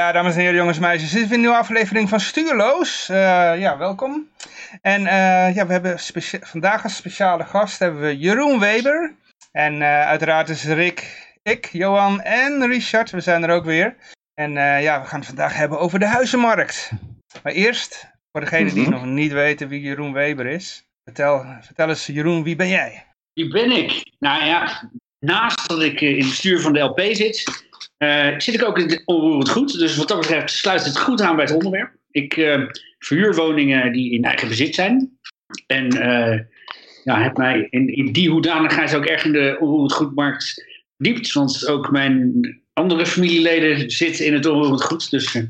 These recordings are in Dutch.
Ja, dames en heren, jongens en meisjes. Dit is weer een nieuwe aflevering van Stuurloos. Uh, ja, welkom. En uh, ja, we hebben vandaag als speciale gast hebben we Jeroen Weber. En uh, uiteraard is Rick, ik, Johan en Richard. We zijn er ook weer. En ja, we gaan het vandaag hebben over de huizenmarkt. Maar eerst, voor degenen die mm -hmm. nog niet weten wie Jeroen Weber is. Vertel, vertel eens Jeroen, wie ben jij? Wie ben ik? Nou ja, naast dat ik in het bestuur van de LP zit uh, zit ik ook in het onroerend goed. Dus wat dat betreft sluit het goed aan bij het onderwerp. Ik uh, verhuur woningen die in eigen bezit zijn. En uh, ja, heb mij in, in die hoedanigheid ook erg in de onroerend goedmarkt diept. Want ook mijn andere familieleden zitten in het onroerend goed. Dus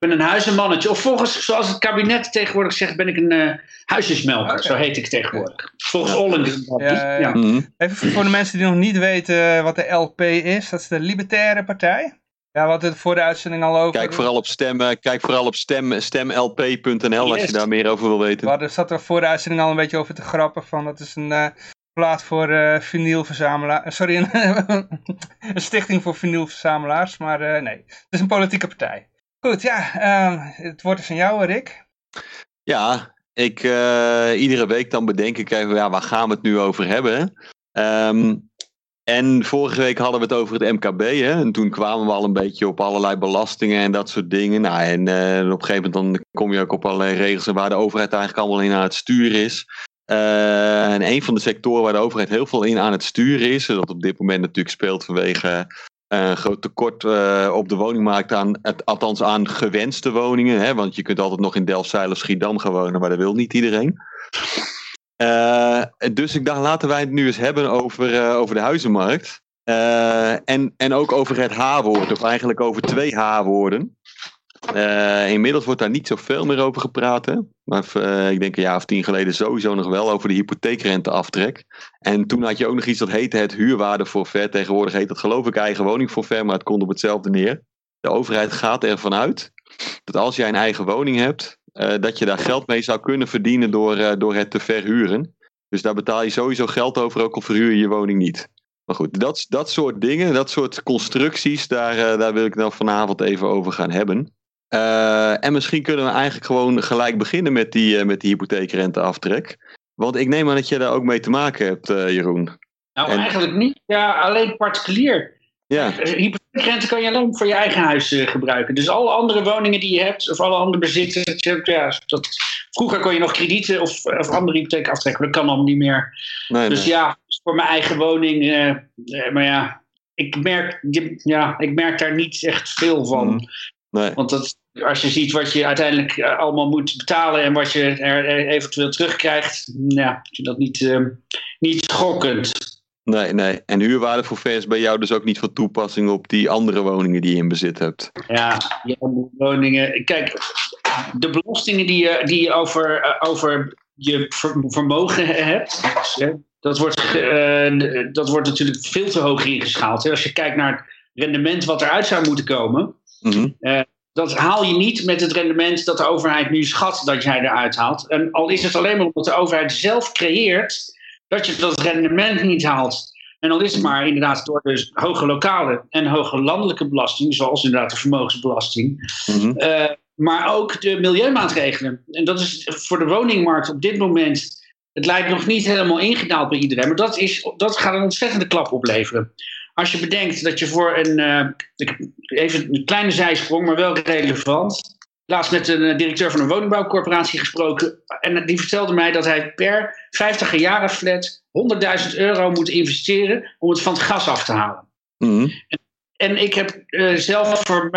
ben een huizenmannetje. Of volgens, zoals het kabinet tegenwoordig zegt, ben ik een uh, huisjesmelker. Zo heet ik tegenwoordig. Volgens Ollen. Ja, ja. Mhm. Even voor de mensen die nog niet weten wat de LP is. Dat is de Libertaire Partij. Ja, wat het voor de uitzending al over. Kijk vooral op stemmen. Kijk vooral op stem, stemlp.nl als je daar meer over wil weten. Maar er zat er voor de uitzending al een beetje over te grappen van. Dat is een uh, plaat voor uh, vinylverzamelaars. Sorry, een, een, stichting voor vinylverzamelaars. Maar nee, het is een politieke partij. Goed, ja, uh, het woord is aan jou, Rick. Ja, ik uh, iedere week dan bedenk ik even, ja, waar gaan we het nu over hebben? Um, en vorige week hadden we het over het MKB. Hè? En toen kwamen we al een beetje op allerlei belastingen en dat soort dingen. Nou, en uh, op een gegeven moment dan kom je ook op allerlei regels waar de overheid eigenlijk allemaal in aan het sturen is. Uh, en een van de sectoren waar de overheid heel veel in aan het sturen is, dat op dit moment natuurlijk speelt vanwege een groot tekort uh, op de woningmarkt aan, althans aan gewenste woningen. Hè, want je kunt altijd nog in Delfzijl of Schiedam gaan wonen, maar dat wil niet iedereen. Uh, dus ik dacht, laten wij het nu eens hebben over, uh, over de huizenmarkt. en, en ook over het H-woord, of eigenlijk over twee H-woorden. Uh, inmiddels wordt daar niet zoveel meer over gepraat. Maar uh, ik denk een jaar of tien geleden sowieso nog wel over de hypotheekrenteaftrek. En toen had je ook nog iets dat heette het huurwaardeforfait. Tegenwoordig heet dat geloof ik eigen woningforfait, maar het komt op hetzelfde neer. De overheid gaat ervan uit dat als jij een eigen woning hebt, uh, dat je daar geld mee zou kunnen verdienen door, door het te verhuren. Dus daar betaal je sowieso geld over, ook al verhuur je je woning niet. Maar goed, dat, dat soort dingen, dat soort constructies, daar, daar wil ik dan vanavond even over gaan hebben. Uh, en misschien kunnen we eigenlijk gewoon gelijk beginnen met die, uh, met die hypotheekrenteaftrek. Want ik neem aan dat je daar ook mee te maken hebt, uh, Jeroen. Nou, en... eigenlijk niet. Ja, alleen particulier. Ja. Hypotheekrente kan je alleen voor je eigen huis gebruiken. Dus alle andere woningen die je hebt, of alle andere bezitters, ja, dat, vroeger kon je nog kredieten of, of andere hypotheken aftrekken, dat kan dan niet meer. Nee, dus nee. ja, voor mijn eigen woning, maar ja, ik merk, ja, ik merk daar niet echt veel van. Mm. Nee. Want dat, als je ziet wat je uiteindelijk eh, allemaal moet betalen en wat je er eventueel terugkrijgt, ja, is dat niet, uh, niet schokkend. Nee, nee. En huurwaardeforfait is bij jou dus ook niet van toepassing op die andere woningen die je in bezit hebt? Ja, die andere woningen. Kijk, de belastingen die je, die je over, uh, over je vermogen hebt, dat wordt, uh, dat wordt natuurlijk veel te hoog ingeschaald. Als je kijkt naar het rendement wat eruit zou moeten komen, Mm -hmm. uh, dat haal je niet met het rendement dat de overheid nu schat dat jij eruit haalt. En al is het alleen maar omdat de overheid zelf creëert dat je dat rendement niet haalt. En al is het maar inderdaad door dus hoge lokale en hoge landelijke belasting, zoals inderdaad de vermogensbelasting. Mm -hmm. uh, maar ook de milieumaatregelen. En dat is voor de woningmarkt op dit moment. Het lijkt nog niet helemaal ingedaald bij iedereen, maar dat, is, dat gaat een ontzettende klap opleveren. Als je bedenkt dat je voor een, uh, even een kleine zijsprong, maar wel relevant. Laatst met een directeur van een woningbouwcorporatie gesproken. En die vertelde mij dat hij per 50 jaren flat 100.000 euro moet investeren om het van het gas af te halen. Mm -hmm. en, en, ik heb uh, zelf voor,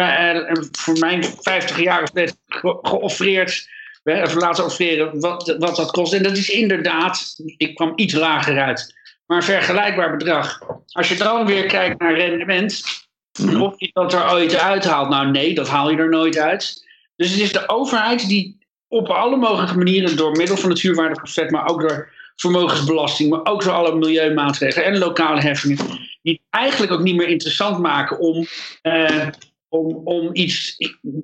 voor mijn 50 jaren flat ge geoffreerd of laten offreren wat, wat dat kost. En dat is inderdaad, ik kwam iets lager uit maar een vergelijkbaar bedrag. Als je dan weer kijkt naar rendement, of je dat er ooit uithaalt. Nou nee, dat haal je er nooit uit. Dus het is de overheid die op alle mogelijke manieren, door middel van het huurwaardeprofet, maar ook door vermogensbelasting, maar ook door alle milieumaatregelen en lokale heffingen, die eigenlijk ook niet meer interessant maken om, uh, om, om iets,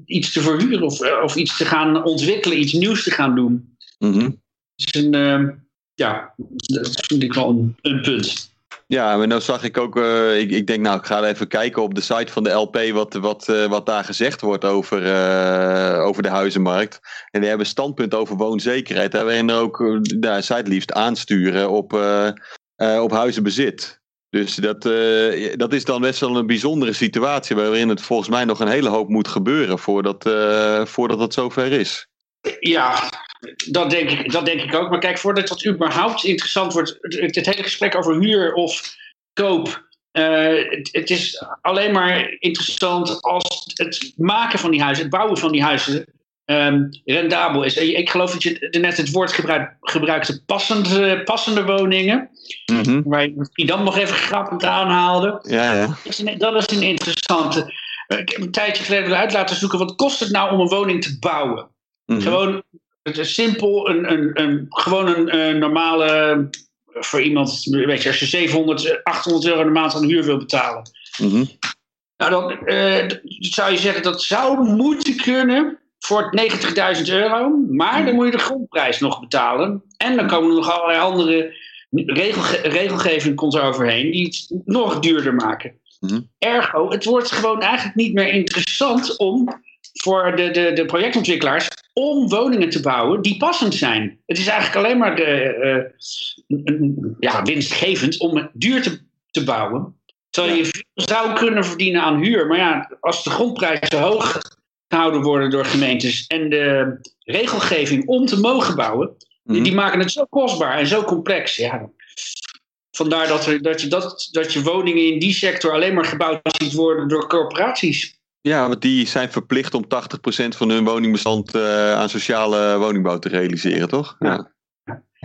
iets te verhuren of, of iets te gaan ontwikkelen, iets nieuws te gaan doen. Mm -hmm. Het is een. Ja, dat vind ik wel een, een punt. Ja, maar nou zag ik ook, uh, ik, ik, denk nou, ik ga even kijken op de site van de LP wat, wat, uh, wat daar gezegd wordt over, uh, over de huizenmarkt. En die hebben een standpunt over woonzekerheid. Hè, waarin er ook, daar zij het liefst aansturen op, op huizenbezit. Dus dat, dat is dan best wel een bijzondere situatie waarin het volgens mij nog een hele hoop moet gebeuren voordat, voordat het zover is. Ja, dat denk, ik, dat denk ik ook. Maar kijk, voordat dat überhaupt interessant wordt, het, het hele gesprek over huur of koop. Uh, het, het, is alleen maar interessant als het maken van die huizen, het bouwen van die huizen um, rendabel is. Ik geloof dat je net het woord gebruikt, gebruikte passende, passende woningen. Mm -hmm. Waar je dan nog even grappend aanhaalde. Ja, ja. Dat, is een, dat is een interessante. Ik heb een tijdje geleden uit laten zoeken. Wat kost het nou om een woning te bouwen? Mm -hmm. Gewoon het is simpel, een, een, een, gewoon een, een normale. Voor iemand, weet je, als je 700, 800 euro de maand aan huur wil betalen. Mm -hmm. Nou, dan uh, zou je zeggen dat zou moeten kunnen voor 90.000 euro. Maar dan moet je de grondprijs nog betalen. En dan komen er nog allerlei andere regelge regelgeving komt er overheen die het nog duurder maken. Mm -hmm. Ergo, het wordt gewoon eigenlijk niet meer interessant om voor de, de, de projectontwikkelaars om woningen te bouwen die passend zijn. Het is eigenlijk alleen maar de, uh, ja, winstgevend om duur te, te bouwen. Terwijl je veel zou kunnen verdienen aan huur. Maar ja, als de grondprijzen hoog gehouden worden door gemeentes en de regelgeving om te mogen bouwen, mm. die maken het zo kostbaar en zo complex. Ja. Vandaar dat, er, dat, je dat, dat je woningen in die sector alleen maar gebouwd ziet worden door corporaties. Ja, want die zijn verplicht om 80% van hun woningbestand uh, aan sociale woningbouw te realiseren, toch? Ja.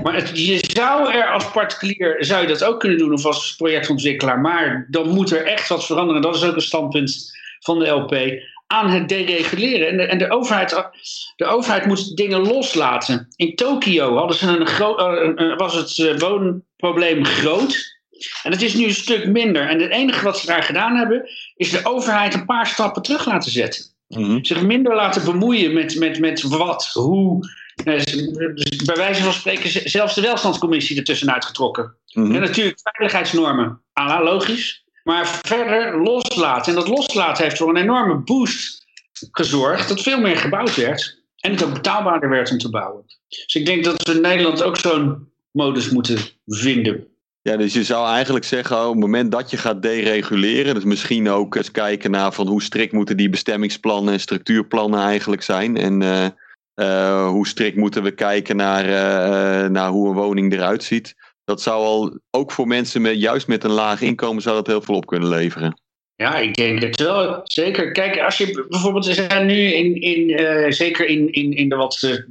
Maar het, je zou er als particulier zou je dat ook kunnen doen of als projectontwikkelaar, maar dan moet er echt wat veranderen. Dat is ook een standpunt van de LP aan het dereguleren. En de, en de, overheid, de overheid moet dingen loslaten. In Tokio hadden ze een uh, was het woonprobleem groot. En het is nu een stuk minder. En het enige wat ze daar gedaan hebben, is de overheid een paar stappen terug laten zetten. Mm -hmm. Zich minder laten bemoeien met, met, met wat, hoe. Dus bij wijze van spreken zelfs de welstandscommissie ertussen uitgetrokken. Mm -hmm. En natuurlijk veiligheidsnormen, ala logisch. Maar verder loslaten. En dat loslaten heeft voor een enorme boost gezorgd dat veel meer gebouwd werd. En het ook betaalbaarder werd om te bouwen. Dus ik denk dat we in Nederland ook zo'n modus moeten vinden. Ja, dus je zou eigenlijk zeggen, op het moment dat je gaat dereguleren, dus misschien ook eens kijken naar van hoe strikt moeten die bestemmingsplannen en structuurplannen eigenlijk zijn. En uh, uh, hoe strikt moeten we kijken naar, uh, naar hoe een woning eruit ziet. Dat zou al, ook voor mensen met, juist met een laag inkomen, zou dat heel veel op kunnen leveren. Ja, ik denk het wel. Zeker. Kijk, als je bijvoorbeeld, we zijn nu in, in zeker in, in, in de wat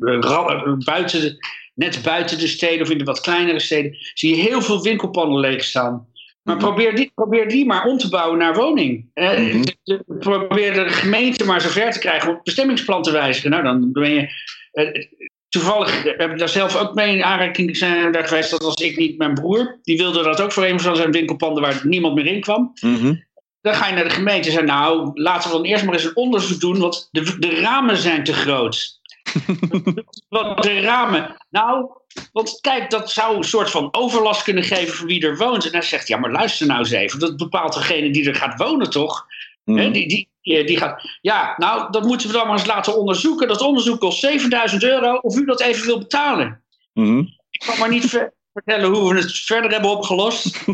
buiten net buiten de steden of in de wat kleinere steden, zie je heel veel winkelpanden leeg staan. Maar Mhm. probeer die, probeer die maar om te bouwen naar woning. Eh, Mhm. de- de- probeer de gemeente maar zover te krijgen om het bestemmingsplan te wijzigen. Nou, dan ben je. eh, toevallig heb ik daar zelf ook mee in aanraking zijn daar geweest. Dat was ik niet, mijn broer. Die wilde dat ook voor een van zijn winkelpanden waar niemand meer in kwam. Mhm. Dan ga je naar de gemeente en zeg nou, laten we dan eerst maar eens een onderzoek doen, want de, de ramen zijn te groot. Wat de ramen? Nou, want kijk, dat zou een soort van overlast kunnen geven voor wie er woont. En hij zegt, ja, maar luister nou eens even, dat bepaalt degene die er gaat wonen, toch? Mhm. Die, die, die die gaat, ja, nou, dat moeten we dan maar eens laten onderzoeken. Dat onderzoek kost 7000 euro, of u dat even wil betalen. Mhm. Ik kan maar niet ver- vertellen hoe we het verder hebben opgelost.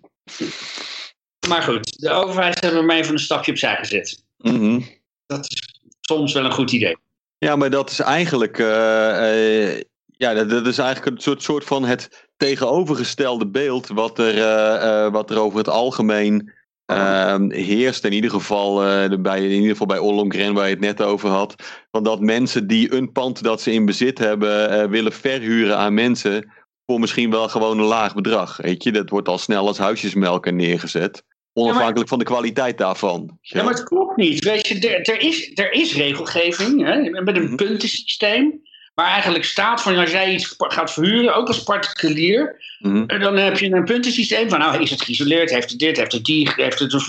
maar goed, de overheid hebben mij even een stapje opzij gezet. Mhm. Dat is soms wel een goed idee. Ja, maar dat is eigenlijk, eh, ja, dat, is eigenlijk een soort, soort van het tegenovergestelde beeld wat er, eh, wat er over het algemeen ehm, heerst. In ieder geval, bij, in ieder geval bij Ollongren, waar je het net over had. Van dat mensen die een pand dat ze in bezit hebben, willen verhuren aan mensen voor misschien wel gewoon een laag bedrag. Weet je, dat wordt al snel als huisjesmelker neergezet. Onafhankelijk van de kwaliteit daarvan. Ja, maar het klopt niet. Weet je, er, er, is, er is regelgeving hè, met een Mhm. puntensysteem. Waar eigenlijk staat van als jij iets gaat verhuren, ook als particulier, Mhm. eh, dan heb je een puntensysteem van nou is het geïsoleerd, heeft het dit, heeft het die, heeft het een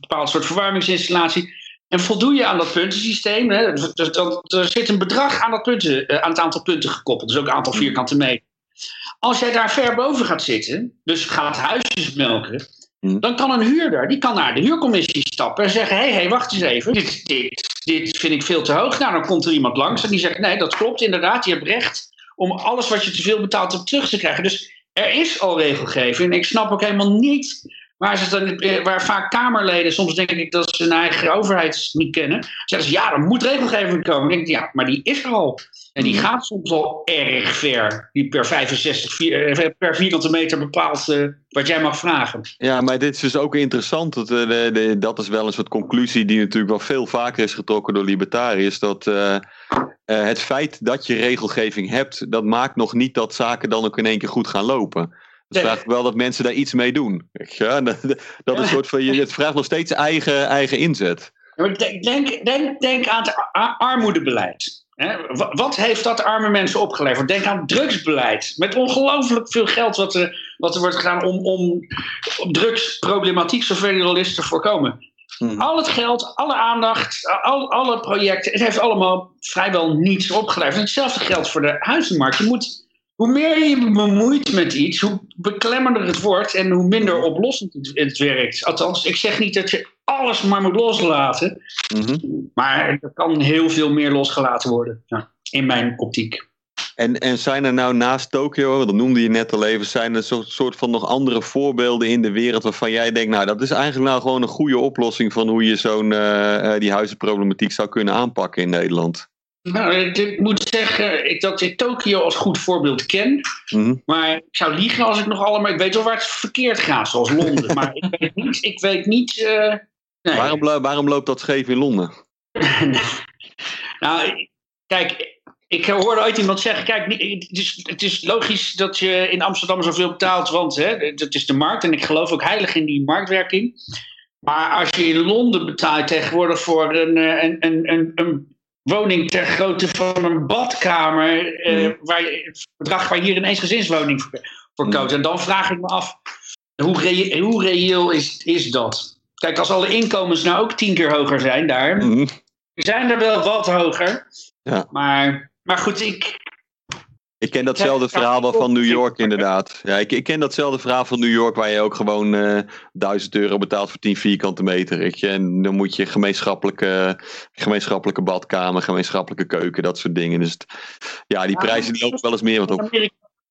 bepaald soort verwarmingsinstallatie. En voldoe je aan dat puntensysteem, hè, dan, er zit een bedrag aan, dat punten, eh, aan het aantal punten gekoppeld, dus ook een aantal vierkante meter. Als jij daar ver boven gaat zitten, dus gaat huisjes melken. Dan kan een huurder, die kan naar de huurcommissie stappen en zeggen, hé, hey, hey, wacht eens even, dit, dit, dit vind ik veel te hoog. Nou, dan komt er iemand langs en die zegt, nee, dat klopt inderdaad, je hebt recht om alles wat je te veel betaalt hebt terug te krijgen. Dus er is al regelgeving ik snap ook helemaal niet waar, ze dan, eh, waar vaak Kamerleden, soms denk ik dat ze hun eigen overheid niet kennen, zeggen ze, ja, er moet regelgeving komen. Dan denk ik, ja, maar die is er al. En die gaat soms al erg ver. Die per 65, vier- eh, per vierkante meter bepaalt eh, wat jij mag vragen. Ja, maar dit is dus ook interessant. Dat, eh, de, de- dat is wel een soort conclusie die natuurlijk wel veel vaker is getrokken door libertariërs. Dat het feit dat je regelgeving hebt, dat maakt nog niet dat zaken dan ook in één keer goed gaan lopen. Het vraagt wel dat mensen daar iets mee doen. Ja, dat, dat is een soort van, je- het vraagt nog steeds eigen, eigen inzet. Denk, denk, denk, aan het ar- armoedebeleid. Wat heeft dat arme mensen opgeleverd? Denk aan drugsbeleid. Met ongelooflijk veel geld wat er, wat er wordt gedaan om, om, drugsproblematiek zoveel er al is te voorkomen. Mhm. Al het geld, alle aandacht, al, alle projecten, het heeft allemaal vrijwel niets opgeleverd. Hetzelfde geldt voor de huizenmarkt. Je moet, hoe meer je je bemoeit met iets, hoe beklemmender het wordt en hoe minder oplossend het, het werkt. Althans, ik zeg niet dat je alles maar moet loslaten, Mhm. maar er kan heel veel meer losgelaten worden, ja, in mijn optiek. En, en zijn er nou naast Tokio, dat noemde je net al even, zijn er soort, soort van nog andere voorbeelden in de wereld waarvan jij denkt, nou dat is eigenlijk nou gewoon een goede oplossing van hoe je zo'n eh, eh, die huizenproblematiek zou kunnen aanpakken in Nederland? Nou, ik, moet zeggen ik, dat ik Tokio als goed voorbeeld ken. Mhm. Maar ik zou liegen als ik nog allemaal... Ik weet wel waar het verkeerd gaat, zoals Londen. maar ik weet niet... Ik weet niet eh, nee. Waarom, waarom loopt dat scheef in Londen? nou, kijk... Ik hoorde ooit iemand zeggen, kijk, het is, het is logisch dat je in Amsterdam zoveel betaalt, want hè, dat is de markt. En ik geloof ook heilig in die marktwerking. Maar als je in Londen betaalt tegenwoordig voor een, eh, een, een, een, een woning ter grootte van een badkamer, eh, Mm. waar je, het bedrag waar hier een eensgezinswoning voor, voor koopt. En dan vraag ik me af, hoe, rea- hoe reëel is, is dat? Kijk, als alle inkomens nou ook tien keer hoger zijn daar, Mhm. zijn er wel wat hoger. Ja. Maar, maar goed, ik, Ik ken datzelfde verhaal wel van New York inderdaad. Ja, ik, ik ken datzelfde verhaal van New York waar je ook gewoon eh 1000 euro betaalt voor 10 vierkante meter. Weet je? En dan moet je gemeenschappelijke, gemeenschappelijke badkamer, gemeenschappelijke keuken, dat soort dingen. Dus het- ja, die Ja, prijzen die lopen wel eens meer wat in op.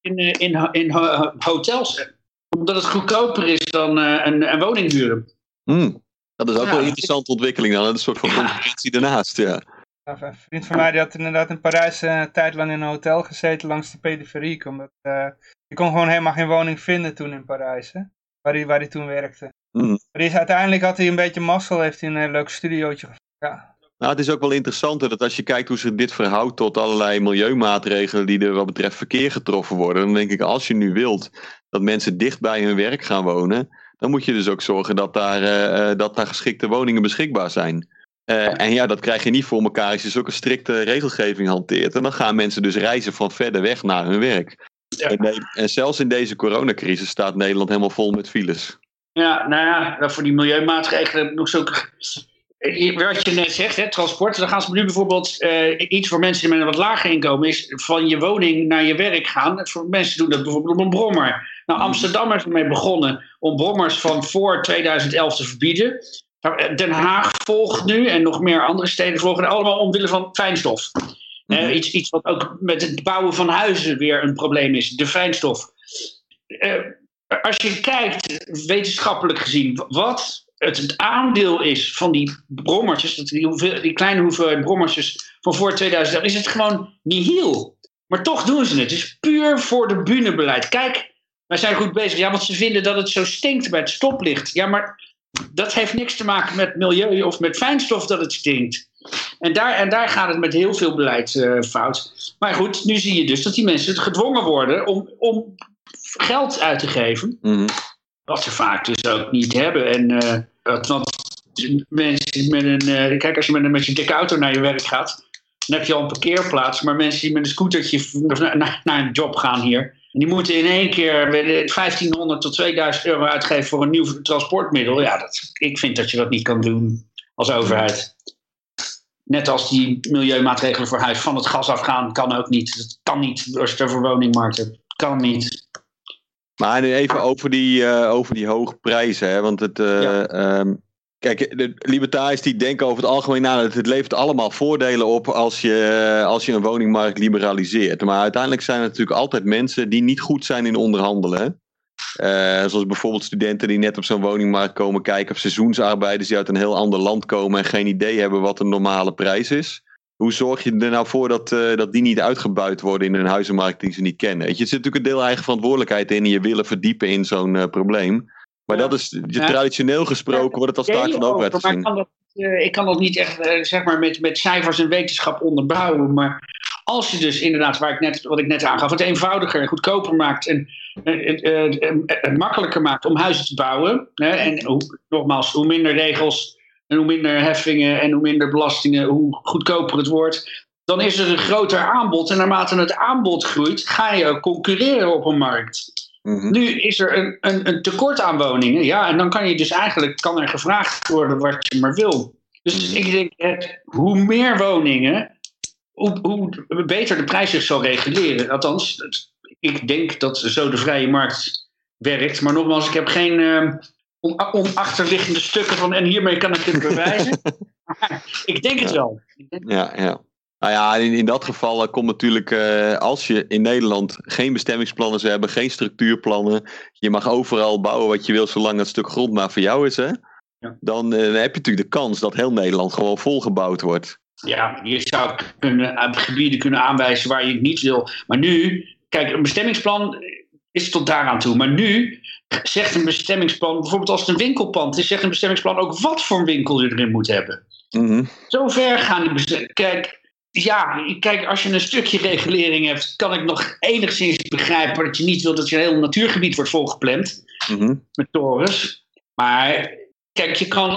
In, eh, in, in ho- hotels, omdat het goedkoper is dan eh, een, een woning huren. Hmm. Dat is ook Ja, wel een interessante ontwikkeling dan. Dat is een soort van Ja. concurrentie daarnaast. Ja. Ja, Een vriend van mij die had inderdaad in Parijs eh, een tijd lang in een hotel gezeten langs de periferie. Omdat, eh, je kon gewoon helemaal geen woning vinden toen in Parijs, hè? Waar, hij, waar hij toen werkte. Mhm. Maar is, uiteindelijk had hij een beetje mazzel, heeft hij een eh, leuk studiootje gevonden. Ja. Nou, het is ook wel interessant dat als je kijkt hoe zich dit verhoudt tot allerlei milieumaatregelen die er wat betreft verkeer getroffen worden, dan denk ik als je nu wilt dat mensen dicht bij hun werk gaan wonen, dan moet je dus ook zorgen dat daar, eh, eh, dat daar geschikte woningen beschikbaar zijn. Eh, en ja, dat krijg je niet voor elkaar als je zulke strikte regelgeving hanteert. En dan gaan mensen dus reizen van verder weg naar hun werk. Ja. En, nee, en zelfs in deze coronacrisis staat Nederland helemaal vol met files. Ja, nou ja, voor die milieumaatregelen heb ik nog zulke... Wat je net zegt, hè, transport. Dan gaan ze nu bijvoorbeeld eh, iets voor mensen met een wat lager inkomen is van je woning naar je werk gaan. Voor mensen doen dat bijvoorbeeld op een brommer. Nou, Amsterdam is ermee begonnen om brommers van voor 2011 te verbieden. Nou, eh, Den Haag volgt nu en nog meer andere steden volgen allemaal omwille van fijnstof. Eh, Mhm. iets, iets wat ook met het bouwen van huizen weer een probleem is, de fijnstof. Als je kijkt, wetenschappelijk gezien, wat het, het aandeel is van die brommertjes, die, die kleine hoeveelheid brommertjes van voor 2000, is het gewoon nihil. Maar toch doen ze het. Het is puur voor de bühnebeleid. Kijk, wij zijn goed bezig. Ja, want ze vinden dat het zo stinkt bij het stoplicht. Ja, maar dat heeft niks te maken met milieu of met fijnstof dat het stinkt. En daar, en daar gaat het met heel veel beleid eh, fout. Maar goed, nu zie je dus dat die mensen gedwongen worden om, om geld uit te geven. Mhm. Wat ze vaak dus ook niet hebben. En, eh, want mensen met een. eh, kijk, als je met een, met je dikke auto naar je werk gaat. dan heb je al een parkeerplaats. Maar mensen die met een scootertje naar, naar- een job gaan hier. die moeten in één keer weet je, 1500 tot 2000 euro uitgeven voor een nieuw transportmiddel. Ja, dat, ik vind dat je dat niet kan doen als overheid. Net als die milieumaatregelen voor huis van het gas afgaan, kan ook niet. Dat kan niet als je het woningmarkt hebt. Kan niet. Maar nu even over die, eh, over die hoge prijzen. Hè? Want het, eh, Ja. ehm, kijk, de libertariërs die denken over het algemeen na dat het levert allemaal voordelen op als je, als je een woningmarkt liberaliseert. Maar uiteindelijk zijn er natuurlijk altijd mensen die niet goed zijn in onderhandelen. Eh, zoals bijvoorbeeld studenten die net op zo'n woningmarkt komen kijken. Of seizoensarbeiders die uit een heel ander land komen en geen idee hebben wat een normale prijs is. Hoe zorg je er nou voor dat, eh, dat die niet uitgebuit worden in een huizenmarkt die ze niet kennen? Weet je, er zit natuurlijk een deel eigen verantwoordelijkheid in en je willen verdiepen in zo'n eh, probleem. Maar Ja. dat is Ja. traditioneel gesproken wordt het als taak van gezien. ik kan dat, eh, ik kan dat niet echt zeg maar met, met cijfers en wetenschap onderbouwen. Maar als je dus inderdaad, waar ik net, wat ik net aangaf, het eenvoudiger en goedkoper maakt en het makkelijker maakt om huizen te bouwen. Hè, en hoe, nogmaals, hoe minder regels en hoe minder heffingen en hoe minder belastingen, hoe goedkoper het wordt. Dan is er een groter aanbod. En naarmate het aanbod groeit, ga je concurreren op een markt. Mhm. Nu is er een, een, een tekort aan woningen. Ja, en dan kan je dus eigenlijk kan er gevraagd worden wat je maar wil. Dus ik denk, eh, hoe meer woningen, hoe, hoe beter de prijs zich zal reguleren. Althans, het- ik denk dat zo de vrije markt werkt. Maar nogmaals, ik heb geen eh, on- onachterliggende stukken van en hiermee kan ik het bewijzen. Ik denk het wel. Ja, ja. Nou ja, in, in dat geval eh, komt natuurlijk, eh, als je in Nederland geen bestemmingsplannen zou hebben, geen structuurplannen, je mag overal bouwen wat je wil, zolang dat stuk grond maar voor jou is, hè? Ja. Dan, eh, heb je natuurlijk de kans dat heel Nederland gewoon volgebouwd wordt. Ja, je zou kunnen, gebieden kunnen aanwijzen waar je het niet wil. Maar nu, kijk, een bestemmingsplan is tot daaraan toe. Maar nu zegt een bestemmingsplan, bijvoorbeeld als het een winkelpand is, zegt een bestemmingsplan ook wat voor een winkel je erin moet hebben. Mhm. Zo ver gaan die. Kijk, ja, kijk, als je een stukje regulering hebt, kan ik nog enigszins begrijpen dat je niet wilt dat je heel natuurgebied wordt volgepland Mhm. met torens. Maar kijk, je, kan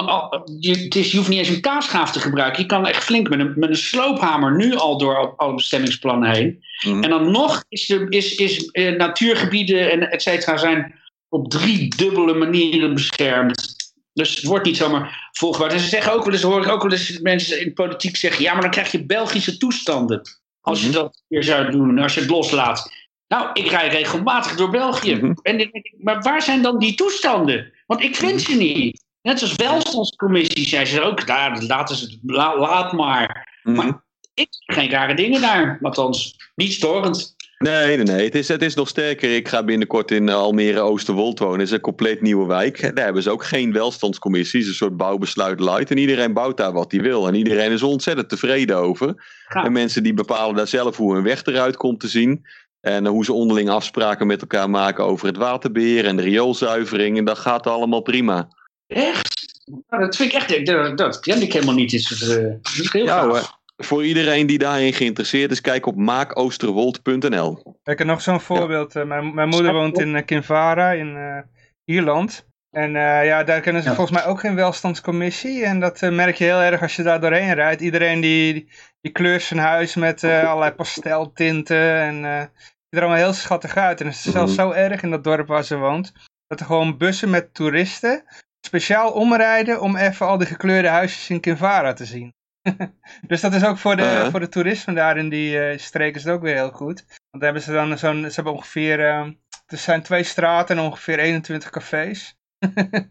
je, het is, je hoeft niet eens een kaasgaaf te gebruiken. Je kan echt flink met een, met een sloophamer nu al door al- alle bestemmingsplannen heen. Mhm. En dan nog is, de, is, is eh, natuurgebieden en et cetera zijn op drie dubbele manieren beschermd. Dus het wordt niet zomaar volgbaar. En ze zeggen ook wel eens, hoor ik ook wel eens mensen in de politiek zeggen: ja, maar dan krijg je Belgische toestanden. Als je Mhm. dat weer zou doen, als je het loslaat. Nou, ik rij regelmatig door België. Mhm. En dan denk ik, maar waar zijn dan die toestanden? Want ik vind ze niet. Net als welstandscommissie zei ze ook, daar, laten ze het, la- laat maar. Mhm. Maar ik zie geen rare dingen daar. Althans, niet storend. Nee, nee, nee. Het is, het is nog sterker. Ik ga binnenkort in eh, Almere Oosterwold wonen. Het is een compleet nieuwe wijk. Daar hebben ze ook geen welstandscommissies. Een soort bouwbesluit light. En iedereen bouwt daar wat hij wil. En iedereen is ontzettend tevreden over. En mensen die bepalen daar zelf hoe hun weg eruit komt te zien. En hoe ze onderling afspraken met elkaar maken over het waterbeheer en de rioolzuivering. En dat gaat allemaal prima. Echt? Nou, dat vind ik echt, dat, dat ken ik helemaal niet. Het is, eh, dat is heel Ja, hoor. Voor iedereen die daarin geïnteresseerd is, kijk op maakoosterwold.nl. Ik heb nog zo'n voorbeeld. eh, mijn, mijn moeder woont in eh, Kinvara in eh, Ierland. En eh, ja, daar kennen ze Ja. volgens mij ook geen welstandscommissie. En dat merk je heel erg als je daar doorheen rijdt. Iedereen die, die kleurt zijn huis met eh, allerlei pasteltinten. En eh ziet er allemaal heel schattig uit. En het is zelfs Mhm. zo erg in dat dorp waar ze woont. Dat er gewoon bussen met toeristen speciaal omrijden om even al die gekleurde huisjes in Kinvara te zien. dus dat is ook voor de, Uh-huh. voor de toerisme daar in die eh streek is het ook weer heel goed. Want dan hebben ze dan zo'n, ze hebben ongeveer, eh, er zijn twee straten en ongeveer 21 cafés.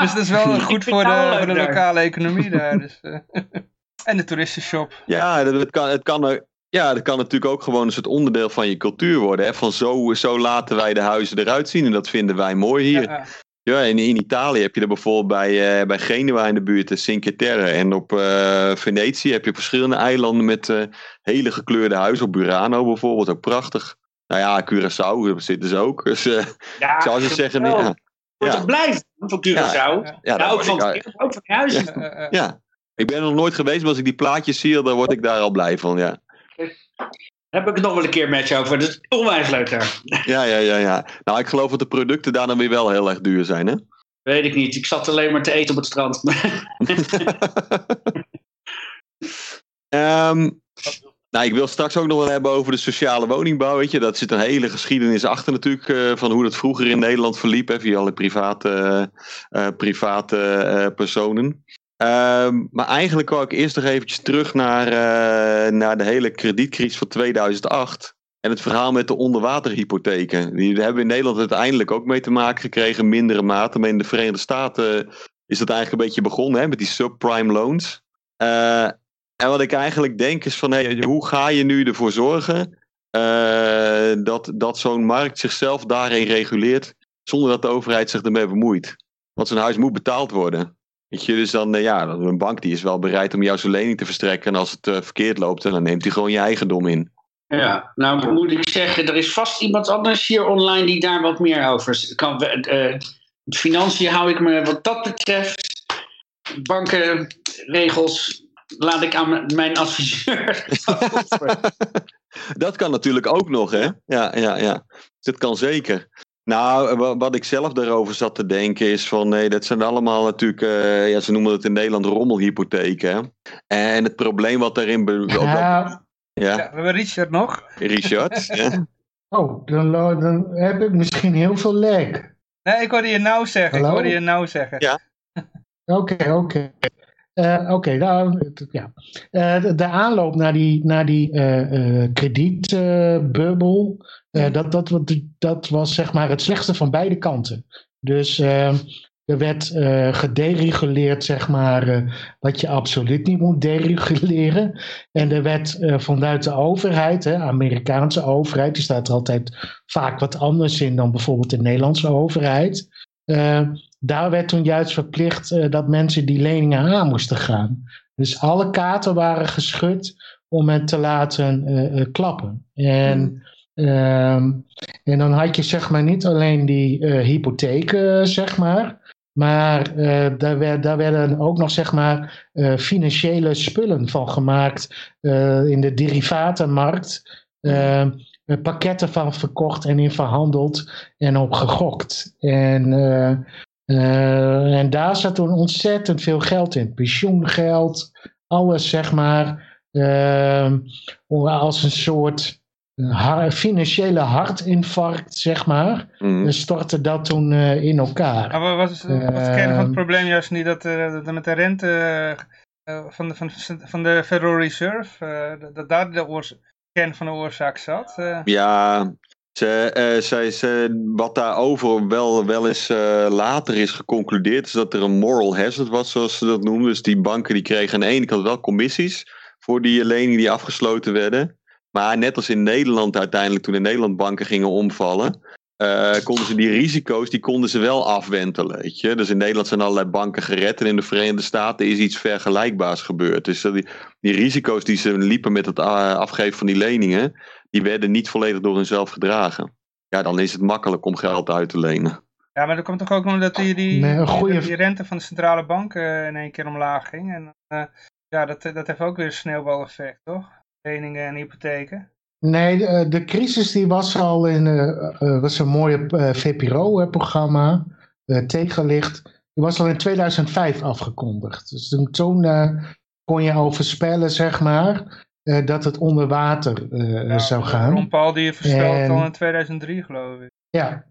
Dus dat is wel Ik goed voor de, voor de daar. lokale economie daar. Dus, eh. en de toeristenshop. Ja, dat, het kan, het kan, ja, dat kan natuurlijk ook gewoon een soort onderdeel van je cultuur worden. Hè? Van zo, zo laten wij de huizen eruit zien en dat vinden wij mooi hier. Ja, Ja, in, in Italië heb je er bijvoorbeeld bij, eh, bij Genua in de buurt, de Cinque Terre. En op eh, Venetië heb je verschillende eilanden met eh, hele gekleurde huizen. Op Burano bijvoorbeeld, ook prachtig. Nou ja, Curaçao zitten ze ook. Dus eh, Ja, ik zou ze zeggen, ja, Wordt Ja. blijven van Curaçao. Ja. ook, van, ik, ook van huizen. eh, eh, eh. ja, ik ben er nog nooit geweest, maar als ik die plaatjes zie, dan word ik daar al blij van. Ja, Daar heb ik het nog wel een keer met je over. Dat is onwijs leuk daar. ja, ja, ja. ja. Nou, ik geloof dat de producten daar dan weer wel heel erg duur zijn, hè? Weet ik niet. Ik zat alleen maar te eten op het strand. Ehm, nou, ik wil straks ook nog wel hebben over de sociale woningbouw. Weet je, dat zit een hele geschiedenis achter natuurlijk eh, van hoe dat vroeger in Nederland verliep, hè, via alle private, eh, private eh, personen. Ehm, maar eigenlijk wou ik eerst nog eventjes terug naar, eh, naar de hele kredietcrisis van 2008. En het verhaal met de onderwaterhypotheken. Die hebben we in Nederland uiteindelijk ook mee te maken gekregen, mindere mate. Maar in de Verenigde Staten is dat eigenlijk een beetje begonnen hè, met die subprime loans. Uh, en wat ik eigenlijk denk is van, hey, hoe ga je nu ervoor zorgen uh, dat, dat zo'n markt zichzelf daarin reguleert, zonder dat de overheid zich ermee bemoeit? Want zo'n huis moet betaald worden. Weet je, dus dan, uh, ja, een bank die is wel bereid om jou zijn lening te verstrekken. En als het uh, verkeerd loopt, dan neemt hij gewoon je eigendom in. Ja, nou moet ik zeggen, er is vast iemand anders hier online die daar wat meer over kan. Uh, financiën hou ik me wat dat betreft. Bankenregels laat ik aan mijn adviseur. dat kan natuurlijk ook nog, hè? Ja, ja, ja. Dat kan zeker. Nou, wat ik zelf daarover zat te denken is van nee, dat zijn allemaal natuurlijk, uh, ja, ze noemen het in Nederland rommelhypotheken. En het probleem wat daarin. Ja. Ja. ja. we hebben Richard nog. Richard, ja. Oh, dan, dan, heb ik misschien heel veel lag. Nee, ik hoorde je nou zeggen. Hallo? Ik hoorde je nou zeggen. Ja. Oké, oké. Okay. Uh, Oké, okay, nou, ja. Uh, de, de, aanloop naar die, naar die uh, kredietbubbel, dat, dat, dat was zeg maar het slechtste van beide kanten. Dus er werd gedereguleerd, zeg maar, wat je absoluut niet moet dereguleren. En er werd vanuit de overheid, de Amerikaanse overheid, die staat er altijd vaak wat anders in dan bijvoorbeeld de Nederlandse overheid daar werd toen juist verplicht uh, dat mensen die leningen aan moesten gaan. Dus alle kaarten waren geschud om het te laten uh, uh, klappen. En, mm. en dan had je zeg maar niet alleen die hypotheken, zeg maar. Maar daar, werd, daar werden ook nog zeg maar financiële spullen van gemaakt in de derivatenmarkt. pakketten van verkocht en in verhandeld en op gegokt. En uh, en daar zat toen ontzettend veel geld in. Pensioengeld, alles zeg maar. Uh, als een soort uh, financiële hartinfarct, zeg maar. Mm. stortte dat toen uh, in elkaar. Maar was, was de kern van het probleem juist niet dat, dat met de rente van, de, van, van de Federal Reserve, dat daar de kern van de oorzaak zat? Ja, ze, uh, zij, ze, wat daarover wel, wel eens uh, later is geconcludeerd, is dat er een moral hazard was, zoals ze dat noemen. Dus die banken die kregen aan de ene kant wel commissies voor die leningen die afgesloten werden. Maar net als in Nederland uiteindelijk, toen in Nederland banken gingen omvallen, uh, konden ze die risico's die konden ze wel afwentelen. Weet je? Dus in Nederland zijn allerlei banken gered en in de Verenigde Staten is iets vergelijkbaars gebeurd. Dus die, die risico's die ze liepen met het afgeven van die leningen, die werden niet volledig door hunzelf gedragen. Ja, dan is het makkelijk om geld uit te lenen. Ja, maar dat komt toch ook omdat die, die, nee, goeie... die rente van de centrale bank uh, in één keer omlaag ging. En uh, ja, dat, dat heeft ook weer een sneeuwbaleffect, toch? Leningen en hypotheken. Nee, de, de crisis die was al in, uh, was een mooie VPRO-programma, tegenlicht. Die was al in 2005 afgekondigd. Dus toen, toen kon je al voorspellen, zeg maar, uh, dat het onder water uh, ja, zou gaan. Ron Paul die voorspeld al in 2003 geloof ik. Ja,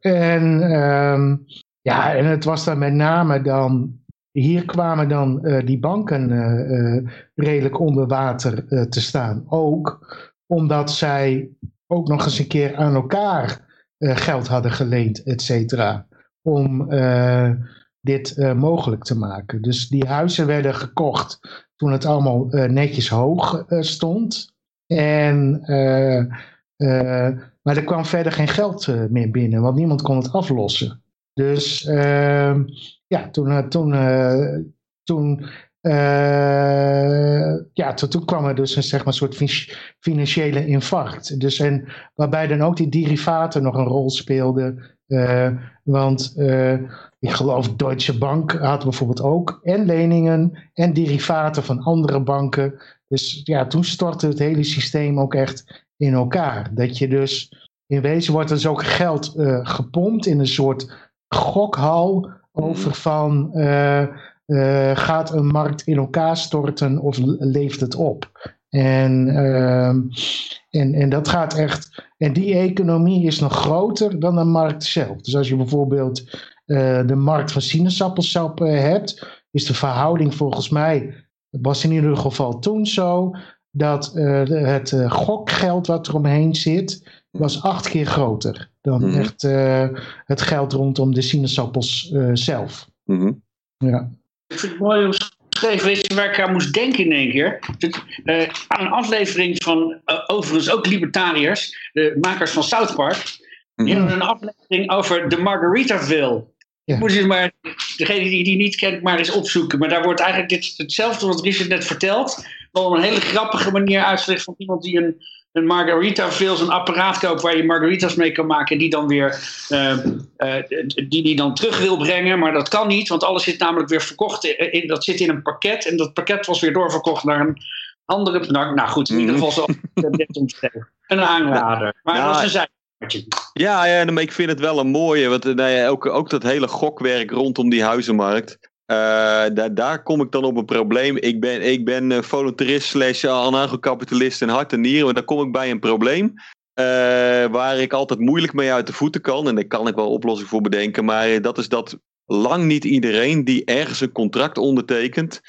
en, um, ja, en het was dan met name dan, hier kwamen dan uh, die banken redelijk onder water te staan. Ook omdat zij ook nog eens een keer aan elkaar geld hadden geleend, et cetera. Om dit mogelijk te maken. Dus die huizen werden gekocht toen het allemaal uh, netjes hoog uh, stond. En, uh, maar er kwam verder geen geld meer binnen, want niemand kon het aflossen. Dus ehm, ja, toen, toen, toen, ja, toen, kwam er dus een zeg maar, soort financiële infarct. Dus en, waarbij dan ook die derivaten nog een rol speelden. Want ik geloof Deutsche Bank had bijvoorbeeld ook en leningen en derivaten van andere banken. Dus ja, toen stortte het hele systeem ook echt in elkaar. Dat je dus, in wezen wordt dus ook geld uh, gepompt in een soort gokhal over van uh, uh, gaat een markt in elkaar storten of leeft het op? En, ehm, en, en dat gaat echt. En die economie is nog groter dan de markt zelf. Dus als je bijvoorbeeld uh, de markt van sinaasappelsap uh, hebt, is de verhouding volgens mij, dat was in ieder geval toen zo, dat uh, het uh, gokgeld wat er omheen zit, was acht keer groter dan Mhm. echt uh, het geld rondom de sinaasappels uh, zelf. Mhm. Ja. Ik vind het mooi omschreven. Weet je waar ik aan moest denken in één keer? Het, uh, aan een aflevering van, uh, overigens ook libertariërs, de makers van South Park. Die Mhm. hebben een aflevering over de Margaritaville. Ja. Moet je maar, degene die die niet kent, maar eens opzoeken. Maar daar wordt eigenlijk dit, hetzelfde wat Richard net vertelt. Wel op een hele grappige manier uitgelegd van iemand die een, een Margaritaville, zo'n apparaat koopt waar je margaritas mee kan maken. En die dan weer uh, uh, die, die dan terug wil brengen. Maar dat kan niet, want alles zit namelijk weer verkocht. In, in, dat zit in een pakket. En dat pakket was weer doorverkocht naar een andere. Nou, nou goed, in ieder geval zo. een aanrader. Maar Nou, dat was een zij. Ja, ja ik vind het wel een mooie. Want nou ja, ook, ook dat hele gokwerk rondom die huizenmarkt. Uh, daar, kom ik dan op een probleem. Ik ben, ik ben uh, voluntarist slash anarcho-kapitalist in hart en nieren. Maar daar kom ik bij een probleem. Waar ik altijd moeilijk mee uit de voeten kan. En daar kan ik wel oplossing voor bedenken. Maar dat is dat lang niet iedereen die ergens een contract ondertekent.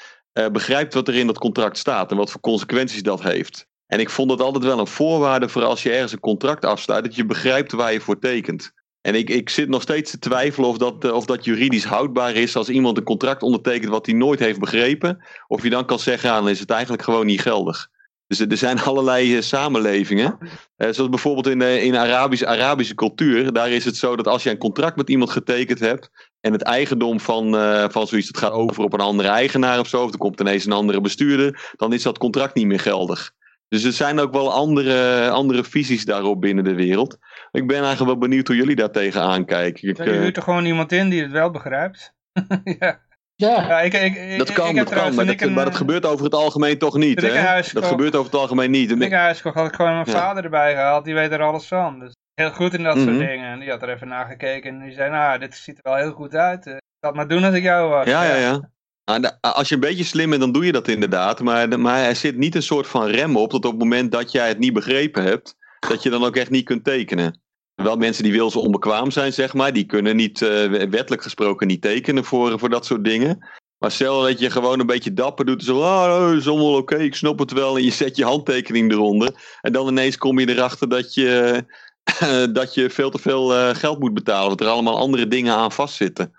begrijpt wat er in dat contract staat. En wat voor consequenties dat heeft. En ik vond het altijd wel een voorwaarde voor als je ergens een contract afsluit, dat je begrijpt waar je voor tekent. En ik, ik zit nog steeds te twijfelen of dat, uh, of dat juridisch houdbaar is als iemand een contract ondertekent wat hij nooit heeft begrepen. Of je dan kan zeggen, dan is het eigenlijk gewoon niet geldig. Dus er zijn allerlei uh, samenlevingen. Zoals bijvoorbeeld in, de, in Arabisch, Arabische cultuur. Daar is het zo dat als je een contract met iemand getekend hebt. En het eigendom van, van zoiets, het gaat over op een andere eigenaar of zo. Of er komt ineens een andere bestuurder. Dan is dat contract niet meer geldig. Dus er zijn ook wel andere, andere visies daarop binnen de wereld. Ik ben eigenlijk wel benieuwd hoe jullie daar tegenaan kijken. Ik, je huurt er gewoon iemand in die het wel begrijpt. ja. Ja, ja ik, ik, ik, dat kan, ik dat kan maar, dat, een, maar dat gebeurt over het algemeen toch niet. Hè? huis Dat kocht- gebeurt over het algemeen niet. Toen ik een huis kocht, had ik gewoon mijn Ja. vader erbij gehaald. Die weet er alles van. Dus heel goed in dat Mhm. soort dingen. En die had er even naar gekeken. En die zei, nou, dit ziet er wel heel goed uit. Eh, Ik zal het maar doen als ik jou was. Ja, ja, ja. Ah, de- Als je een beetje slim bent, dan doe je dat inderdaad. Maar, maar er zit niet een soort van rem op dat op het moment dat jij het niet begrepen hebt, dat je dan ook echt niet kunt tekenen. Wel mensen die willen onbekwaam zijn, zeg maar, die kunnen niet, eh, wettelijk gesproken niet tekenen voor, voor dat soort dingen. Maar stel dat je gewoon een beetje dapper doet, zo, ah, dat is allemaal oké, ik snap het wel, en je zet je handtekening eronder. En dan ineens kom je erachter dat je, dat je veel te veel eh, geld moet betalen, dat er allemaal andere dingen aan vastzitten.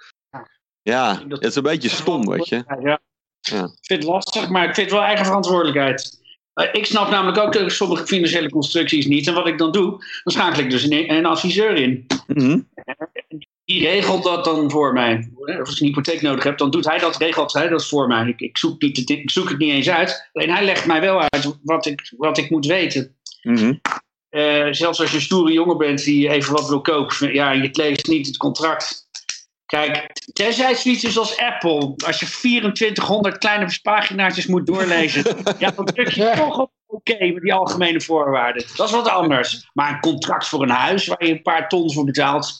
Ja, het is een beetje stom, weet je. Ja. Ja. Ik vind het lastig, maar ik vind het wel eigen verantwoordelijkheid. Eh, Ik snap namelijk ook sommige financiële constructies niet. En wat ik dan doe, dan schakel ik dus een, een adviseur in. Mhm. Die regelt dat dan voor mij. Of als ik een hypotheek nodig heb, dan doet hij dat, regelt hij dat voor mij. Ik, ik, zoek, niet, ik zoek het niet eens uit. Alleen hij legt mij wel uit wat ik, wat ik moet weten. Mhm. Eh, zelfs als je een stoere jongen bent die even wat wil kopen. Ja, je leest niet het contract. Kijk, tenzij het zoiets is als Apple. Als je 2400 kleine pagina's moet doorlezen. ja, dan druk je toch op oké met die algemene voorwaarden. Dat is wat anders. Maar een contract voor een huis waar je een paar ton voor betaalt.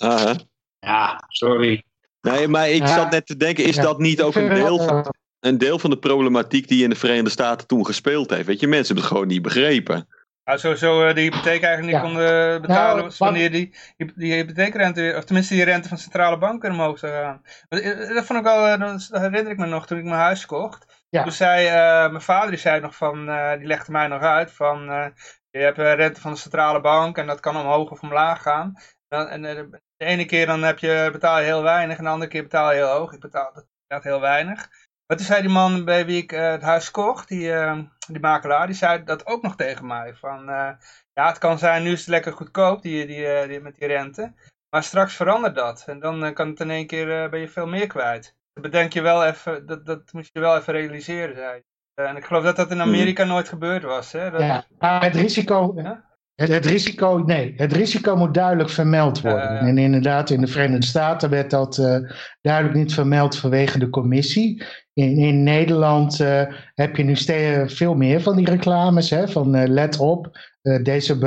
Ja, sorry. Nee, maar ik Ja. zat net te denken, is Ja. dat niet ook een deel, van, eh, een deel van de problematiek die in de Verenigde Staten toen gespeeld heeft? Weet je, mensen hebben het gewoon niet begrepen. Nou, sowieso eh, de hypotheek eigenlijk Ja. niet konden betalen Nou, was wanneer die, die, die hypotheekrente, of tenminste die rente van centrale bank weer omhoog zou gaan. Maar, eh, Dat vond ik wel, eh, dat dat herinner ik me nog toen ik mijn huis kocht. Ja. Toen zei eh, mijn vader, die zei nog van, eh, die legde mij nog uit van, eh, je hebt rente van de centrale bank en dat kan omhoog of omlaag gaan. Dan, en eh, de, ene keer dan heb je, betaal je heel weinig en de andere keer betaal je heel hoog. Ik betaal inderdaad heel weinig. Maar toen zei die man bij wie ik eh, het huis kocht, die, eh, die makelaar, die zei dat ook nog tegen mij. Van, eh, ja, het kan zijn, nu is het lekker goedkoop die, die, die, met die rente. Maar straks verandert dat. En dan kan het in één keer, ben je veel meer kwijt. Dat bedenk je wel even, dat, dat moet je wel even realiseren, zei en ik geloof dat dat in Amerika nooit gebeurd was. Hè? Dat, Ja, maar het risico, Ja? Het, het risico, nee, het risico moet duidelijk vermeld worden. En inderdaad, in de Verenigde Staten werd dat eh, duidelijk niet vermeld vanwege de commissie. In, in Nederland eh, heb je nu steeds veel meer van die reclames, hè, van eh, let op, deze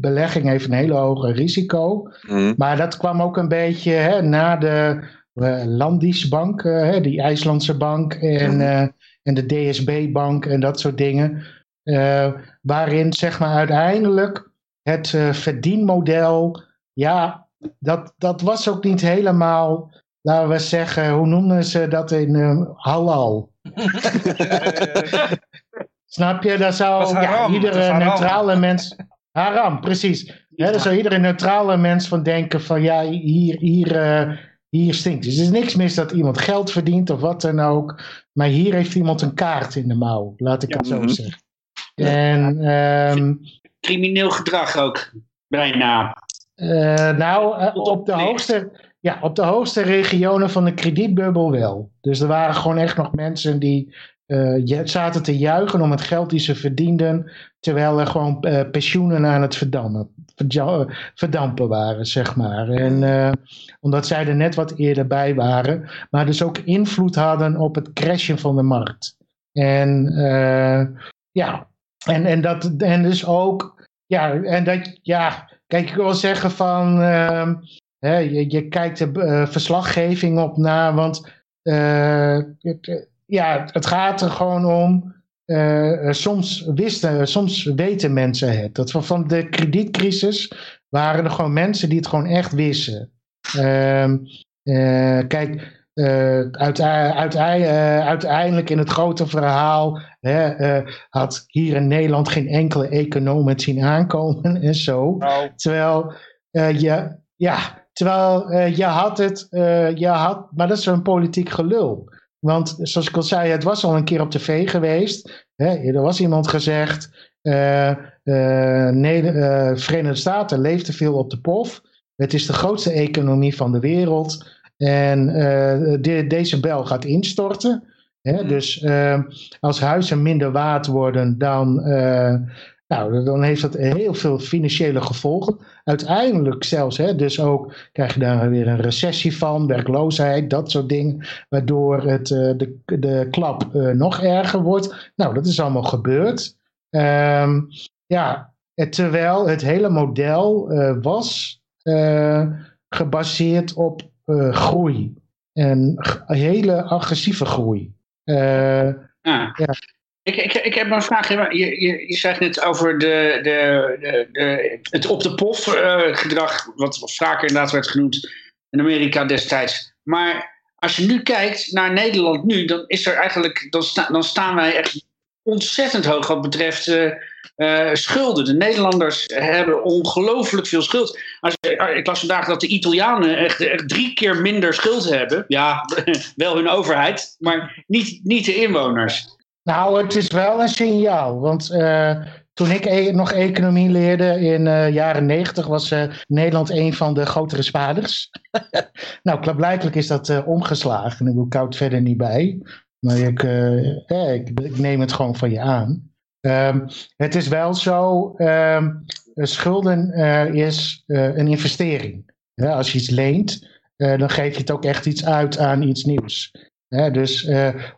belegging heeft een hele hoge risico. Mhm. Maar dat kwam ook een beetje hè, na de Landisbank, hè, die IJslandse bank en, uh, en de DSB-bank en dat soort dingen. Waarin zeg maar uiteindelijk het uh, verdienmodel, ja, dat, dat was ook niet helemaal, laten we zeggen, hoe noemen ze dat in uh, halal? Snap je? Daar zou ja, iedere neutrale mens... Haram, precies. Hè, daar zou iedere neutrale mens van denken van ja, hier, hier, eh, hier stinkt. Dus er is niks mis dat iemand geld verdient of wat dan ook. Maar hier heeft iemand een kaart in de mouw, laat ik Ja. het zo Mhm. zeggen. En ehm, Crimineel gedrag ook, bijna. eh, nou, eh, op de, hoogste, ja, op de hoogste regionen van de kredietbubbel wel. Dus er waren gewoon echt nog mensen die eh, zaten te juichen om het geld die ze verdienden, terwijl er gewoon pensioenen aan het verdammen, verdampen waren, zeg maar. En omdat zij er net wat eerder bij waren, maar dus ook invloed hadden op het crashen van de markt. En ja, en, en, dat, en dus ook, ja, en dat, ja, kijk, ik wil zeggen van, ehm, hè, je, je kijkt de eh, verslaggeving op na, want eh, het, eh, ja, het gaat er gewoon om. soms, wisten, soms weten mensen het. Dat van- de kredietcrisis waren er gewoon mensen die het gewoon echt wisten. Ehm, eh, kijk, eh, uitei- eh, uiteindelijk in het grote verhaal hè, eh, had hier in Nederland geen enkele econoom het zien aankomen en zo. Nou, Terwijl eh, je, ja, terwijl eh, je had het, eh, je had, maar dat is een politiek gelul. Want zoals ik al zei, het was al een keer op tv geweest. Hè, er was iemand gezegd, eh eh, eh, Verenigde Staten leeft te veel op de pof. Het is de grootste economie van de wereld. En eh, de- deze bel gaat instorten. Hè, dus eh, als huizen minder waard worden, dan, eh, nou, dan heeft dat heel veel financiële gevolgen. Uiteindelijk zelfs, hè, dus ook krijg je daar weer een recessie van, werkloosheid, dat soort dingen, waardoor het, eh, de, de klap nog erger wordt. Nou, dat is allemaal gebeurd. Ehm, ja, terwijl het hele model was gebaseerd op eh, groei. En hele agressieve groei. Eh, Ja. Ja. Ik, ik, ik heb een vraag. Je, je, je zei net over de, de, de, de, het op de pof eh, gedrag, wat vaker inderdaad werd genoemd in Amerika destijds. Maar als je nu kijkt naar Nederland nu, dan is er eigenlijk, dan, sta, dan staan wij echt ontzettend hoog wat betreft eh, eh, schulden. De Nederlanders hebben ongelooflijk veel schuld. Als, je- ik las vandaag dat de Italianen echt, echt drie keer minder schuld hebben. Ja, wel hun overheid, maar niet, niet de inwoners. Nou, het is wel een signaal. Want eh, toen ik e- nog economie leerde in de jaren negentig was eh, Nederland een van de grotere spaarders. nou, klaarblijkelijk is dat eh, omgeslagen. Ik bedoel, het verder niet bij. Maar ik, eh, eh, ik, ik neem het gewoon van je aan. Ehm, het is wel zo, ehm, schulden eh, is eh, een investering. Als je iets leent, eh, dan geef je het ook echt iets uit aan iets nieuws. Dus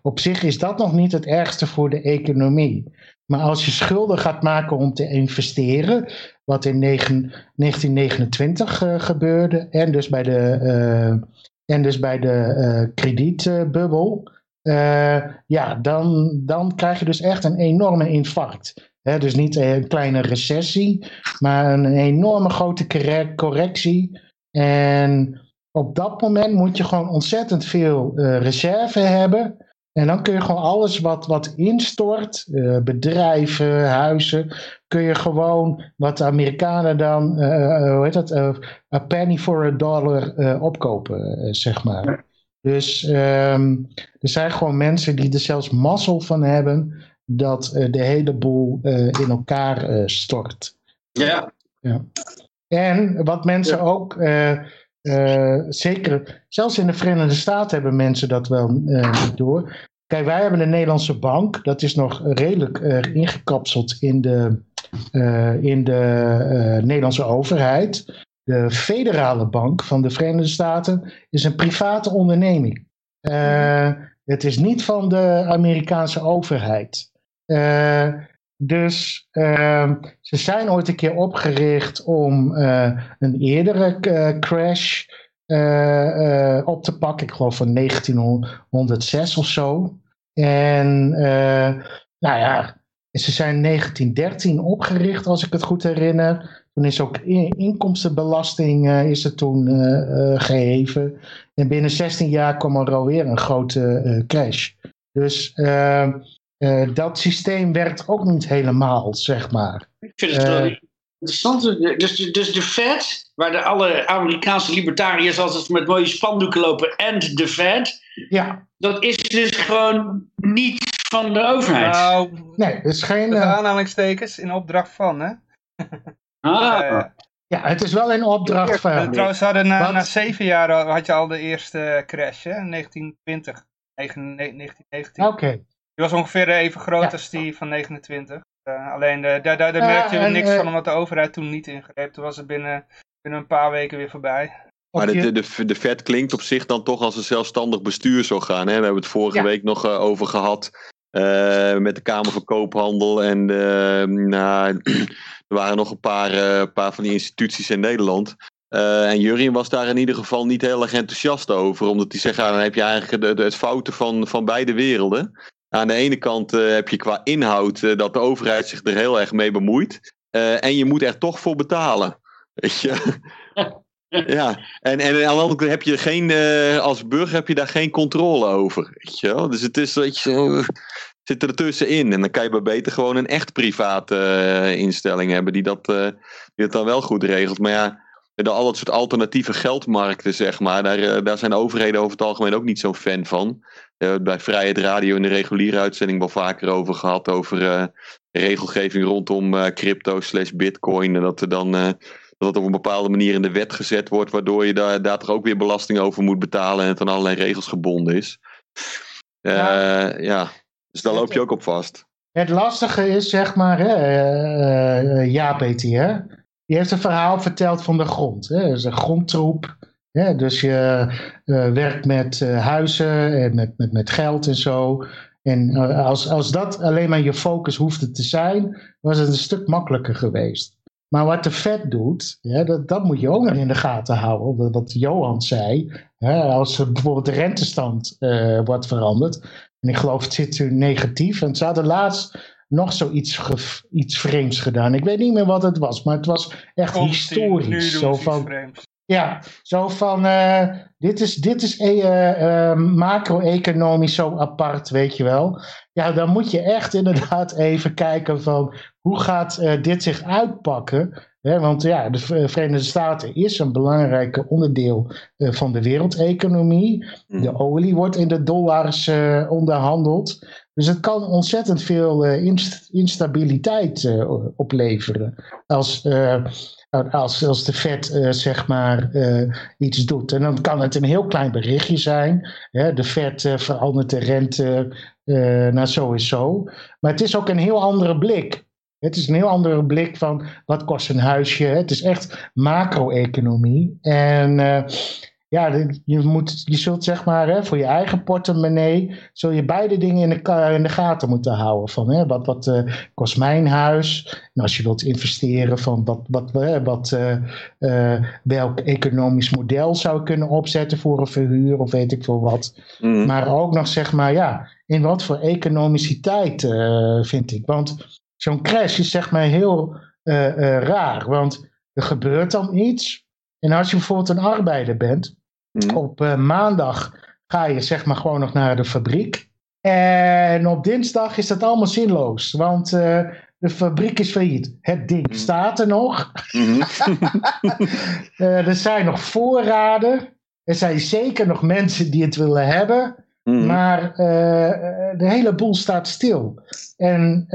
op zich is dat nog niet het ergste voor de economie. Maar als je schulden gaat maken om te investeren, wat in negen- 1929 eh, gebeurde, en dus bij de, en dus bij de kredietbubbel, ja, dan, dan krijg je dus echt een enorme infarct. Dus niet een kleine recessie, maar een enorme grote corre- correctie. En op dat moment moet je gewoon ontzettend veel eh, reserve hebben. En dan kun je gewoon alles wat, wat instort, eh, bedrijven, huizen, kun je gewoon, wat de Amerikanen dan, eh, eh, hoe heet dat, eh, a penny for a dollar eh, opkopen, eh, zeg maar. Dus ehm, er zijn gewoon mensen die er zelfs mazzel van hebben dat eh, de hele boel eh, in elkaar eh, stort. Ja. En wat mensen ook, zeker, zelfs in de Verenigde Staten hebben mensen dat wel niet door. Kijk, wij hebben de Nederlandse bank, dat is nog redelijk ingekapseld in de, in de Nederlandse overheid. De federale bank van de Verenigde Staten is een private onderneming. Eh, het is niet van de Amerikaanse overheid. Eh, dus ehm, ze zijn ooit een keer opgericht om eh, een eerdere crash op te pakken. Ik geloof van 1906 of zo. En nou ja, ze zijn in 1913 opgericht, als ik het goed herinner. Toen is ook in- inkomstenbelasting eh, is er toen eh, eh, geheven. En binnen 16 jaar kwam er alweer een grote eh, crash. Dus ehm, eh, dat systeem werkt ook niet helemaal, zeg maar. Ik vind het wel interessant. Dus, de- dus de Fed, waar de alle Amerikaanse libertariërs altijd met mooie spandoeken lopen, en de Fed, Ja, dat is dus gewoon niet van de overheid. Nou, nee, het is geen. aanhalingstekens in opdracht van, hè? ah, Eh, ja, het is wel in opdracht van. trouwens, hadden na, zeven jaar al- had je al de eerste crash, hè? 1920. negen- ne- 1919. Oké. Die was ongeveer even groot Ja. als die van 29. Eh, alleen eh, daar, daar, merkte je en, niks van, omdat de overheid toen niet ingreep. Toen was het binnen, binnen een paar weken weer voorbij. Maar de, de, de, de Fed klinkt op zich dan toch als een zelfstandig bestuur zou gaan. Hè? We hebben het vorige Ja. week nog eh, over gehad. Eh, met de Kamer van Koophandel. En eh, nou, er waren nog een paar, eh, paar van die instituties in Nederland. Eh, en Jurien was daar in ieder geval niet heel erg enthousiast over. Omdat hij zegt, ja, dan heb je eigenlijk het fouten van, van beide werelden. Aan de ene kant heb je qua inhoud dat de overheid zich er heel erg mee bemoeit. En je moet er toch voor betalen. Weet je? ja, en, en aan heb je geen, eh, als burger heb je daar geen controle over. Weet je wel? Dus het is, weet je, zit er tussenin. En dan kan je maar beter gewoon een echt private eh, instelling hebben die dat, eh, die dat dan wel goed regelt. Maar ja, de, al dat soort alternatieve geldmarkten, zeg maar, daar, daar zijn overheden over het algemeen ook niet zo'n fan van. Bij Vrijheid Radio in de reguliere uitzending wel vaker over gehad. Over regelgeving rondom crypto slash bitcoin. En dat er dan dat het op een bepaalde manier in de wet gezet wordt. Waardoor je daar, daar toch ook weer belasting over moet betalen. En het aan allerlei regels gebonden is. Eh, Ja. ja. Dus daar loop je ook op vast. Het lastige is, zeg maar, hè, heet die, hè? Die heeft een verhaal verteld van de grond. Hè? Dat is een grondtroep. Hè? Dus je eh, werkt met eh, huizen en met, met, met geld en zo. En als, als dat alleen maar je focus hoefde te zijn, was het een stuk makkelijker geweest. Maar wat de Fed doet, ja, dat, dat moet je ook nog in de gaten houden. Wat- Johan zei, hè, als bijvoorbeeld de rentestand eh, wordt veranderd. En ik geloof het zit nu negatief. En ze hadden laatst nog zoiets iets vreemds gedaan. Ik weet niet meer wat het was, maar het was echt historisch. Zo van, ja, zo van, eh, dit is, dit is eh, macro-economisch zo apart, weet je wel. Ja, dan moet je echt inderdaad even kijken van, hoe gaat eh, dit zich uitpakken? Hè, want ja, de V- Verenigde Staten is een belangrijk onderdeel eh, van de wereldeconomie. Hm. De olie wordt in de dollars eh, onderhandeld. Dus het kan ontzettend veel eh, inst- instabiliteit eh, opleveren. Als, eh, als, als de Fed eh, zeg maar eh, iets doet. En dan kan het een heel klein berichtje zijn. Hè? De Fed eh, verandert de rente eh naar zo. Maar het is ook een heel andere blik. Het is een heel andere blik van wat kost een huisje. Het is echt macro-economie. En eh, ja, je, moet, je zult zeg maar hè, voor je eigen portemonnee, zul je beide dingen in de, in de gaten moeten houden. Van, hè, wat wat eh, kost mijn huis? En als je wilt investeren, van wat, wat, hè, wat, eh, eh, welk economisch model zou ik kunnen opzetten voor een verhuur of weet ik veel wat. Hm. Maar ook nog zeg maar, ja, in wat voor economiciteit vind ik. Want zo'n crash is zeg maar heel raar. Want er gebeurt dan iets. En als je bijvoorbeeld een arbeider bent, Hm. op eh, maandag ga je zeg maar gewoon nog naar de fabriek. En op dinsdag is dat allemaal zinloos. Want eh, de fabriek is failliet. Het ding Mm. staat er nog. Mhm. Eh, er zijn nog voorraden. Er zijn zeker nog mensen die het willen hebben. Maar de hele boel staat stil. En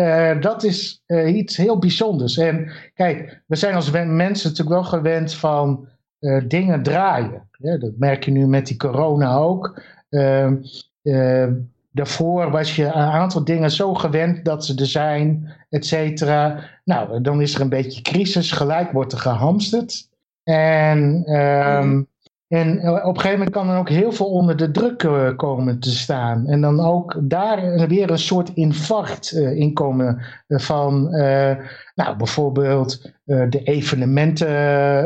dat is iets heel bijzonders. En kijk, we zijn als mensen natuurlijk wel gewend van eh, dingen draaien. Ja, dat merk je nu met die corona ook. Ehm, eh, daarvoor was je een aantal dingen zo gewend dat ze er zijn, et cetera. Nou, dan is er een beetje crisis, gelijk wordt er gehamsterd. En ehm, en op een gegeven moment kan er ook heel veel onder de druk eh, komen te staan. En dan ook daar weer een soort infarct eh, in komen van, nou bijvoorbeeld de evenementen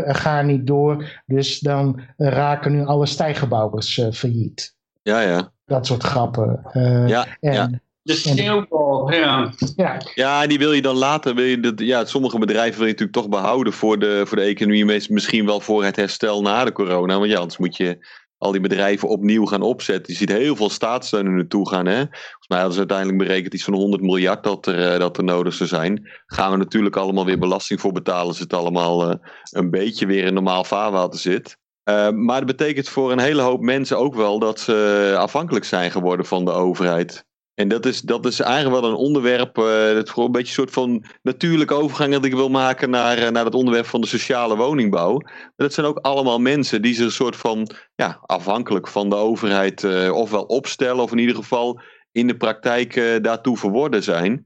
eh, gaan niet door. Dus dan eh, raken nu alle stijgebouwers eh, failliet. Ja, ja. Dat soort grappen. Eh, Ja, en, ja. De sneeuwbal, ja. ja. Ja, die wil je dan later. Wil je dat, ja, sommige bedrijven wil je natuurlijk toch behouden voor de, voor de economie. meest- Misschien wel voor het herstel na de corona. Want ja, anders moet je, al die bedrijven opnieuw gaan opzetten. Je ziet heel veel staatssteun er naartoe gaan. Hè? Volgens mij hadden ze uiteindelijk berekend iets van 100 miljard dat er, eh, dat er nodig zou zijn. Gaan we natuurlijk allemaal weer belasting voor betalen als het allemaal eh, een beetje weer in normaal vaarwater zit. Uh, maar dat betekent voor een hele hoop mensen ook wel dat ze afhankelijk zijn geworden van de overheid. En dat is, dat is eigenlijk wel een onderwerp, uh, dat gewoon een beetje een soort van natuurlijke overgang dat ik wil maken naar, uh, naar het onderwerp van de sociale woningbouw. Maar dat zijn ook allemaal mensen die zich een soort van ja, afhankelijk van de overheid uh, ofwel opstellen of in ieder geval in de praktijk daartoe verworden zijn.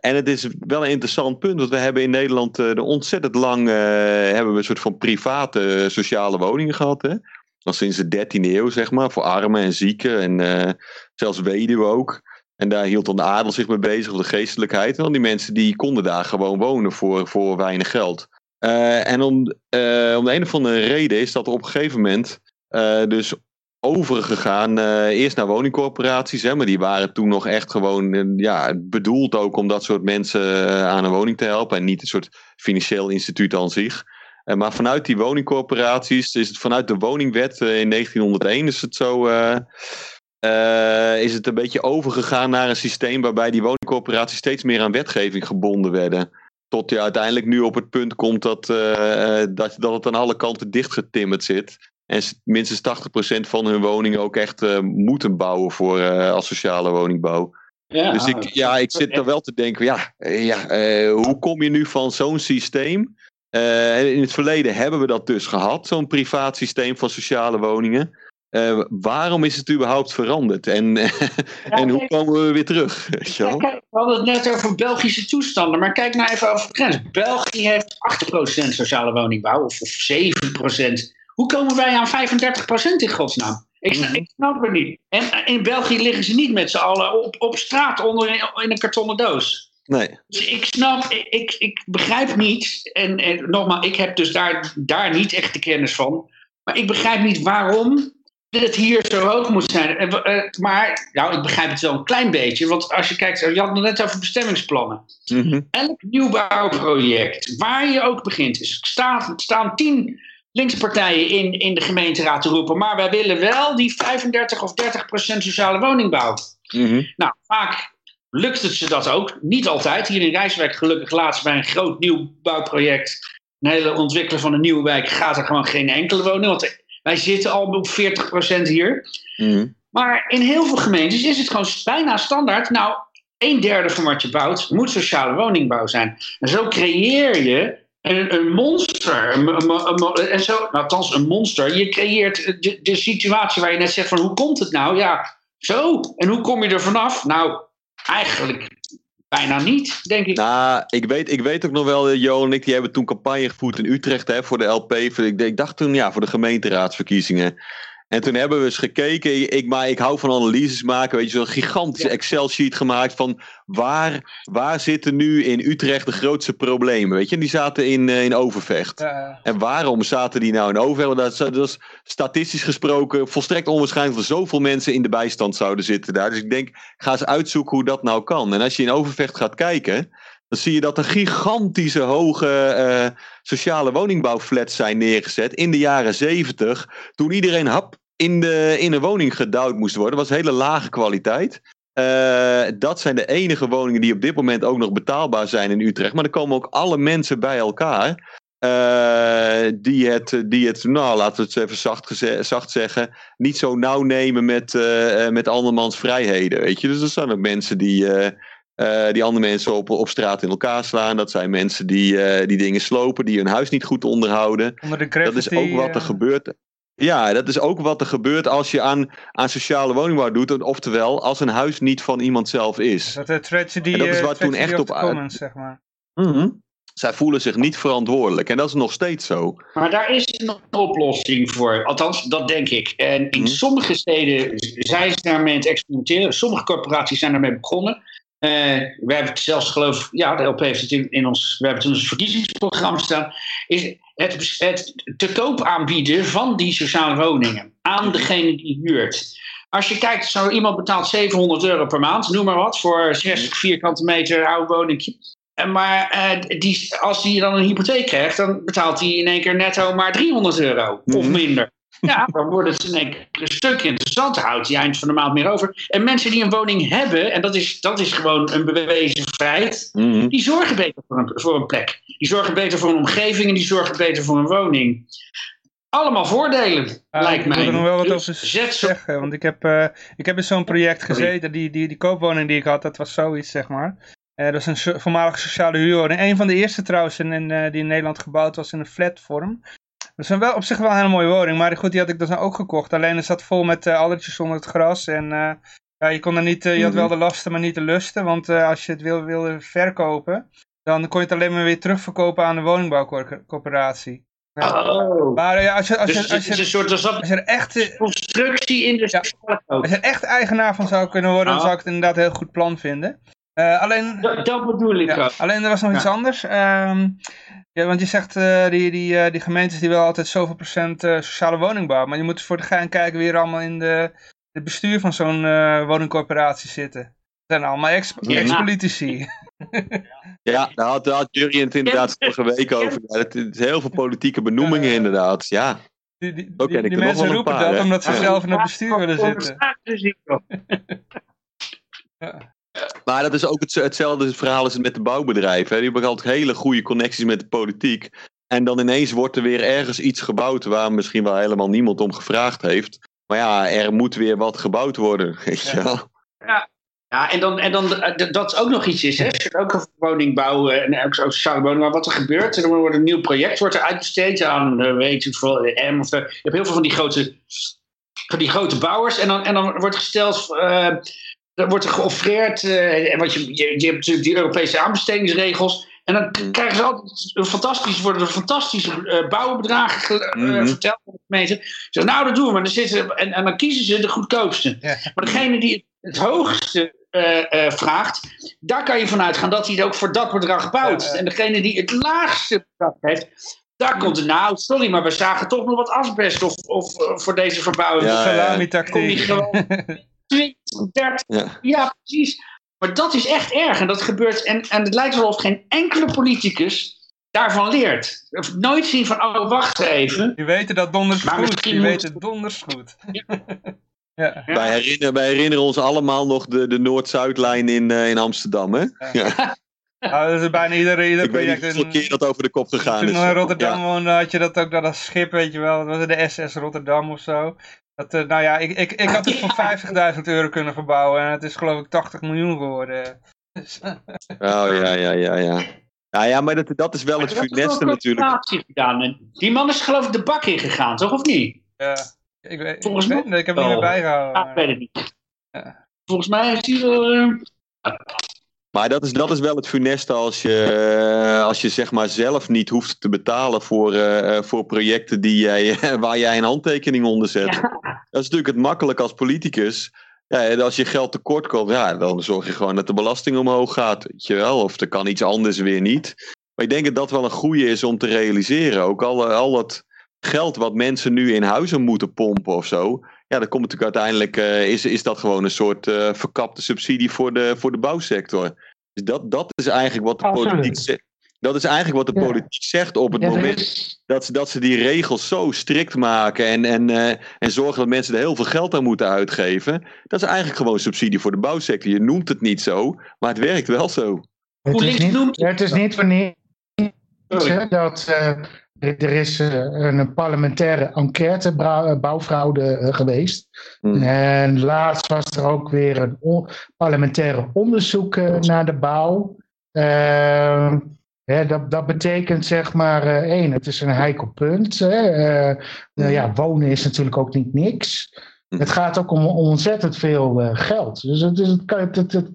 en het is wel een interessant punt, want we hebben in Nederland de ontzettend lang hebben we een soort van private sociale woningen gehad. Hè? Al sinds de 13e eeuw, zeg maar, voor armen en zieken en zelfs weduwen ook. En daar hield dan de adel zich mee bezig, of de geestelijkheid. Want die mensen die konden daar gewoon wonen voor, voor weinig geld. Uh, en om, uh, om de een of andere reden is dat er op een gegeven moment dus overgegaan. eerst naar woningcorporaties, hè, maar die waren toen nog echt gewoon ja, bedoeld ook om dat soort mensen aan een woning te helpen. En niet een soort financieel instituut aan zich. Uh, maar vanuit die woningcorporaties is het vanuit de woningwet uh, in 1901 is het zo. Uh, is het een beetje overgegaan naar een systeem waarbij die woningcorporaties steeds meer aan wetgeving gebonden werden. Tot je uiteindelijk nu op het punt komt dat, dat, dat het aan alle kanten dichtgetimmerd zit. En minstens 80% van hun woningen ook echt moeten bouwen voor als sociale woningbouw. Ja, dus ik, ja, ik zit er wel te denken, ja, ja hoe kom je nu van zo'n systeem in het verleden hebben we dat dus gehad, zo'n privaat systeem van sociale woningen. Uh, waarom is het überhaupt veranderd? En, ja, en hoe komen we weer terug? Ja, kijk, we hadden het net over Belgische toestanden, maar kijk nou even over de grens. België heeft 8% sociale woningbouw, of, of 7%. Hoe komen wij aan 35% in godsnaam? Ik, snap, ik snap het niet. En in België liggen ze niet met z'n allen op, op straat onder in een kartonnen doos. Nee. Dus ik snap, ik, ik begrijp niet, en, en nogmaals, ik heb dus daar, daar niet echt de kennis van, maar ik begrijp niet waarom het hier zo hoog moet zijn. Eh, maar, nou, ik begrijp het wel een klein beetje, want als je kijkt, je had het net over bestemmingsplannen. Mm-hmm. Elk nieuwbouwproject, waar je ook begint, dus staan, staan tien linkse partijen in, in de gemeenteraad te roepen, maar wij willen wel die 35 of 30 procent sociale woningbouw. Mm-hmm. Nou, vaak lukt het ze dat ook. Niet altijd. Hier in Rijswijk gelukkig laatst bij een groot nieuwbouwproject. Een hele ontwikkelen van een nieuwe wijk gaat er gewoon geen enkele woning. Want wij zitten al op 40% hier. Mm. Maar in heel veel gemeentes is het gewoon bijna standaard. Nou, een derde van wat je bouwt moet sociale woningbouw zijn. En zo creëer je een, een monster. Een, een, en zo, nou, althans een monster. Je creëert de, de situatie waar je net zegt van hoe komt het nou? Ja, zo. En hoe kom je er vanaf? Nou, Eigenlijk bijna niet, denk ik. Nou, ik weet, ik weet ook nog wel, eh, Johan en ik, die hebben toen campagne gevoerd in Utrecht hè, voor de LP. Ik, ik dacht toen, ja, voor de gemeenteraadsverkiezingen. En toen hebben we eens gekeken. Ik, maar ik hou van analyses maken. Weet je, zo'n gigantische Excel-sheet gemaakt van waar, waar zitten nu in Utrecht de grootste problemen. Weet je, en die zaten in, uh, in Overvecht. Ja. En waarom zaten die nou in Overvecht? Dat, dat is statistisch gesproken volstrekt onwaarschijnlijk dat zoveel mensen in de bijstand zouden zitten daar. Dus ik denk, ga eens uitzoeken hoe dat nou kan. En als je in Overvecht gaat kijken. Dan zie je dat er gigantische hoge uh, sociale woningbouwflats zijn neergezet in de jaren zeventig. Toen iedereen hap in, de, in een woning gedouwd moest worden. Dat was hele lage kwaliteit. Uh, dat zijn de enige woningen die op dit moment ook nog betaalbaar zijn in Utrecht. Maar er komen ook alle mensen bij elkaar. Uh, die, het, die het, nou laten we het even zacht, zacht zeggen, niet zo nauw nemen met, uh, met andermans vrijheden. Weet je? Dus er zijn ook mensen die, die andere mensen op, op straat in elkaar slaan. Dat zijn mensen die, die dingen slopen, die hun huis niet goed onderhouden. Onder dat is ook wat er gebeurt. Ja, dat is ook wat er gebeurt als je aan, aan sociale woningbouw doet. Oftewel, als een huis niet van iemand zelf is. Dat de tragedy, en dat is uh, waar toen echt op commons, zeg maar. Mm -hmm. Zij voelen zich niet verantwoordelijk. En dat is nog steeds zo. Maar daar is een oplossing voor. Althans, dat denk ik. En in mm -hmm. sommige steden zijn ze daarmee aan het experimenteren. Sommige corporaties zijn daarmee begonnen. Uh, we hebben het zelfs geloof ja, de LP heeft het in, in ons, we hebben het in ons verkiezingsprogramma staan, is het, het te koop aanbieden van die sociale woningen aan degene die huurt. Als je kijkt, zo iemand betaalt 700 euro per maand, noem maar wat, voor 60 vierkante meter oud woningje. Maar uh, die, als hij dan een hypotheek krijgt, dan betaalt hij in één keer netto maar 300 euro of minder. Ja, dan wordt het in één keer een stuk interessanter. Houdt hij eind van de maand meer over. En mensen die een woning hebben, en dat is, dat is gewoon een bewezen feit, Mhm. die zorgen beter voor een, voor een plek. Die zorgen beter voor een omgeving en die zorgen beter voor een woning. Allemaal voordelen, Ah, lijkt ik mij. wil er nog wel wat over zet zeggen, want ik heb, eh, ik heb in zo'n project gezeten, die, die, die koopwoning die ik had, dat was zoiets, zeg maar. Eh, dat is een so- voormalige sociale huurwoning. Een van de eerste trouwens in, in, eh, die in Nederland gebouwd was in een flatvorm. Dat is wel, op zich wel een hele mooie woning, maar goed, die had ik dus nou ook gekocht. Alleen er zat vol met allertjes onder het gras en eh, ja, je, kon er niet, eh, je had wel Mhm. de lasten, maar niet de lusten. Want als je het wil, wilde verkopen, dan kon je het alleen maar weer terugverkopen aan de woningbouwcorporatie. Oh. Maar ja, als je, als Dus je, het als je, een soort er zat als je er echt... constructie in de Ja. als je er echt eigenaar van zou kunnen worden, dan Ah. zou ik het inderdaad een heel goed plan vinden. Eh, alleen, Dat, dat bedoel ik ja, ook. alleen er was nog iets Ja. anders. Ehm, ja, want je zegt eh, die, die, eh, die gemeentes die wel altijd zoveel procent eh, sociale woningbouw. Maar je moet voor de gein kijken wie er allemaal in de, het bestuur van zo'n eh, woningcorporatie zitten. Dat zijn allemaal ex- Ja. ex-politici. Ja, daar had, Jurjen het inderdaad vorige week over. Ja, het, is heel veel politieke benoemingen inderdaad. Ja, Die, die, die, mensen wel een roepen paar, dat hè? omdat ze Ja. zelf in het bestuur willen zitten. maar dat is ook het, hetzelfde verhaal als het met de bouwbedrijven. hè. Die hebben altijd hele goede connecties met de politiek. En dan ineens wordt er weer ergens iets gebouwd waar misschien wel helemaal niemand om gevraagd heeft. Maar ja, er moet weer wat gebouwd worden. Weet je Ja. wel? Ja, en dan, en dan eh, dat ook nog iets is, hè? Je ook bouwen en ook sociale woning, maar wat er gebeurt, er wordt een nieuw project wordt er uitbesteed aan, eh, weet ik veel, de M of de, je hebt heel veel van die grote, van die grote bouwers en dan, en dan wordt gesteld, eh, wordt er geoffreerd, eh, en wat je, je, je hebt natuurlijk die Europese aanbestedingsregels, en dan krijgen ze altijd een fantastisch, worden er fantastische eh, bouwbedragen ge- eh, Mhm. verteld aan de gemeente. Ze zeggen, nou dat doen we, maar dan zitten, en, en dan kiezen ze de goedkoopste. Ja. Maar degene die het hoogste eh, eh, vraagt, daar kan je vanuit gaan dat hij het ook voor dat bedrag bouwt. Ja, ja. En degene die het laagste bedrag heeft, daar komt het nou, sorry, maar we zagen toch nog wat asbest of, of voor deze verbouwing. Ja, ja. Salami Kom je tactiek. gewoon 20, 30, Ja. ja precies. Maar dat is echt erg en dat gebeurt. En, en het lijkt wel of geen enkele politicus daarvan leert. Of nooit zien van, oh wacht even. Die weten dat donders Maar goed. misschien Die moet- weten donders goed. ja. Ja. Wij, herinneren, wij herinneren ons allemaal nog de, de Noord-Zuidlijn in, eh, in Amsterdam. Hè? Ja. Nou, dat is bijna ieder, ieder Ik weet niet project. hoeveel keer dat over de kop gegaan Toen is. in Rotterdam Ja. woonde, had je dat ook, dat als schip, weet je wel. Dat was de SS Rotterdam of zo. Dat, eh, nou ja, ik, ik, ik had het voor 50.000 euro kunnen verbouwen en het is geloof ik 80 miljoen geworden. Oh ja, ja, ja, ja. Nou ja, maar dat, dat is wel het funeste natuurlijk. Gedaan. En Die man is geloof ik de bak ingegaan, toch? Of niet? ja, ik, weet, ik, Volgens weet, mij ik heb het niet meer wel. bijgehouden. Ah, ik weet het niet. Ja. Volgens mij is hij wel... eh, Maar dat is, dat is wel het funeste als je, eh, als je zeg maar zelf niet hoeft te betalen voor, eh, eh, voor projecten die jij, waar jij een handtekening onder zet. Dat is natuurlijk het makkelijk als politicus. Ja, en als je geld tekort komt, ja, dan zorg je gewoon dat de belasting omhoog gaat. Weet je wel? Of er kan iets anders weer niet. Maar ik denk dat dat wel een goede is om te realiseren. Ook al, al dat geld wat mensen nu in huizen moeten pompen of zo. Ja, dan komt natuurlijk uiteindelijk, eh, is, is dat gewoon een soort eh, verkapte subsidie voor de, voor de bouwsector. Dus dat, dat is eigenlijk wat de Absoluut. politiek zegt. Dat is eigenlijk wat de Ja. politiek zegt op het Ja, moment is- dat ze, dat ze die regels zo strikt maken en, en, eh, en zorgen dat mensen er heel veel geld aan moeten uitgeven. Dat is eigenlijk gewoon subsidie voor de bouwsector. Je noemt het niet zo, maar het werkt wel zo. Het is niet, noemt het het is niet hè, dat eh, er is eh, een parlementaire enquête bra- bouwfraude eh, geweest. Hmm. En laatst was er ook weer een on- parlementaire onderzoek eh, naar de bouw. Ehm, hè, dat, dat betekent zeg maar eh, één, het is een heikel punt. Hè. Eh, nou ja, wonen is natuurlijk ook niet niks. Het gaat ook om, om ontzettend veel eh, geld. Dus het, is, het, het-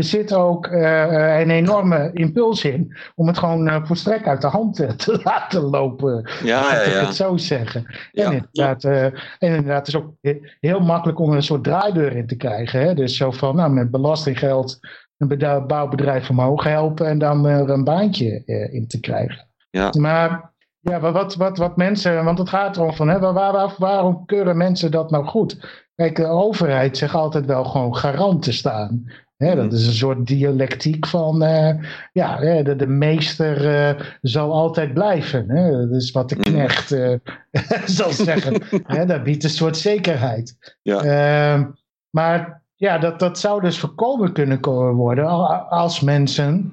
er zit ook eh, een enorme impuls in om het gewoon uh, volstrekt uit de hand eh, te laten lopen. Ja, laat ja, ik ja. het zo zeggen. Ja. En, inderdaad, eh, en inderdaad, het is ook he- heel makkelijk om er een soort draaideur in te krijgen. Hè? Dus zo van, nou, met belastinggeld een bouwbedrijf omhoog helpen en dan er een baantje eh, in te krijgen. Ja. Maar ja, wat, wat, wat mensen, want het gaat erom van, hè, waar, waar, waarom keuren mensen dat nou goed? Kijk, de overheid zegt altijd wel gewoon garant te staan. Hè, dat is een soort dialectiek van, eh, ja, de, de meester eh, zal altijd blijven. Hè? Dat is wat de knecht eh, zal zeggen. dat biedt een soort zekerheid. Ja. Ehm, maar ja, dat, dat zou dus voorkomen kunnen worden als mensen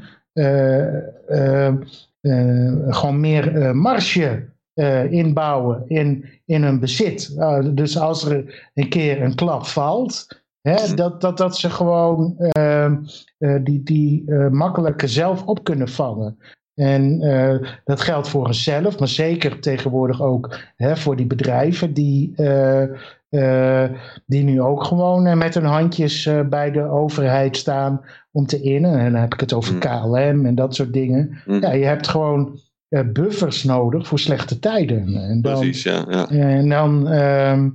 gewoon meer marge inbouwen in, in hun bezit. Dus als er een keer een klap valt, hè, dat, dat, dat ze gewoon ehm, eh, die, die makkelijker zelf op kunnen vangen. En eh, dat geldt voor henzelf, maar zeker tegenwoordig ook hè, voor die bedrijven die, die nu ook gewoon met hun handjes bij de overheid staan om te innen. En dan heb ik het over Mm. KLM en dat soort dingen. Mm. Ja, je hebt gewoon buffers nodig voor slechte tijden. En dan, Precies, ja. ja. en dan, ehm,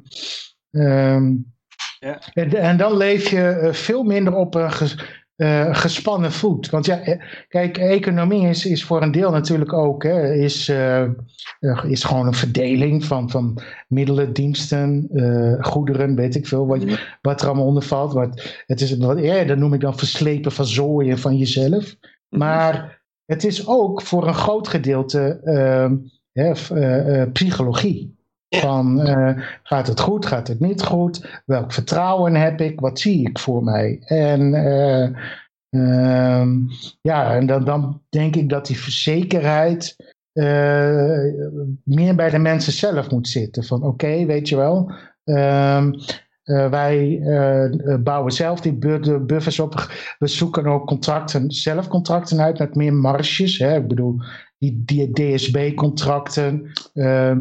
ehm, Ja. en, en dan leef je eh, veel minder op een ges- eh, gespannen voet. Want ja, eh, kijk, economie is, is voor een deel natuurlijk ook, hè, is, is gewoon een verdeling van, van middelen, diensten, goederen, weet ik veel, wat, wat er allemaal onder valt. Wat, het is, wat, ja, dat noem ik dan verslepen van zooien van jezelf. Maar het is ook voor een groot gedeelte ehm, eh, eh, psychologie. Van eh, gaat het goed, gaat het niet goed? Welk vertrouwen heb ik? Wat zie ik voor mij? En eh, ehm, ja, en dan, dan denk ik dat die verzekerheid eh, meer bij de mensen zelf moet zitten. Van oké, weet je wel. ehm, eh, wij bouwen zelf die buffers op. We zoeken ook contracten, zelf contracten uit met meer marges. Hè? Ik bedoel, die, die DSB-contracten. ehm, eh,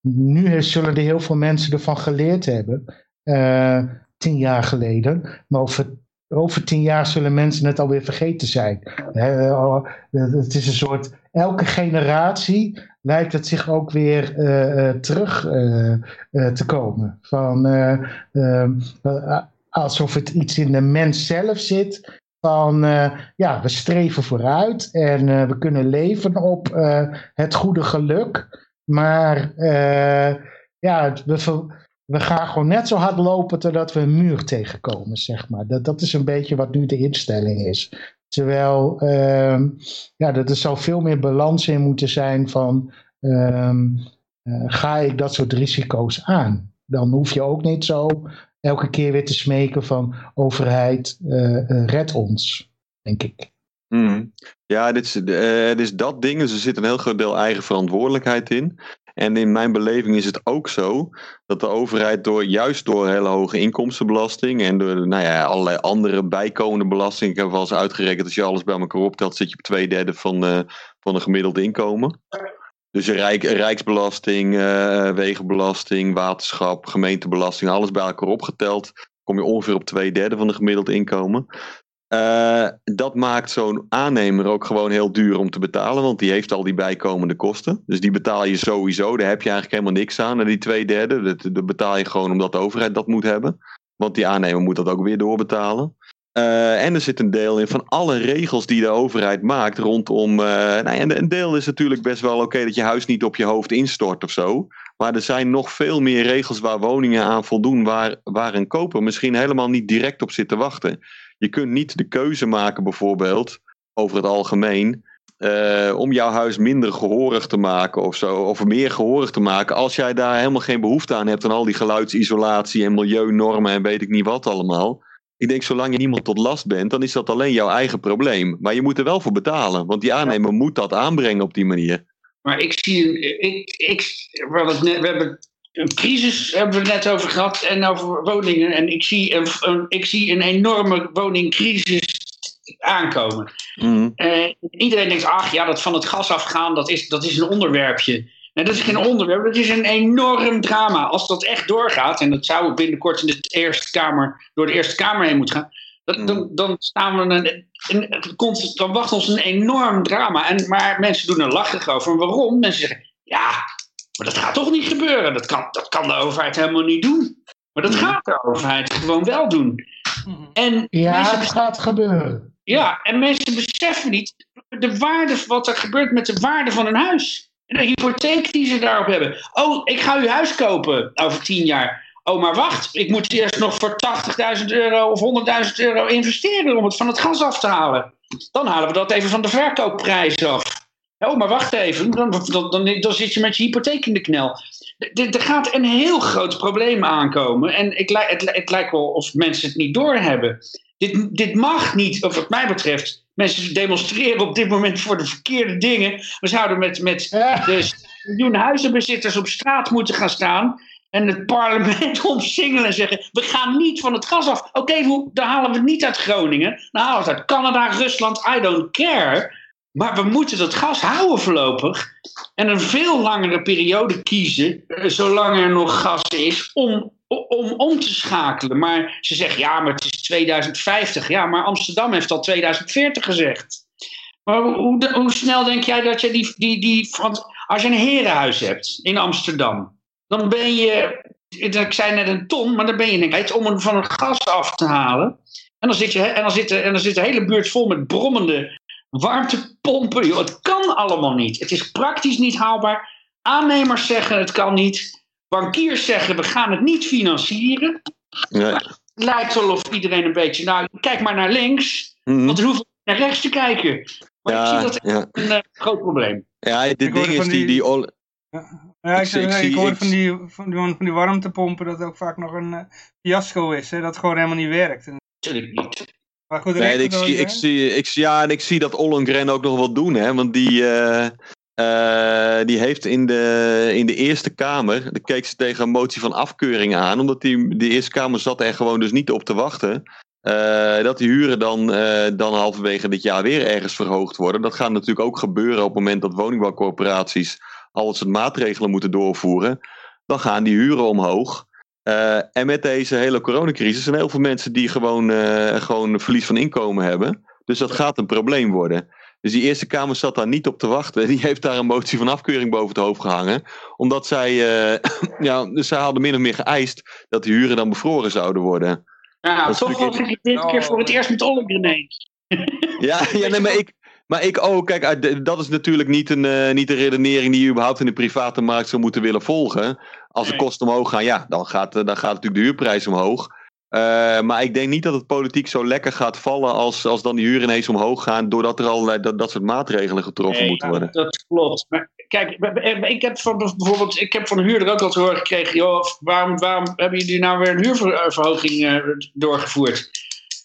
nu zullen er heel veel mensen ervan geleerd hebben. eh, tien jaar geleden. Maar over, over tien jaar zullen mensen het alweer vergeten zijn. Eh, het is een soort. Elke generatie lijkt het zich ook weer eh, eh, terug eh, eh, te komen. Van, eh, ehm, eh, alsof het iets in de mens zelf zit. Van eh, ja, we streven vooruit en eh, we kunnen leven op eh, het goede geluk. Maar eh, ja, we, we gaan gewoon net zo hard lopen totdat we een muur tegenkomen, zeg maar. Dat, dat is een beetje wat nu de instelling is. Terwijl ehm, ja, er er zou veel meer balans in moeten zijn van ehm, eh, ga ik dat soort risico's aan? Dan hoef je ook niet zo elke keer weer te smeken van overheid, eh, red ons, denk ik. Mhm. Ja, dit is, eh, is dat ding. Dus er zit een heel groot deel eigen verantwoordelijkheid in. En in mijn beleving is het ook zo dat de overheid door, juist door hele hoge inkomstenbelasting en door nou ja, allerlei andere bijkomende belastingen, ik heb wel eens uitgerekend, als je alles bij elkaar optelt, zit je op twee derde van, eh, van een gemiddeld inkomen. Dus rijk, rijksbelasting, eh, wegenbelasting, waterschap, gemeentebelasting, alles bij elkaar opgeteld, kom je ongeveer op twee derde van een gemiddeld inkomen. Eh, dat maakt zo'n aannemer ook gewoon heel duur om te betalen, want die heeft al die bijkomende kosten. Dus die betaal je sowieso, daar heb je eigenlijk helemaal niks aan. En die twee derde, dat, betaal je gewoon omdat de overheid dat moet hebben. Want die aannemer moet dat ook weer doorbetalen. Eh, en er zit een deel in van alle regels die de overheid maakt rondom. eh nou ja, en een deel is natuurlijk best wel oké dat je huis niet op je hoofd instort of zo. Maar er zijn nog veel meer regels waar woningen aan voldoen, waar, waar een koper misschien helemaal niet direct op zit te wachten. Je kunt niet de keuze maken, bijvoorbeeld, over het algemeen, eh, om jouw huis minder gehoorig te maken of zo, of meer gehoorig te maken, als jij daar helemaal geen behoefte aan hebt aan al die geluidsisolatie en milieunormen en weet ik niet wat allemaal. Ik denk, zolang je niemand tot last bent, dan is dat alleen jouw eigen probleem. Maar je moet er wel voor betalen, want die aannemer moet dat aanbrengen op die manier. Maar ik zie, ik, ik, het net, we hebben een crisis hebben we het net over gehad en over woningen. En ik zie een, een- ik zie een enorme woningcrisis aankomen. Mhm. Eh, iedereen denkt, ach ja, dat van het gas afgaan, dat is, dat is een onderwerpje. Nee, dat is geen onderwerp, dat is een enorm drama. Als dat echt doorgaat, en dat zou binnenkort in de Eerste Kamer, door de Eerste Kamer heen moeten gaan, dat, dan, dan, staan we een, een- dan wacht ons een enorm drama. En, maar mensen doen er lachig over. Waarom? Mensen zeggen, ja, maar dat gaat toch niet gebeuren. Dat kan, dat kan de overheid helemaal niet doen. Maar dat gaat de overheid gewoon wel doen. En Ja, mensen het gaat gebeuren. ja, en mensen beseffen niet de waarde, wat er gebeurt met de waarde van een huis. En de hypotheek die ze daarop hebben. Oh, ik ga uw huis kopen over tien jaar. Oh, maar wacht, ik moet eerst nog voor 80.000 euro of 100.000 euro investeren om het van het gas af te halen. Dan halen we dat even van de verkoopprijs af. Oh, maar wacht even, dan, dan, dan, dan zit je met je hypotheek in de knel. Er gaat een heel groot probleem aankomen. En ik, het, het lijkt wel of mensen het niet doorhebben. Dit, dit mag niet, of wat mij betreft, mensen demonstreren op dit moment voor de verkeerde dingen. We zouden met, met de miljoen huizenbezitters op straat moeten gaan staan en het parlement omsingelen en zeggen: we gaan niet van het gas af. Oké, okay, dan halen we het niet uit Groningen, dan halen we het uit Canada, Rusland, I don't care. Maar we moeten dat gas houden voorlopig. En een veel langere periode kiezen, eh, zolang er nog gas is, om, om om te schakelen. Maar ze zeggen, ja, maar het is 2050. Ja, maar Amsterdam heeft al 2040 gezegd. Maar hoe, hoe snel denk jij dat je die, die, die... Als je een herenhuis hebt in Amsterdam, dan ben je... Ik zei net een ton, maar dan ben je denk om van het gas af te halen. En dan zit, je, en dan zit, en dan zit de hele buurt vol met brommende warmtepompen. Joh, het kan allemaal niet. Het is praktisch niet haalbaar. Aannemers zeggen het kan niet. Bankiers zeggen we gaan het niet financieren. Nee. Het lijkt wel of iedereen een beetje. Nou, kijk maar naar links. Mm Want er hoeft naar rechts te kijken. Maar ja, ik zie dat ja. een uh, groot probleem. Ja, het ding is die... die, die ja, ik, ik, ik, hoor van die, van, die, van die warmtepompen dat het ook vaak nog een uh, fiasco is. Hè? Dat het gewoon helemaal niet werkt. Natuurlijk niet. Maar goed, nee, ik, zie, ik, zie, ik, ja, en ik zie dat Ollengren ook nog wat doen. Hè? Want die, uh, uh, die heeft in de, in de Eerste Kamer, de keek ze tegen een motie van afkeuring aan. Omdat die, de Eerste Kamer zat er gewoon dus niet op te wachten. Uh, dat die huren dan, dan halverwege dit jaar weer ergens verhoogd worden. Dat gaat natuurlijk ook gebeuren op het moment dat woningbouwcorporaties al het maatregelen moeten doorvoeren. Dan gaan die huren omhoog. Uh, en met deze hele coronacrisis zijn heel veel mensen die gewoon, uh, gewoon verlies van inkomen hebben. Dus dat gaat een probleem worden. Dus die Eerste Kamer zat daar niet op te wachten. Die heeft daar een motie van afkeuring boven het hoofd gehangen. Omdat zij, uh, ja, dus zij hadden min of meer geëist dat de huren dan bevroren zouden worden. Ja, toch was ik dit keer voor het eerst met Ollengren eens. Ja, ja nee, maar ik, maar ik ook, kijk, dat is natuurlijk niet een, uh, niet een redenering die je überhaupt in de private markt zou moeten willen volgen. Als de kosten omhoog gaan, ja, dan gaat, eh, dan gaat natuurlijk de huurprijs omhoog. Uh, maar ik denk niet dat het politiek zo lekker gaat vallen als, als dan die huren ineens omhoog gaan, doordat er al dat, dat soort maatregelen getroffen nee, moeten worden. Dat klopt. Maar kijk, ik heb van, bijvoorbeeld, ik heb van de huurder ook al te horen gekregen, joh, waarom, waarom hebben jullie nou weer een huurverhoging uh, doorgevoerd?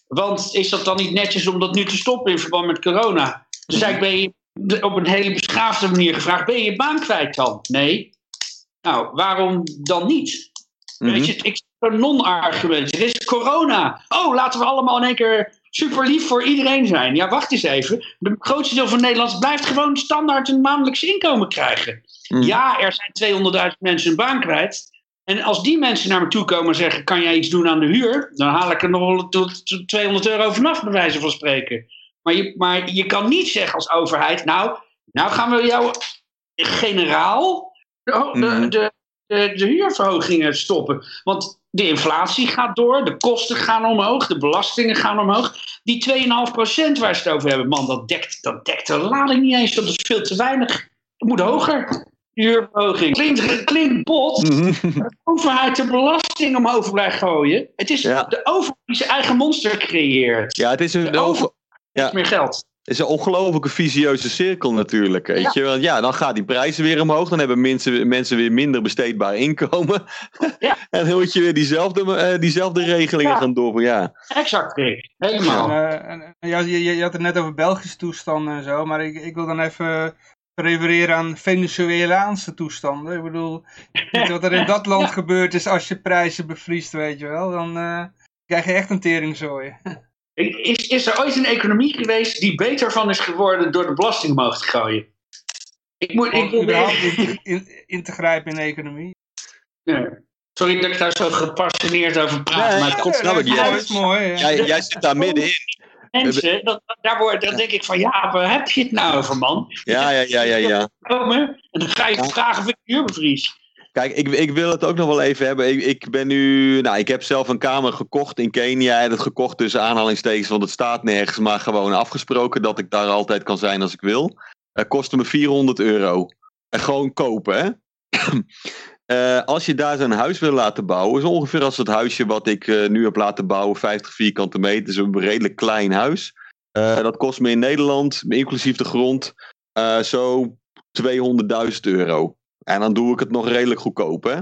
Want is dat dan niet netjes om dat nu te stoppen in verband met corona? Dus ik, ben je op een hele beschaafde manier gevraagd, ben je je baan kwijt dan? Nee. Nou, waarom dan niet? Mm Weet je, ik een non-argument. Er is corona. Oh, laten we allemaal in één keer super lief voor iedereen zijn. Ja, wacht eens even. De grootste deel van Nederland blijft gewoon standaard een maandelijks inkomen krijgen. Mhm. Ja, er zijn 200.000 mensen hun baan kwijt. En als die mensen naar me toe komen en zeggen: Kan jij iets doen aan de huur? Dan haal ik er nog 200 euro vanaf, bij wijze van spreken. Maar je, maar je kan niet zeggen als overheid: Nou, nou gaan we jou generaal de, mhm. de, de, de huurverhogingen stoppen. Want de inflatie gaat door, de kosten gaan omhoog, de belastingen gaan omhoog. Die 2,5% waar ze het over hebben, man, dat dekt, dat dekt de lading niet eens. Dat is veel te weinig. Het moet hoger. Huurverhoging. Klinkt, klinkt bot. Mhm. de overheid de belasting omhoog blijft gooien. Het is de overheid die zijn eigen monster creëert. Ja, het is een over... ja. meer geld is een ongelooflijke visieuze cirkel natuurlijk. Weet ja. je? Want ja, dan gaan die prijzen weer omhoog. Dan hebben mensen, mensen weer minder besteedbaar inkomen. Ja. en dan moet je weer diezelfde, uh, diezelfde regelingen gaan door. Ja. Exact, Rick. Helemaal. En, uh, ja, je, je, had het net over Belgische toestanden en zo. Maar ik, ik wil dan even refereren aan Venezuelaanse toestanden. Ik bedoel, wat er in dat land gebeurd is als je prijzen bevriest, weet je wel. Dan uh, krijg je echt een teringzooi. Is, is er ooit een economie geweest die beter van is geworden door de belasting omhoog te gooien? Ik moet, ik, in, in, in, te grijpen in de economie. Sorry dat ik daar zo gepassioneerd over praat, maar het komt nou jij, is mooi. Ja. Jij, jij zit daar middenin. Mensen, dat, daar word, dan denk ik van, ja, waar heb je het nou over, man? Ja, ja, ja, ja. ja. En dan ga je vragen of ik huur bevries. Kijk, ik, ik wil het ook nog wel even hebben. Ik, ik ben nu. Nou, ik heb zelf een kamer gekocht in Kenia. En het gekocht tussen aanhalingstekens, want het staat nergens. Maar gewoon afgesproken dat ik daar altijd kan zijn als ik wil. Het kostte me 400 euro. En gewoon kopen, hè? Eh, als je daar zo'n huis wil laten bouwen, is ongeveer als het huisje wat ik eh, nu heb laten bouwen, 50 vierkante meter, zo'n redelijk klein huis. Eh, dat kost me in Nederland, inclusief de grond, zo 200.000 euro. En dan doe ik het nog redelijk goedkoop, hè?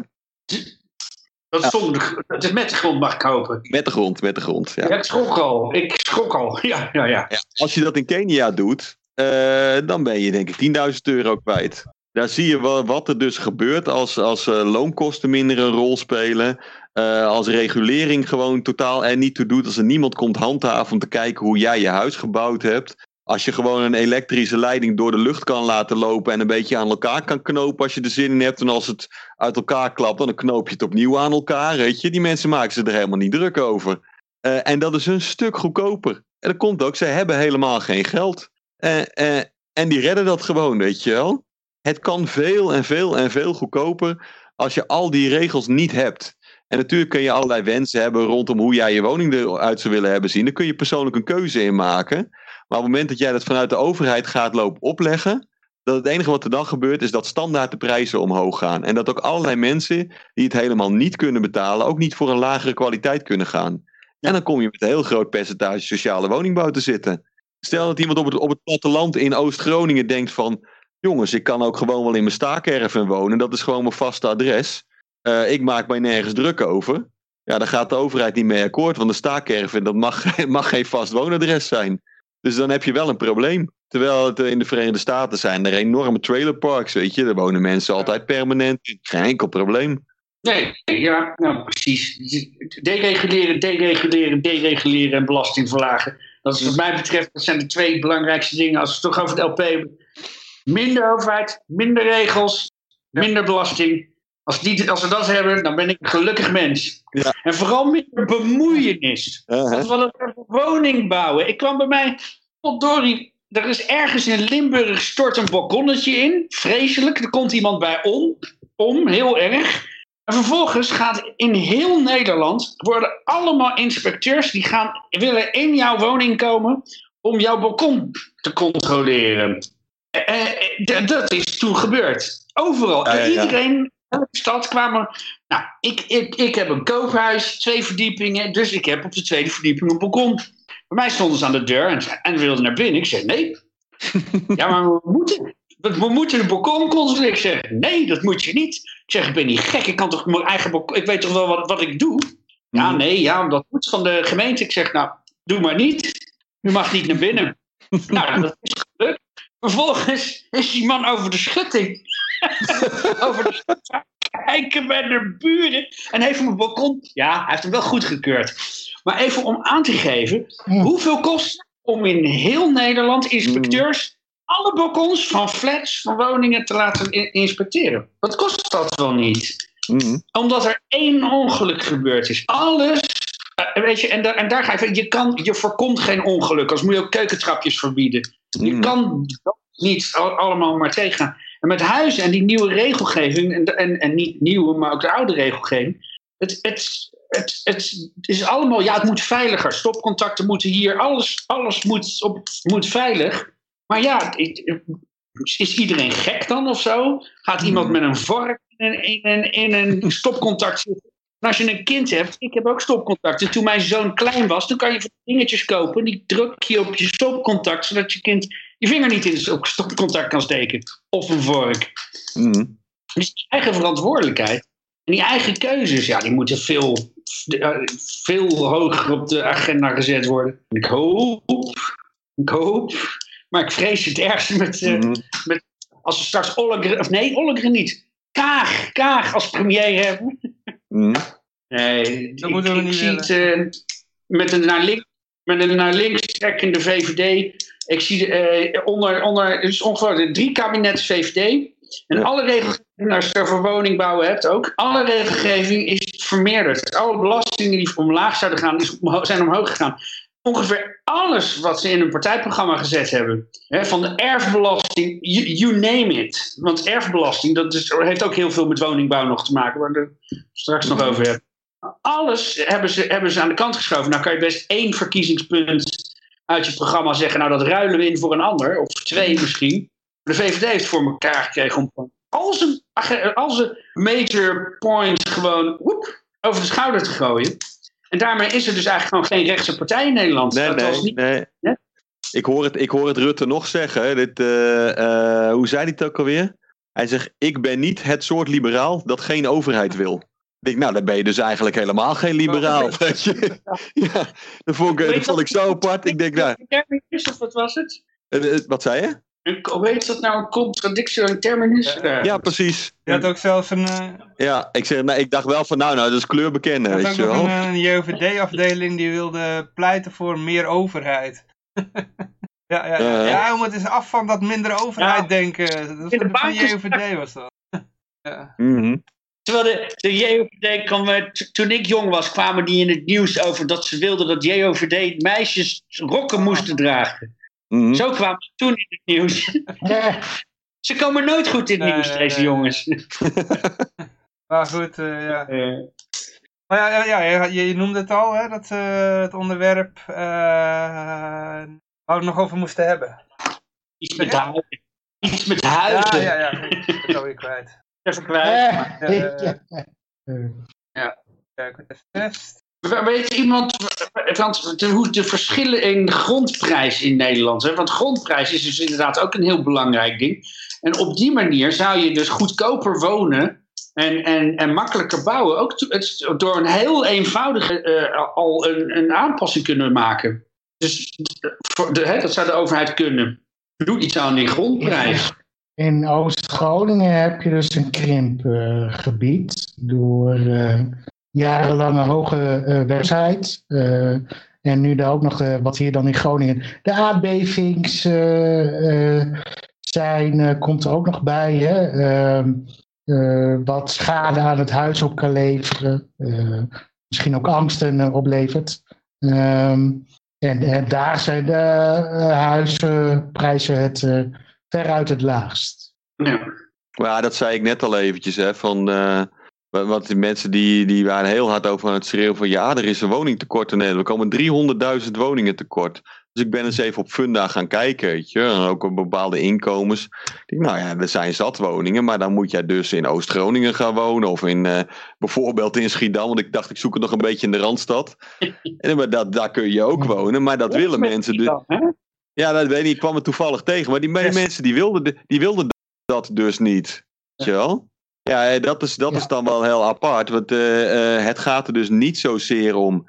Dat is, zonder is met de grond mag kopen. Met de grond, met de grond. Ja. Ik schrok al. Ik schrok al. Ja, ja, ja. Ja, als je dat in Kenia doet, eh, dan ben je denk ik 10.000 euro kwijt. Daar zie je wat er dus gebeurt als, als eh, loonkosten minder een rol spelen. eh, als regulering gewoon totaal er niet toe doet. Als er niemand komt handhaven om te kijken hoe jij je huis gebouwd hebt. Als je gewoon een elektrische leiding door de lucht kan laten lopen en een beetje aan elkaar kan knopen als je er zin in hebt. En als het uit elkaar klapt, dan knoop je het opnieuw aan elkaar. Weet je? Die mensen maken zich er helemaal niet druk over. Eh, en dat is een stuk goedkoper. En dat komt ook, ze hebben helemaal geen geld. Eh, eh, en die redden dat gewoon, weet je wel. Het kan veel en veel en veel goedkoper als je al die regels niet hebt. En natuurlijk kun je allerlei wensen hebben rondom hoe jij je woning eruit zou willen hebben zien. Daar kun je persoonlijk een keuze in maken. Maar op het moment dat jij dat vanuit de overheid gaat lopen opleggen, dat het enige wat er dan gebeurt is dat standaard de prijzen omhoog gaan. En dat ook allerlei mensen die het helemaal niet kunnen betalen, ook niet voor een lagere kwaliteit kunnen gaan. En dan kom je met een heel groot percentage sociale woningbouw te zitten. Stel dat iemand op het, op het platteland in Oost-Groningen denkt van... jongens, ik kan ook gewoon wel in mijn staakerven wonen. Dat is gewoon mijn vaste adres. Eh, ik maak mij nergens druk over. Ja, daar gaat de overheid niet mee akkoord. Want de staakerven, dat mag, mag geen vast woonadres zijn. Dus dan heb je wel een probleem. Terwijl het in de Verenigde Staten zijn er enorme trailerparks, weet je. Daar wonen mensen altijd permanent. Geen enkel probleem. Nee, ja, nou precies. Dereguleren, dereguleren, dereguleren en belasting verlagen. Dat is wat mij betreft, dat zijn de twee belangrijkste dingen als we het toch over het LP hebben. Minder overheid, minder regels, minder belasting. Als, die, als we dat hebben, dan ben ik een gelukkig mens. Ja. En vooral minder bemoeienis. Uh-huh. Als we een woning bouwen. Ik kwam bij mij, potdorie, er is ergens in Limburg stort een balkonnetje in. Vreselijk, er komt iemand bij om. Om, heel erg. En vervolgens gaat in heel Nederland worden allemaal inspecteurs die gaan, willen in jouw woning komen om jouw balkon te controleren. Eh, eh, dat is toen gebeurd. Overal. Ja, ja, En ja. iedereen, elke stad kwamen. Nou, ik, ik, ik heb een koophuis, twee verdiepingen, dus ik heb op de tweede verdieping een balkon. Bij mij stonden ze aan de deur en, ze- en wilden naar binnen. Ik zei nee. ja, maar we moeten, we, moeten een balkon controleren. Ik zeg nee, dat moet je niet. Ik zeg, ik ben niet gek, ik kan toch mijn eigen balkon, ik weet toch wel wat, wat ik doe? Ja, Mhm. nee, ja, dat moet van de gemeente. Ik zeg, nou, doe maar niet. U mag niet naar binnen. nou, dat is gelukt. Vervolgens is die man over de schutting. over de. Kijken bij de buren. En heeft hem op balkon. Ja, hij heeft hem wel goedgekeurd. Maar even om aan te geven. Hmm. Hoeveel kost om in heel Nederland inspecteurs. alle balkons van flats, van woningen te laten in- inspecteren? Wat kost dat wel niet? Mhm. Omdat er één ongeluk gebeurd is. Alles. eh, weet je, en, daar, en daar ga je van. Je, kan, je voorkomt geen ongeluk. Als moet je ook keukentrapjes verbieden. Je kan dat niet al- allemaal maar tegengaan. En met huizen en die nieuwe regelgeving, en, en, en niet nieuwe, maar ook de oude regelgeving. Het, het, het, het is allemaal, ja, het moet veiliger. Stopcontacten moeten hier, alles, alles moet, op, moet veilig. Maar ja, is iedereen gek dan of zo? Gaat iemand met een vork in een, in een, in een stopcontact zitten? En als je een kind hebt, ik heb ook stopcontacten. Toen mijn zoon klein was, toen kan je dingetjes kopen. Die druk je op je stopcontact, zodat je kind je vinger niet in het stop- stopcontact kan steken. Of een vork. Mhm. Dus die eigen verantwoordelijkheid en die eigen keuzes, ja, die moeten veel, eh, veel hoger op de agenda gezet worden. Ik hoop, ik hoop, maar ik vrees het ergste met, eh, Mhm. als we straks Ollegren, of nee, Ollegren niet, Kaag, Kaag als premier hebben. Mhm. Nee, Dat ik, moeten we ik niet zie het eh, met een naar links, met een naar links trekkende VVD. Ik zie eh, onder, onder dus ongeveer drie kabinetten VVD. En Ja. alle regelgeving, als je het over woningbouw hebt ook, alle regelgeving is vermeerderd. Alle belastingen die omlaag zouden gaan, omho- zijn omhoog gegaan. Ongeveer alles wat ze in hun partijprogramma gezet hebben, hè, van de erfbelasting, you, you name it. Want erfbelasting, dat is, heeft ook heel veel met woningbouw nog te maken, waar we het straks nog over hebben. Alles hebben ze, hebben ze aan de kant geschoven. Nou kan je best één verkiezingspunt uit je programma zeggen, nou dat ruilen we in voor een ander, of twee misschien. De VVD heeft voor elkaar gekregen om al zijn, ag- al zijn major points gewoon woep, over de schouder te gooien. En daarmee is er dus eigenlijk gewoon geen rechtse partij in Nederland. Nee, dat was nee, niet, nee. Ik hoor, het, ik hoor het Rutte nog zeggen. Dit, eh, eh, hoe zei hij het ook alweer? Hij zegt, ik ben niet het soort liberaal dat geen overheid wil. Ik denk, nou, dan ben je dus eigenlijk helemaal geen liberaal. Weet je? Ja, dat vond ik, dat vond ik zo apart. Ik denk, nou, Terminus, of wat was het? eh, eh, wat zei je? Hoe heet dat nou? Een contradictio in terminus? Ja. Ja, precies. Je had ook zelfs een, eh, Ja, ik, zeg, nou, ik dacht wel van, nou, nou, dat is kleur bekennen, je had weet ook je wel. een, een JOVD-afdeling die wilde pleiten voor meer overheid. ja, ja, ja. Uh. ja, we moeten eens af van dat minder overheid Ja. denken. Dat was In de bankjes- JOVD was dat. ja. Mhm. Terwijl de, de JOVD, kwam, eh, toen ik jong was, kwamen die in het nieuws over dat ze wilden dat JOVD meisjes rokken moesten dragen. Mhm. Zo kwamen ze toen in het nieuws. Ja, Ze komen nooit goed in het Nee, nieuws, nee, deze nee, jongens. Maar goed, eh, ja. Eh, Maar ja, ja, ja, je, je noemde het al, hè, dat, eh, het onderwerp eh, waar we het nog over moesten hebben. iets met huizen. Iets met huizen. Ja, ja, ja. Ik ben het alweer kwijt. Even kwijt. ja, ja. Eh, Kijk, het test. We- Weet iemand want de, hoe de verschillen in grondprijs in Nederland? Hè? Want grondprijs is dus inderdaad ook een heel belangrijk ding. En op die manier zou je dus goedkoper wonen en, en, en makkelijker bouwen. Ook to- het, door een heel eenvoudige eh, al een, een aanpassing kunnen maken. Dus eh, voor de, hè, dat zou de overheid kunnen. Doe iets aan die grondprijs. In Oost-Groningen heb je dus een krimpgebied door eh, jarenlange hoge. Eh, en nu daar ook nog, wat hier dan in Groningen, de aardbevings zijn, komt er ook nog bij. Hè? Ehm, eh, wat schade aan het huis op kan leveren. misschien ook angsten oplevert. Ehm, en, en daar zijn de huizenprijzen het veruit het laagst. Ja. Maar dat zei ik net al eventjes, hè, van... eh, wa- wat die mensen die, die waren heel hard over aan het schreeuwen van... ja, er is een woningtekort in Nederland. Er komen 300.000 woningen tekort. Dus ik ben eens even op Funda gaan kijken, weet je. En ook op bepaalde inkomens. Ik denk, nou ja, er zijn zat woningen. Maar dan moet jij dus in Oost-Groningen gaan wonen. Of in, eh, bijvoorbeeld in Schiedam. Want ik dacht, ik zoek het nog een beetje in de Randstad. en, maar dat, daar kun je ook wonen. Maar dat willen mensen dus... Ja, dat weet ik niet. Ik kwam er toevallig tegen. Maar die Yes. mensen die wilden, de- die wilden dat dus niet. Weet je wel? Ja, eh, dat is, dat Ja. is dan wel heel apart. Want eh, eh, het gaat er dus niet zozeer om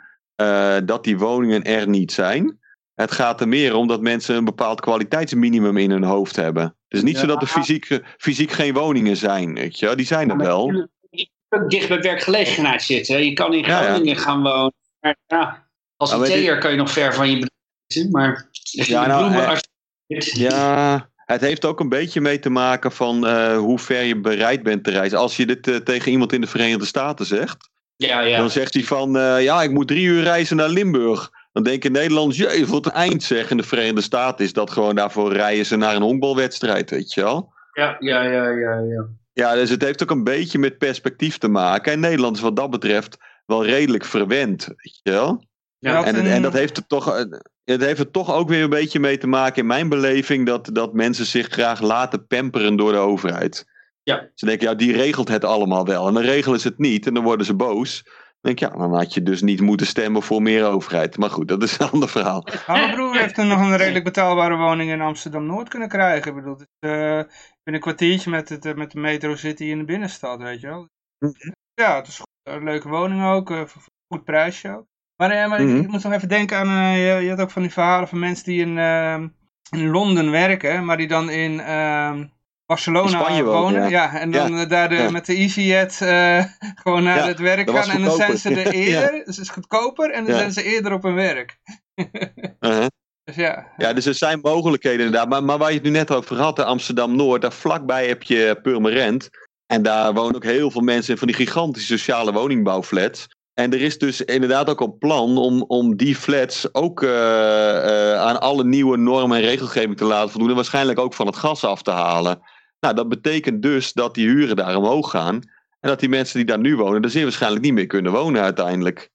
dat die woningen er niet zijn. Het gaat er meer om dat mensen een bepaald kwaliteitsminimum in hun hoofd hebben. Het is niet Ja. zo dat er fysiek, fysiek geen woningen zijn. Weet je? wel. Die zijn er wel. Je kunt ook dicht bij werkgelegenheid zitten. Je kan in. Groningen gaan wonen. Maar ja, als Nou, je- IT'er kan je nog ver van je Maar je Ja, nou, bloemen eh, Ja, het heeft ook een beetje mee te maken van eh, hoe ver je bereid bent te reizen. Als je dit eh, tegen iemand in de Verenigde Staten zegt, ja, ja. dan zegt hij van eh, ja, ik moet drie uur reizen naar Limburg. Dan denken Nederlanders, jee, wat een eind zeg. In de Verenigde Staten is dat gewoon daarvoor rijden ze naar een honkbalwedstrijd, weet je wel. ja, ja, ja, ja, ja. Ja, dus het heeft ook een beetje met perspectief te maken. En Nederland is wat dat betreft wel redelijk verwend, weet je wel. Ja, En, en dat heeft er toch, het heeft er toch ook weer een beetje mee te maken in mijn beleving dat, dat mensen zich graag laten pamperen door de overheid. Ja. Ze denken, ja, die regelt het allemaal wel. En dan regelen ze het niet en dan worden ze boos. Dan denk ik, ja, dan had je dus niet moeten stemmen voor meer overheid. Maar goed, dat is een ander verhaal. Mijn broer heeft nog een redelijk betaalbare woning in Amsterdam-Noord kunnen krijgen. Ik bedoel, is, eh, binnen een kwartiertje met, het, eh, met de Metro City in de binnenstad, weet je wel. Mhm. Ja, het is goed. Een leuke woning ook, eh, voor voor een goed prijsje ook. Maar, eh, maar ik- Mhm. ik, moet nog even denken aan, eh, je, je had ook van die verhalen van mensen die in, ehm, in Londen werken, maar die dan in ehm, Barcelona wonen. wonen, ja. en dan eh, daar de, Ja. met de EasyJet gewoon naar Ja, het werk gaan. En dan zijn ze er eerder, dus het is goedkoper en dan Ja. zijn ze eerder op hun werk. Uh-huh. Dus ja, Ja, dus er zijn mogelijkheden inderdaad. Maar, maar waar je het nu net over had, Amsterdam-Noord, daar vlakbij heb je Purmerend. En daar wonen ook heel veel mensen in van die gigantische sociale woningbouwflats. En er is dus inderdaad ook een plan om, om die flats ook eh, eh, aan alle nieuwe normen en regelgeving te laten voldoen. En waarschijnlijk ook van het gas af te halen. Nou, dat betekent dus dat die huren daar omhoog gaan. En dat die mensen die daar nu wonen, er zeer waarschijnlijk niet meer kunnen wonen uiteindelijk.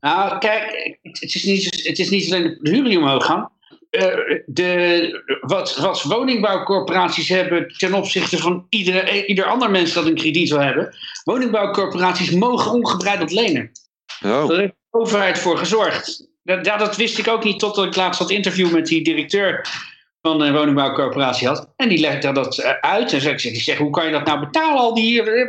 Nou, kijk, het is niet, het is niet alleen de huur die omhoog gaan. Eh, de, wat, wat woningbouwcorporaties hebben ten opzichte van iedere, ieder ander mens dat een krediet wil hebben. Woningbouwcorporaties mogen ongebreideld lenen. Oh. Daar heeft de overheid voor gezorgd. Dat, ja, dat wist ik ook niet totdat ik laatst dat interview met die directeur van een woningbouwcorporatie had. En die legde dat eh, uit. En zei, ik zeg, hoe kan je dat nou betalen? Al die hier.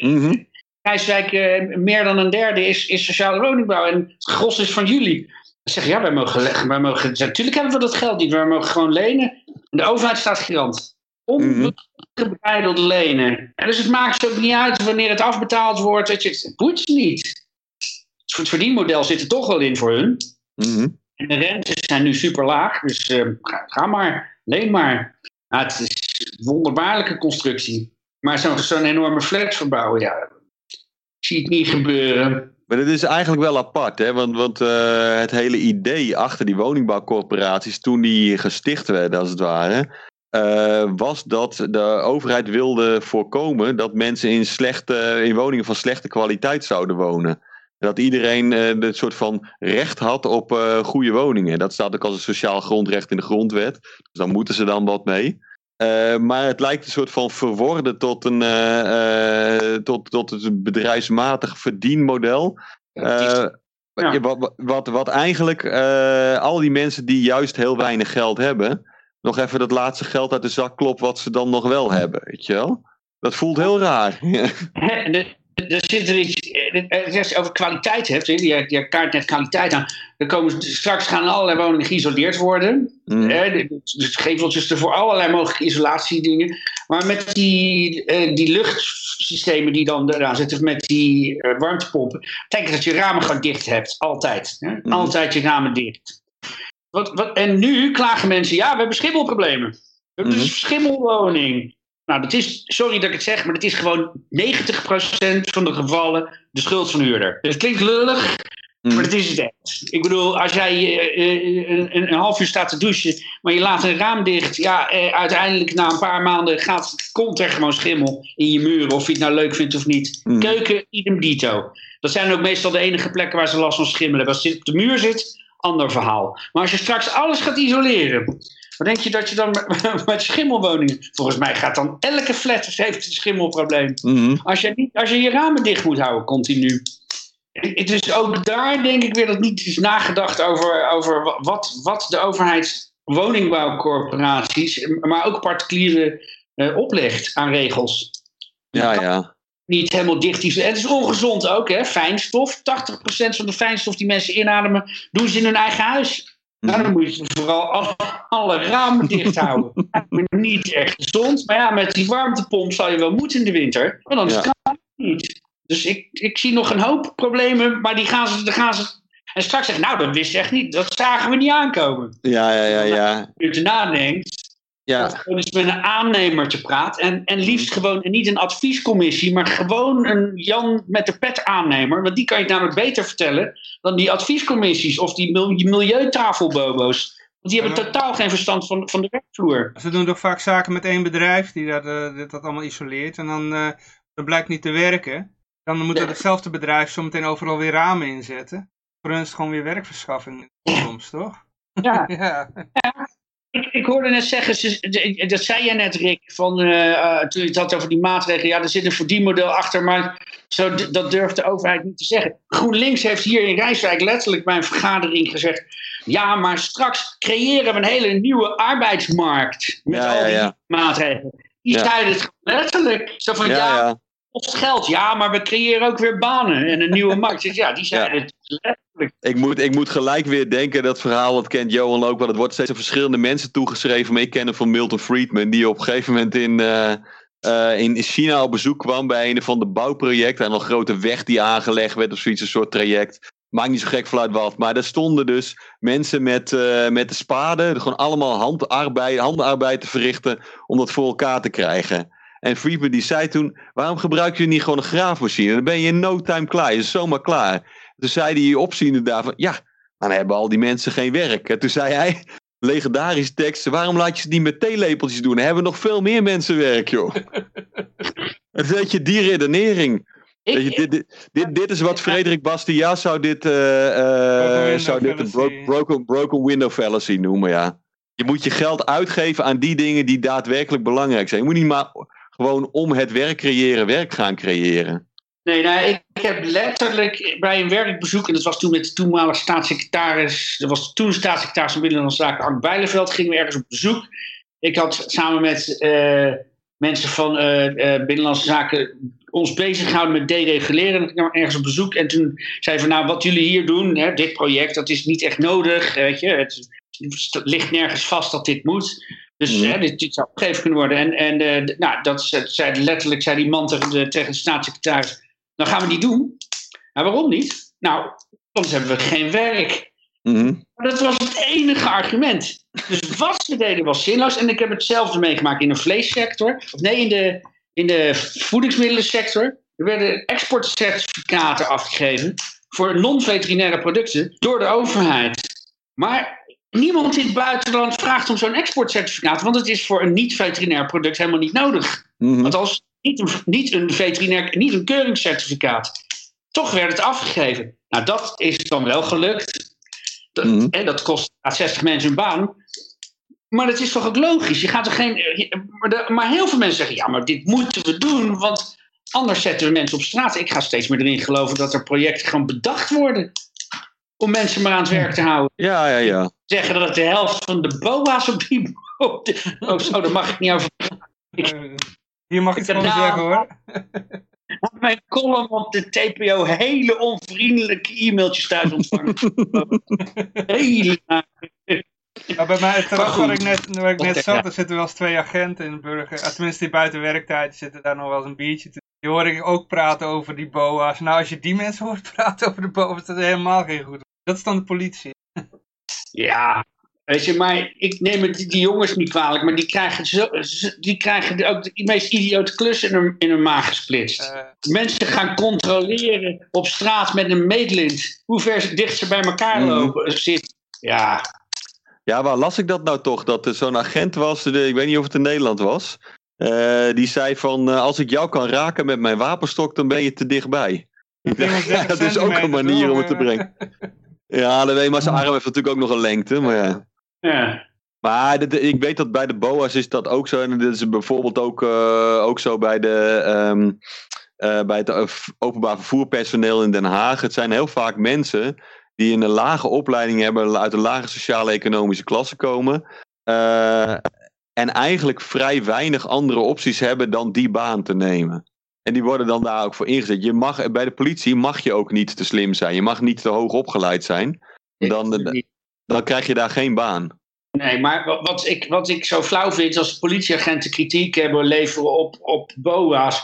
Mhm. Rijswijk, eh, meer dan een derde is, is sociale woningbouw. En het gros is van jullie. Zeg, ja, wij mogen, wij mogen. Natuurlijk hebben we dat geld niet. Wij mogen gewoon lenen. En de overheid staat garant. Ongebreideld lenen. En dus het maakt ook niet uit wanneer het afbetaald wordt. weet je, Het boeit ze niet. Het verdienmodel zit er toch wel in voor hun. Mhm. En de rentes zijn nu super laag. Dus eh, ga, ga maar. Leen maar. Het is een wonderbaarlijke constructie. Maar zo'n zo'n enorme flex verbouwen, ja. Ik zie het niet gebeuren. Maar dit is eigenlijk wel apart, hè? want, want eh, het hele idee achter die woningbouwcorporaties, toen die gesticht werden als het ware, eh, was dat de overheid wilde voorkomen dat mensen in, slechte, in woningen van slechte kwaliteit zouden wonen. Dat iedereen eh een soort van recht had op goede woningen. Dat staat ook als een sociaal grondrecht in de grondwet. Dus daar moeten ze dan wat mee. Eh, maar het lijkt een soort van verworden tot een eh, eh, tot, tot het bedrijfsmatig verdienmodel. Ja. wat, wat, wat eigenlijk al die mensen die juist heel weinig geld hebben, nog even dat laatste geld uit de zak klopt wat ze dan nog wel hebben, weet je wel? Dat voelt heel raar. Hè, Er zit er iets. eh, eh, Als je over kwaliteit hebt, je, je kaart net kwaliteit aan. Dan komen straks gaan allerlei woningen geïsoleerd worden. Mm. Hè, Dus geveltjes ervoor, allerlei mogelijke isolatiedingen. Maar met die, eh, die luchtsystemen die dan eraan zitten, met die eh, warmtepompen, betekent dat je ramen gewoon dicht hebt. Altijd. Hè? Mhm. Altijd je ramen dicht. Wat, wat, en nu klagen mensen, ja, we hebben schimmelproblemen. We hebben Mhm. dus een schimmelwoning. Nou, dat is, sorry dat ik het zeg, maar dat is gewoon 90% van de gevallen de schuld van de huurder. Het klinkt lullig, Mm. maar dat is het echt. Ik bedoel, als jij eh, eh, een, half uur staat te douchen, maar je laat een raam dicht, ja, eh, uiteindelijk na een paar maanden gaat, komt er gewoon schimmel in je muren, of je het nou leuk vindt of niet. Mm. Keuken, idem dito. Dat zijn ook meestal de enige plekken waar ze last van schimmelen hebben. Als het op de muur zit, ander verhaal. Maar als je straks alles gaat isoleren, wat denk je dat je dan met, met schimmelwoningen... Volgens mij gaat dan elke flat heeft een schimmelprobleem. Mhm. Als je, niet, als je je ramen dicht moet houden, continu. Het is ook daar denk ik weer dat niet is nagedacht over, over wat, wat de overheid woningbouwcorporaties, maar ook particulieren eh, oplegt aan regels. Ja, ja. Niet helemaal dicht. En het is ongezond ook, hè? Fijnstof. 80% van de fijnstof die mensen inademen, doen ze in hun eigen huis. Nou, dan moet je vooral alle, alle ramen dicht houden. niet echt gezond. Maar ja, met die warmtepomp zal je wel moeten in de winter. Maar dan is het kan niet. Dus ik, ik zie nog een hoop problemen, maar die gaan ze, die gaan ze. En straks zeggen, nou, dat wist je echt niet. Dat zagen we niet aankomen. Ja, ja, ja, ja. Als je nadenkt, Ja, dat gewoon eens met een aannemer te praten. En, en liefst gewoon en niet een adviescommissie, maar gewoon een Jan met de pet aannemer. Want die kan je het namelijk beter vertellen dan die adviescommissies of die mil- milieutafelbobo's. Want die hebben Ja. totaal geen verstand van, van de werkvloer. Ze doen toch vaak zaken met één bedrijf die dat, eh, dat allemaal isoleert. En dan eh, dat blijkt niet te werken. Dan moet Ja. hetzelfde bedrijf zometeen overal weer ramen inzetten. Voor hun is het gewoon weer werkverschaffing in de toekomst, toch? Ja. Ja. Ik, ik hoorde net zeggen, ze- dat zei jij net Rick, van, eh, eh, toen je het had over die maatregelen. Ja, er zit een verdienmodel achter, maar zo, dat durft de overheid niet te zeggen. GroenLinks heeft hier in Rijswijk letterlijk bij een vergadering gezegd. Ja, maar straks creëren we een hele nieuwe arbeidsmarkt met Ja, al ja, die ja. maatregelen. Die Ja. zeiden het letterlijk. Zo van, ja, ja, ja. Kost geld. Ja, maar we creëren ook weer banen en een nieuwe markt. Dus ja, die zeiden het letterlijk. Ik moet, ik moet gelijk weer denken, dat verhaal, dat kent Johan ook wel. Het wordt steeds aan verschillende mensen toegeschreven. Maar ik ken hem van Milton Friedman, die op een gegeven moment in, eh, eh, in China op bezoek kwam bij een van de bouwprojecten. En een grote weg die aangelegd werd of zoiets, een soort traject. Maakt niet zo gek vanuit wat. Maar daar stonden dus mensen met, eh, met de spade, gewoon allemaal handarbeid, handarbeid te verrichten om dat voor elkaar te krijgen. En Friedman die zei toen, waarom gebruik je niet gewoon een graafmachine? Dan ben je in no time klaar, je is zomaar klaar. Toen zei die opziende daarvan, ja, dan hebben al die mensen geen werk. En toen zei hij, legendarische tekst, waarom laat je ze niet met theelepeltjes doen? Dan hebben nog veel meer mensen werk, joh. Het weet je, die redenering. Ik- je, dit, dit, dit, dit is wat Frederik Bastiaat zou dit, eh, eh, window zou dit een bro- fallacy. broken, broken window fallacy noemen, ja. Je moet je geld uitgeven aan die dingen die daadwerkelijk belangrijk zijn. Je moet niet maar gewoon om het werk creëren, werk gaan creëren. Nee, nou, ik, heb letterlijk bij een werkbezoek, en dat was toen met de toenmalige staatssecretaris, dat was toen staatssecretaris van Binnenlandse Zaken, Ark Bijleveld, gingen we ergens op bezoek. Ik had samen met eh, mensen van eh, eh, Binnenlandse Zaken ons bezig gehouden met dereguleren. En ik kwam ergens op bezoek en toen zei van, nou, wat jullie hier doen, hè, dit project, dat is niet echt nodig, weet je. Het ligt nergens vast dat dit moet. Dus Mhm. hè, dit, dit zou opgegeven kunnen worden. En, en eh, nou, dat ze- zei, letterlijk zei die man tegen de, tegen de staatssecretaris, dan gaan we die doen. Maar waarom niet? Nou, anders hebben we geen werk. Mhm. Maar dat was het enige argument. Dus wat ze deden was zinloos. En ik heb hetzelfde meegemaakt in de vleessector. Of nee, in de, in de voedingsmiddelensector. Er werden exportcertificaten afgegeven voor non-veterinaire producten door de overheid. Maar niemand in het buitenland vraagt om zo'n exportcertificaat, want het is voor een niet-veterinair product helemaal niet nodig. Mhm. Althans, niet een, niet een veterinair, niet een keuringscertificaat. Toch werd het afgegeven. Nou, dat is dan wel gelukt. Dat, Mhm. hè, dat kost 60 mensen een baan. Maar dat is toch ook logisch? Je gaat er geen, maar, heel veel mensen zeggen: ja, maar dit moeten we doen, want anders zetten we mensen op straat. Ik ga steeds meer erin geloven dat er projecten gewoon bedacht worden om mensen maar aan het werk te houden. Ja, ja, ja. Zeggen dat het de helft van de BOA's op die. Op de, oh, zo, daar mag ik niet over. Eh, hier mag het Ik heb gewoon nou- zeggen hoor. Mijn column op de TPO hele onvriendelijke e-mailtjes thuis ontvangen. hele. Maar bij mij, het terras waar ik net, waar ik net zat, ja. er zitten wel eens twee agenten in de burger. ah, Tenminste, die buiten werktijd zitten daar nog wel eens een biertje te Die hoor ik ook praten over die boa's. Nou, als je die mensen hoort praten over de boa's, dat is helemaal geen goed. Dat is dan de politie. Ja, weet je, maar ik neem het die jongens niet kwalijk, maar die krijgen, zo, die krijgen ook de meest idiote klus in hun, in hun maag gesplitst. Eh, Mensen gaan controleren op straat met een meetlint hoe ver ze dicht ze bij elkaar Mhm. lopen zitten. Ja, Ja, waar las ik dat nou toch? Dat er zo'n agent was, de, ik weet niet of het in Nederland was. eh, die zei van, eh, als ik jou kan raken met mijn wapenstok, dan ben je te dichtbij. Ja, dat is ook een manier om het te brengen. Ja, dat weet je, maar zijn arm heeft natuurlijk ook nog een lengte. Maar, ja. ja. maar dit- ik weet dat bij de BOA's is dat ook zo. En dat is bijvoorbeeld ook, eh, ook zo bij, de, ehm, eh, bij het openbaar vervoerpersoneel in Den Haag. Het zijn heel vaak mensen die een lage opleiding hebben, uit een lage sociale-economische klasse komen. eh, en eigenlijk vrij weinig andere opties hebben dan die baan te nemen. En die worden dan daar ook voor ingezet. Je mag, bij de politie mag je ook niet te slim zijn. Je mag niet te hoog opgeleid zijn. Dan, dan krijg je daar geen baan. Nee, maar wat, ik, wat ik zo flauw vind als politieagenten kritiek hebben leveren op, op BOA's.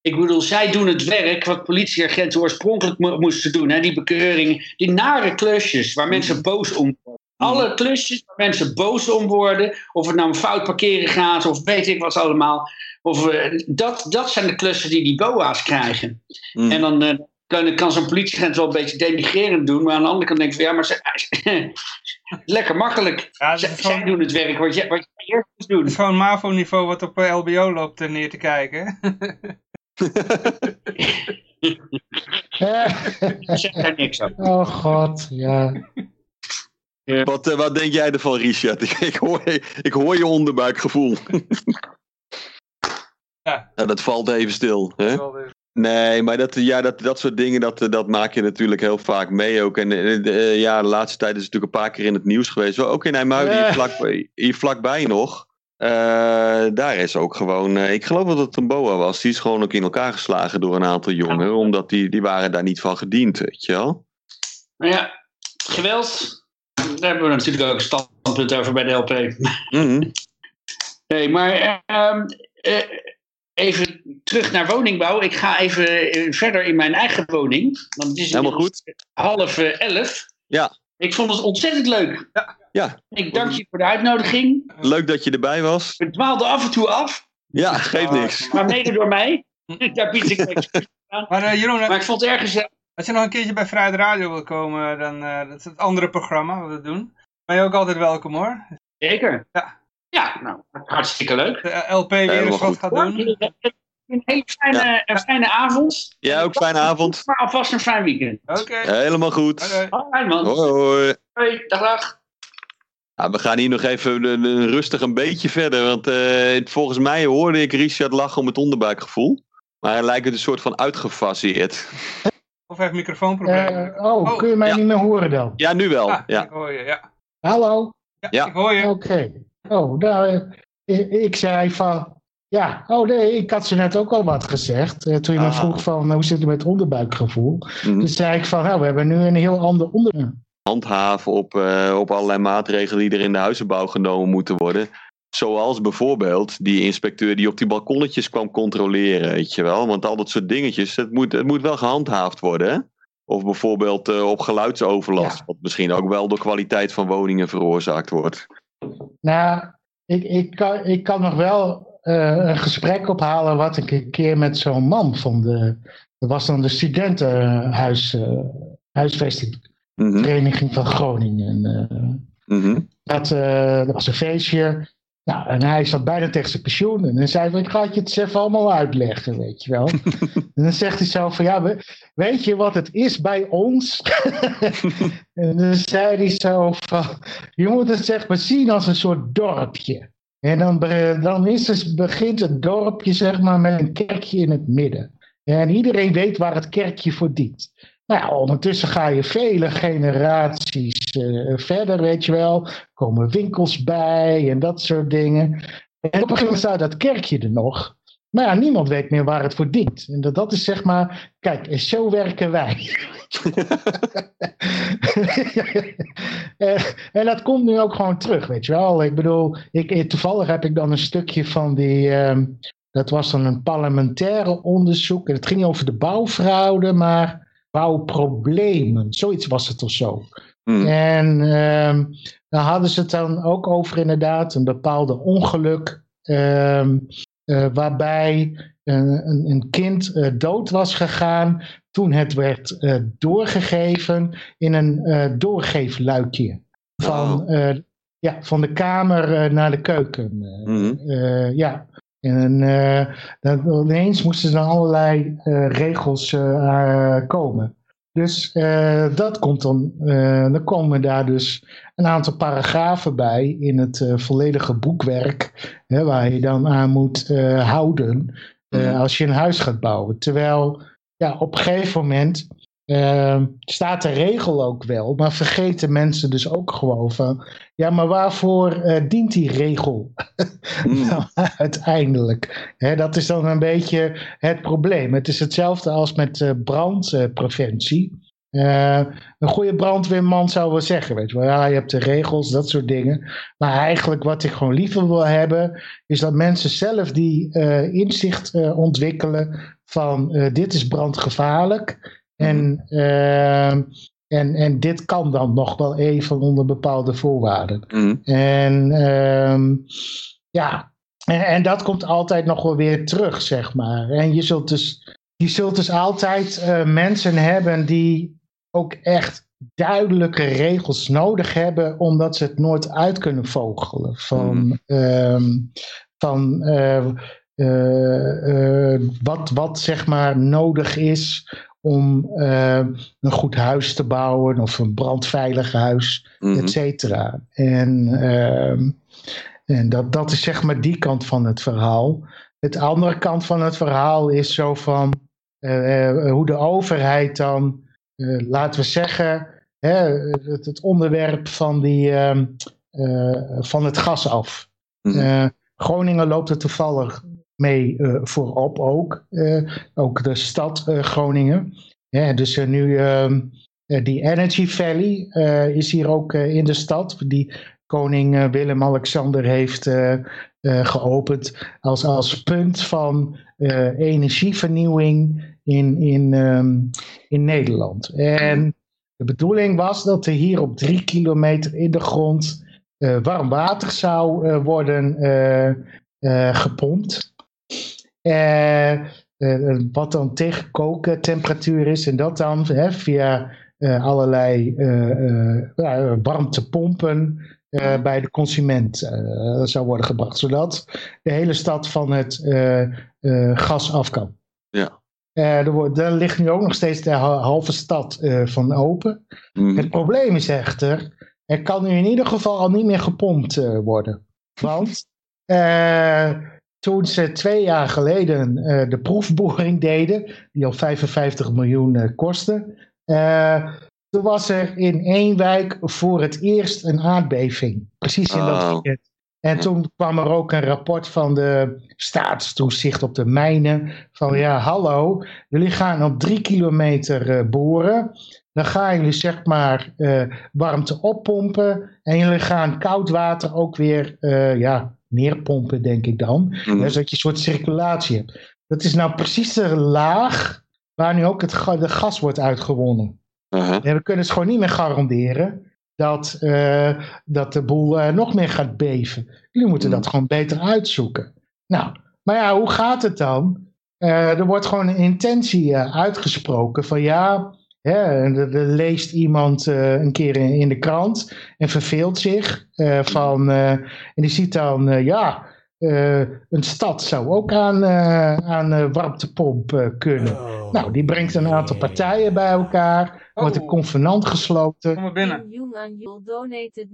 Ik bedoel, zij doen het werk wat politieagenten oorspronkelijk mo- moesten doen. Hè? Die bekeuring, die nare klusjes waar mensen boos om. Alle klusjes waar mensen boos om worden, of het nou om fout parkeren gaat of weet ik wat allemaal. Of, eh, dat, dat zijn de klussen die die BOA's krijgen. Mm. En dan eh, kan, kan zo'n politieagent wel een beetje denigrerend doen, maar aan de andere kant denk ik van ja, maar ze, lekker makkelijk. Ja, Zij, gewoon, doen het werk wat jij, wat jij eerst moest het doen. is gewoon MAVO-niveau wat op eh, LBO loopt neer te kijken. Zeg daar niks over. oh god, ja. Wat, eh, wat denk jij ervan, Richard? Ik, ik, hoor, ik hoor je onderbuikgevoel. Ja. Nou, dat valt even stil. Hè? Nee, maar dat, ja, dat, dat soort dingen, dat, eh, dat maak je natuurlijk heel vaak mee ook. En eh, de- ja, de laatste tijd is het natuurlijk een paar keer in het nieuws geweest. Ook in IJmuiden, hier, vlak, hier vlakbij nog. Daar is ook gewoon, ik geloof dat het een boa was. Die is gewoon ook in elkaar geslagen door een aantal jongeren. Omdat die, die waren daar niet van gediend, weet je wel. Ja, geweld, daar hebben we natuurlijk ook een standpunt over bij de LP. Mhm. Nee, maar ehm, eh, even terug naar woningbouw. Ik ga even eh, verder in mijn eigen woning. Want het is Helemaal inmiddels half eh, elf. Ja. Ik vond het ontzettend leuk. Ja. Ik dank je voor de uitnodiging. Leuk dat je erbij was. Het dwaalde af en toe af, Ja, geeft niks. maar mede door mij. Daar bied ik excuus aan. Maar Jeroen, Maar ik vond het erg gezellig. Als je nog een keertje bij Vrijheid Radio wil komen, dan eh, dat is het andere programma wat we doen. Ben je ook altijd welkom hoor. Zeker. Ja. Ja, nou, hartstikke leuk. De LP weer eens wat gaat Hoor, doen. Een hele fijne, een fijne avond. Jij ook fijne avond. Maar alvast een fijn weekend. Oké. Helemaal goed. Hoi, hoi. Hoi man. Hoi hoi. Hoi, dag dag. Ja, we gaan hier nog even rustig een beetje verder. Want eh, volgens mij hoorde ik Richard lachen om het onderbuikgevoel. Maar hij lijkt het een soort van uitgefaseerd. Of heeft microfoonproblemen. Eh, oh, Oh, kun je mij ja. niet meer horen dan? Ja, nu wel. ah, Ja. ik hoor je, ja. Hallo? Ja, Ja. ik hoor je. Oké. Oh, nou, eh, ik, ik zei van... Ja, oh nee, ik had ze net ook al wat gezegd. eh, toen je me Ah. vroeg van, hoe zit het met onderbuikgevoel? Mhm. Toen zei ik van, nou, we hebben nu een heel ander onderwerp. handhaven op, eh, op allerlei maatregelen die er in de huizenbouw genomen moeten worden. Zoals bijvoorbeeld die inspecteur die op die balkonnetjes kwam controleren, weet je wel. Want al dat soort dingetjes, het moet, het moet wel gehandhaafd worden, hè? Of bijvoorbeeld eh, op geluidsoverlast, Ja. wat misschien ook wel door kwaliteit van woningen veroorzaakt wordt. Nou, ik, ik, kan, ik kan nog wel eh, een gesprek ophalen wat ik een keer met zo'n man van de... Dat was dan de studentenhuis, eh huisvestingvereniging Mhm, van Groningen. eh. mhm. dat, eh, dat was een feestje. Nou, en hij zat bijna tegen zijn pensioen. En dan zei hij, ik ga het je het even allemaal uitleggen, weet je wel. en dan zegt hij zo van, ja, we- weet je wat het is bij ons? en dan zei hij zo van, je moet het zeg maar zien als een soort dorpje. En dan, dan is het, begint het dorpje zeg maar met een kerkje in het midden. En iedereen weet waar het kerkje voor dient. Nou ja, ondertussen ga je vele generaties eh, verder, weet je wel. Komen winkels bij en dat soort dingen. En op een gegeven moment staat dat kerkje er nog. Maar ja, niemand weet meer waar het voor dient. En dat, dat is zeg maar, kijk, zo werken wij. en, en dat komt nu ook gewoon terug, weet je wel. Ik bedoel, ik, eh, toevallig heb ik dan een stukje van die... ehm, dat was dan een parlementaire onderzoek. En het ging over de bouwfraude, maar bouwproblemen. Zoiets was het of zo. Mhm. En ehm daar hadden ze het dan ook over inderdaad een bepaalde ongeluk. ehm, eh, waarbij een, een, een kind eh, dood was gegaan toen het werd eh, doorgegeven in een eh, doorgeefluikje. Van, Oh. eh, ja, van de kamer eh, naar de keuken. eh. Eh, ja. En eh, dan, ineens moesten er allerlei eh, regels eh, komen. Dus dat komt dan, dan komen daar dus een aantal paragrafen bij in het volledige boekwerk, hè, waar je dan aan moet houden Mhm. als je een huis gaat bouwen. Terwijl ja, op een gegeven moment eh, staat de regel ook wel, maar vergeten mensen dus ook gewoon van, ja, maar waarvoor eh, dient die regel Mhm. nou, uiteindelijk. Hè, dat is dan een beetje het probleem. Het is hetzelfde als met eh, brandpreventie. Eh, een goede brandweerman zou wel zeggen, weet je wel, ja, je hebt de regels, dat soort dingen. Maar eigenlijk wat ik gewoon liever wil hebben, is dat mensen zelf die inzicht ontwikkelen van dit is brandgevaarlijk. En, eh, en, en dit kan dan nog wel even onder bepaalde voorwaarden. Mhm. En ehm, ja, en, en dat komt altijd nog wel weer terug, zeg maar. En je zult dus, je zult dus altijd eh, mensen hebben die ook echt duidelijke regels nodig hebben, omdat ze het nooit uit kunnen vogelen. Van, ehm, van eh, eh, wat, wat zeg maar nodig is om eh, een goed huis te bouwen of een brandveilig huis Mhm. et cetera. En, ehm, en dat, dat is zeg maar die kant van het verhaal. Het andere kant van het verhaal is zo van eh, eh, hoe de overheid dan, laten we zeggen, hè, het, het onderwerp van, die, ehm, eh, van het gas af. Mhm. Groningen loopt er toevallig mee eh, voorop ook. eh, ook de stad eh, Groningen. Ja, dus nu ehm, eh, die Energy Valley is hier ook in de stad. Die koning Willem-Alexander heeft geopend als, als punt van energievernieuwing in, in, ehm, in Nederland. En de bedoeling was dat er hier op drie kilometer in de grond warm water zou worden gepompt. Eh, eh, wat dan tegen kooktemperatuur is en dat dan hè, via eh, allerlei warmtepompen eh, bij de consument zou worden gebracht, zodat de hele stad van het gas af kan. Ja. Er, wordt, er ligt nu ook nog steeds de ha- halve stad van open. Mhm. Het probleem is echter er kan nu in ieder geval al niet meer gepompt worden. Want toen ze twee jaar geleden eh, de proefboring deden, die al 55 miljoen eh, kostte, eh, toen was er in één wijk voor het eerst een aardbeving. Precies in dat Oh. weekend. En toen kwam er ook een rapport van de staatstoezicht op de mijnen. Van ja, hallo, jullie gaan op drie kilometer boren. Dan gaan jullie zeg maar warmte oppompen. En jullie gaan koud water ook weer ja, neerpompen, denk ik dan. Mhm. Dus dat je een soort circulatie hebt. Dat is nou precies de laag waar nu ook het, ga- de gas wordt uitgewonnen. En we kunnen het gewoon niet meer garanderen dat, eh, dat de boel eh, nog meer gaat beven. Jullie moeten Hmm. dat gewoon beter uitzoeken. Nou, maar ja, hoe gaat het dan? Eh, er wordt gewoon een intentie uitgesproken van ja, er, er leest iemand eh, een keer in, in de krant en verveelt zich eh, van, eh, en die ziet dan, eh, ja, eh, een stad zou ook aan, eh, aan eh, warmtepomp eh, kunnen. Nou, die brengt een aantal partijen bij elkaar. Wordt een Oh. convenant gesloten. Kom maar binnen.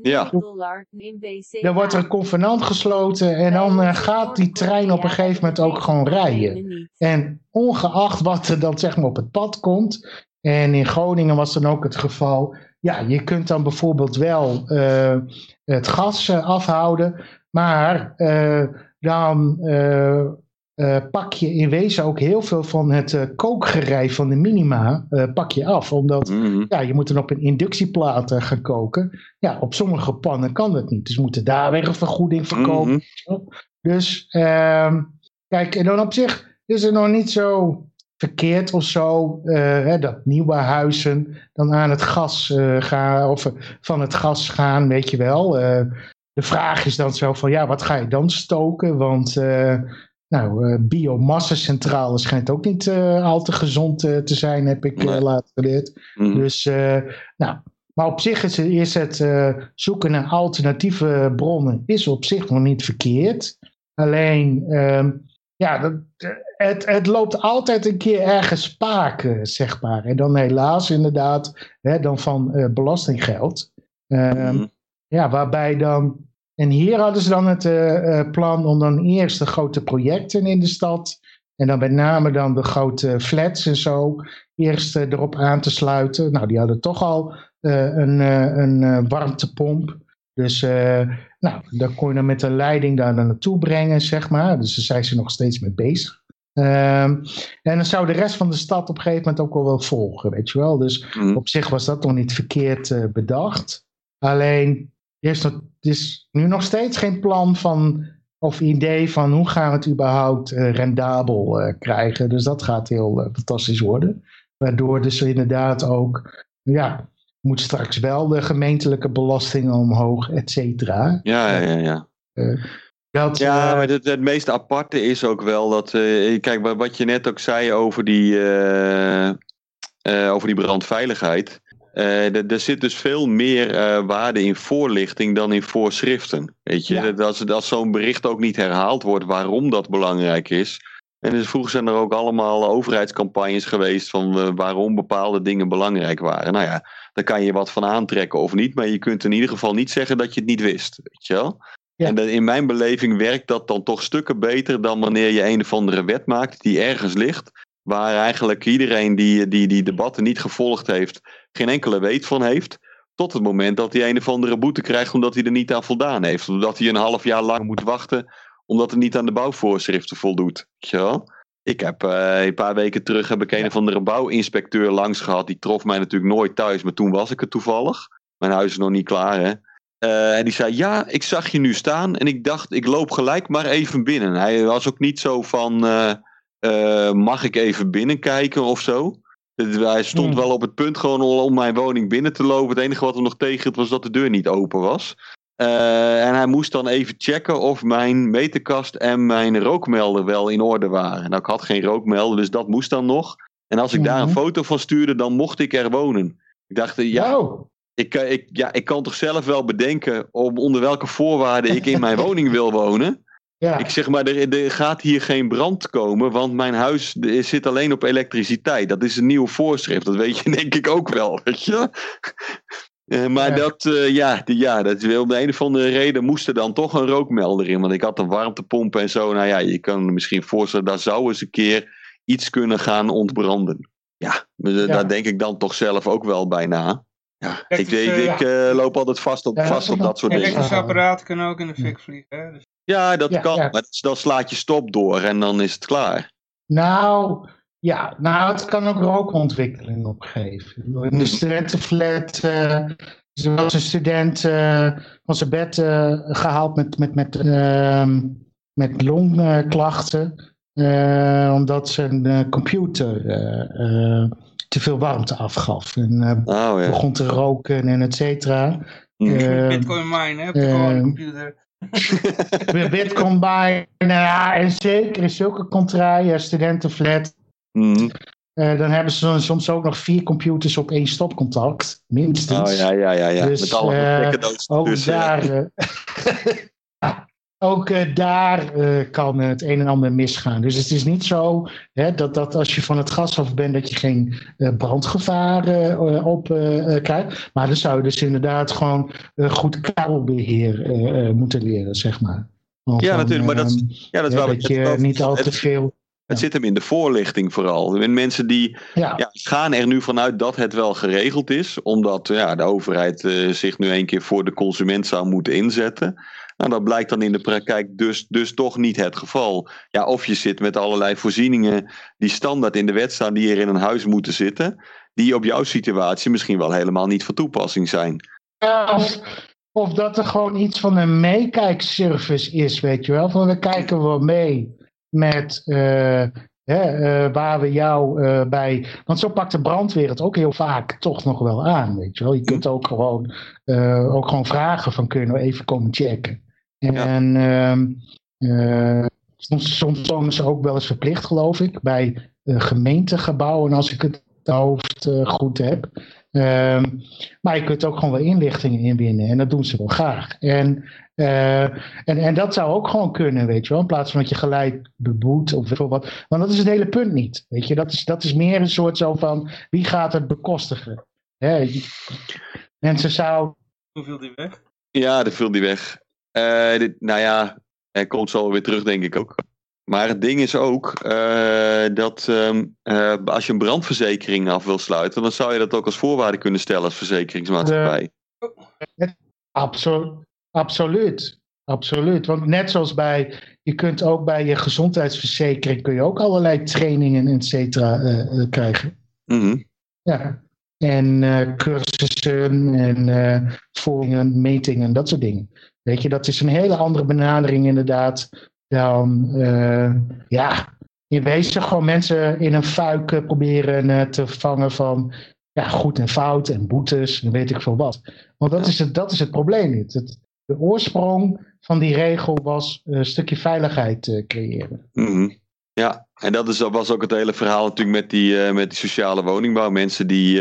Ja. 9 dollar in BC. Dan wordt er een convenant gesloten en dan eh, gaat die trein op een gegeven moment ook gewoon rijden. En ongeacht wat er dan zeg maar op het pad komt. En in Groningen was dan ook het geval. Ja, je kunt dan bijvoorbeeld wel eh, het gas eh, afhouden. Maar eh, dan pak je in wezen ook heel veel van het kookgerei van de minima pak je af. Omdat Mhm. ja, je moet dan op een inductieplaat gaan koken. Ja, op sommige pannen kan dat niet. Dus we moeten daar weer een vergoeding voor kopen. Mhm. Dus ehm, kijk, en dan op zich is het nog niet zo verkeerd of zo eh, hè, dat nieuwe huizen dan aan het gas eh, gaan of eh, van het gas gaan, weet je wel. De vraag is dan zo van ja, wat ga je dan stoken? Want nou, eh biomassacentrale schijnt ook niet al te gezond te zijn, heb ik Nee. later geleerd. Mhm. Dus, nou, maar op zich is, is het zoeken naar alternatieve bronnen is op zich nog niet verkeerd. Alleen, ehm, ja, dat, het, het loopt altijd een keer ergens spaak, eh, zeg maar. En dan helaas inderdaad, hè, dan van eh, belastinggeld. Ehm, Mhm. ja, waarbij dan. En hier hadden ze dan het eh, eh, plan om dan eerst de grote projecten in de stad. En dan met name dan de grote flats en zo. Eerst erop aan te sluiten. Nou, die hadden toch al een, een warmtepomp. Dus nou, dan kon je dan met de leiding daar dan naartoe brengen, zeg maar. Dus daar zijn ze nog steeds mee bezig. Ehm, en dan zou de rest van de stad op een gegeven moment ook wel wel volgen, weet je wel. Dus Mhm. op zich was dat nog niet verkeerd eh, bedacht. Alleen, er is, nog, er is nu nog steeds geen plan van, of idee van hoe gaan we het überhaupt eh, rendabel eh, krijgen. Dus dat gaat heel fantastisch worden. Waardoor dus inderdaad ook, ja, moet straks wel de gemeentelijke belastingen omhoog, et cetera. Ja, ja, ja. ja. Dat, Ja, eh, maar het, het meest aparte is ook wel dat. eh, kijk, wa- wat je net ook zei over die, eh, eh, over die brandveiligheid. eh, er- zit dus veel meer eh, waarde in voorlichting dan in voorschriften. Weet je, Ja. dat als, als zo'n bericht ook niet herhaald wordt waarom dat belangrijk is. En dus vroeger zijn er ook allemaal overheidscampagnes geweest van eh, waarom bepaalde dingen belangrijk waren. Nou ja, daar kan je wat van aantrekken of niet, maar je kunt in ieder geval niet zeggen dat je het niet wist. Weet je wel? Ja. En in mijn beleving werkt dat dan toch stukken beter dan wanneer je een of andere wet maakt die ergens ligt. Waar eigenlijk iedereen die die, die debatten niet gevolgd heeft, geen enkele weet van heeft. Tot het moment dat hij een of andere boete krijgt omdat hij er niet aan voldaan heeft. Omdat hij een half jaar lang moet wachten omdat hij niet aan de bouwvoorschriften voldoet. Weet je wel? Ik heb eh, een paar weken terug heb ik een of andere bouwinspecteur langs gehad. Die trof mij natuurlijk nooit thuis, maar toen was ik er toevallig. Mijn huis is nog niet klaar, hè. Eh, en die zei, ja, ik zag je nu staan en ik dacht, ik loop gelijk maar even binnen. Hij was ook niet zo van, eh, mag ik even binnenkijken of zo? Hij stond Hmm. wel op het punt gewoon om om mijn woning binnen te lopen. Het enige wat hem nog tegenhield was dat de deur niet open was. Eh, en hij moest dan even checken of mijn meterkast en mijn rookmelder wel in orde waren. Nou, ik had geen rookmelder, dus dat moest dan nog. En als ik daar een Mhm. foto van stuurde, dan mocht ik er wonen. Ik dacht, eh, ja, ik, eh, ik, ja, ik kan toch zelf wel bedenken om onder welke voorwaarden ik in mijn woning wil wonen. ja. Ik zeg maar, er, er gaat hier geen brand komen, want mijn huis zit alleen op elektriciteit. Dat is een nieuwe voorschrift, dat weet je denk ik ook wel, weet je. Eh, maar Ja. dat, eh, ja, die, ja, dat is om de een of andere reden moest er dan toch een rookmelder in. Want ik had een warmtepomp en zo. Nou ja, je kan je misschien voorstellen, daar zou eens een keer iets kunnen gaan ontbranden. Ja, daar denk ik dan toch zelf ook wel bij na. Ja, ik, ik, Elektrische- ik eh, loop altijd vast op, Ja, vast dat op dat soort dingen. Elektrische apparaten kunnen ook in de fik vliegen. Hè? Dus, Ja, dat Ja, kan. ja. Maar dat- dan slaat je stop door en dan is het klaar. Nou, ja, nou, het kan ook rookontwikkeling opgeven. In de studentenflat eens een student eh, van zijn bed eh, gehaald met, met, met, ehm, met longklachten. eh, omdat zijn eh, computer te veel warmte afgaf. En eh, Oh ja. begon te roken en et cetera. Eh, Bitcoin mine, hè? Op de computer. Bitcoin nou ja, en zeker in zulke contraien, studentenflat, Hm. Eh, dan hebben ze soms ook nog vier computers op één stopcontact, minstens. Oh ja, ja, ja. ja. Dus, Met alle eh, stekkers Ook ja. daar, eh, ja, ook eh, daar eh, kan het een en ander misgaan. Dus het is niet zo hè, dat, dat als je van het gas af bent, dat je geen eh, brandgevaar eh, op eh, eh, krijgt. Maar dan zou je dus inderdaad gewoon eh, goed kabelbeheer eh, eh, moeten leren, zeg maar. Ja, natuurlijk, maar dat ehm, Ja, dat wel dat je niet al te veel. Het zit hem in de voorlichting vooral. En mensen die Ja, ja, gaan er nu vanuit dat het wel geregeld is, omdat ja, de overheid eh, zich nu een keer voor de consument zou moeten inzetten. Nou, dat blijkt dan in de praktijk dus, dus toch niet het geval. Ja, of je zit met allerlei voorzieningen die standaard in de wet staan, die er in een huis moeten zitten, die op jouw situatie misschien wel helemaal niet van toepassing zijn. Ja, of, of dat er gewoon iets van een meekijkservice is, weet je wel. Van we kijken wel mee met eh, hè, eh, waar we jou eh, bij. Want zo pakt de brandweer het ook heel vaak toch nog wel aan, weet je wel. Je kunt ook gewoon, ook gewoon vragen van kun je nou even komen checken. En ehm, eh, soms, soms zijn ze ook wel eens verplicht, geloof ik, bij gemeentegebouwen, als ik het hoofd goed heb. Ehm, maar je kunt ook gewoon wel inlichtingen inwinnen. En dat doen ze wel graag. En, eh, en, en dat zou ook gewoon kunnen, weet je wel. In plaats van dat je gelijk beboet of wat. Want dat is het hele punt niet. Weet je, dat is, dat is meer een soort zo van wie gaat het bekostigen? Hè, mensen zouden. Hoe viel die weg? Ja, dat viel die weg. Eh, dit, nou ja, hij komt zo weer terug, denk ik ook. Maar het ding is ook eh, dat ehm, eh, als je een brandverzekering af wil sluiten, dan zou je dat ook als voorwaarde kunnen stellen als verzekeringsmaatschappij. Absolu absoluut. Absoluut. Want net zoals bij. Je kunt ook bij je gezondheidsverzekering. kun je ook allerlei trainingen, et cetera, eh, krijgen. Mhm. Ja. En cursussen en metingen, dat soort dingen. Weet je, dat is een hele andere benadering inderdaad dan, eh, ja, in wezen gewoon mensen in een fuik eh, proberen eh, te vangen van ja, goed en fout en boetes en weet ik veel wat. Want dat, is, het, dat is het probleem niet. Het, de oorsprong van die regel was een stukje veiligheid creëren. Mhm. Ja, en dat is, dat was ook het hele verhaal natuurlijk met die, met die sociale woningbouw. Mensen die,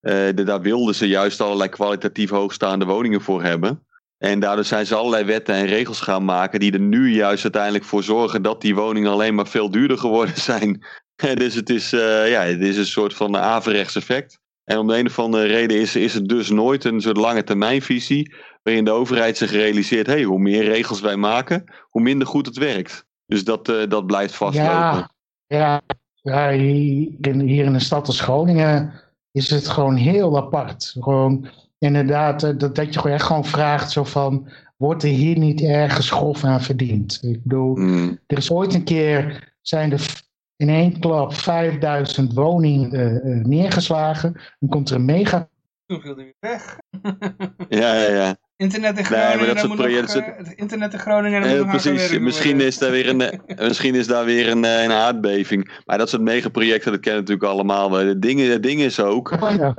de, daar wilden ze juist allerlei kwalitatief hoogstaande woningen voor hebben. En daardoor zijn ze allerlei wetten en regels gaan maken die er nu juist uiteindelijk voor zorgen dat die woningen alleen maar veel duurder geworden zijn. dus het is, eh, ja, het is een soort van averechts effect. En om de een of andere reden is, is het dus nooit een soort lange termijnvisie waarin de overheid zich realiseert, hey, hoe meer regels wij maken, hoe minder goed het werkt. Dus dat, eh, dat blijft vastlopen. Ja, ja, ja hier, in, een stad als Groningen is het gewoon heel apart. Gewoon inderdaad, eh, dat, dat je gewoon echt gewoon vraagt zo van, wordt er hier niet ergens grof aan verdiend? Ik bedoel, Mm. er is ooit een keer, zijn er in één klap 5000 woningen eh, eh, neergeslagen. Dan komt er een mega... Toen viel die weer weg. Ja, ja, ja. Internet in Nee, maar Groningen, dat soort nog, projecten- eh, het internet in Groningen, daar Eh, nog precies, misschien is, daar weer een, eh, misschien is daar weer een, eh, een aardbeving. Maar dat soort megaprojecten, dat kennen we natuurlijk allemaal. Maar Het ding, het ding is ook, Ja,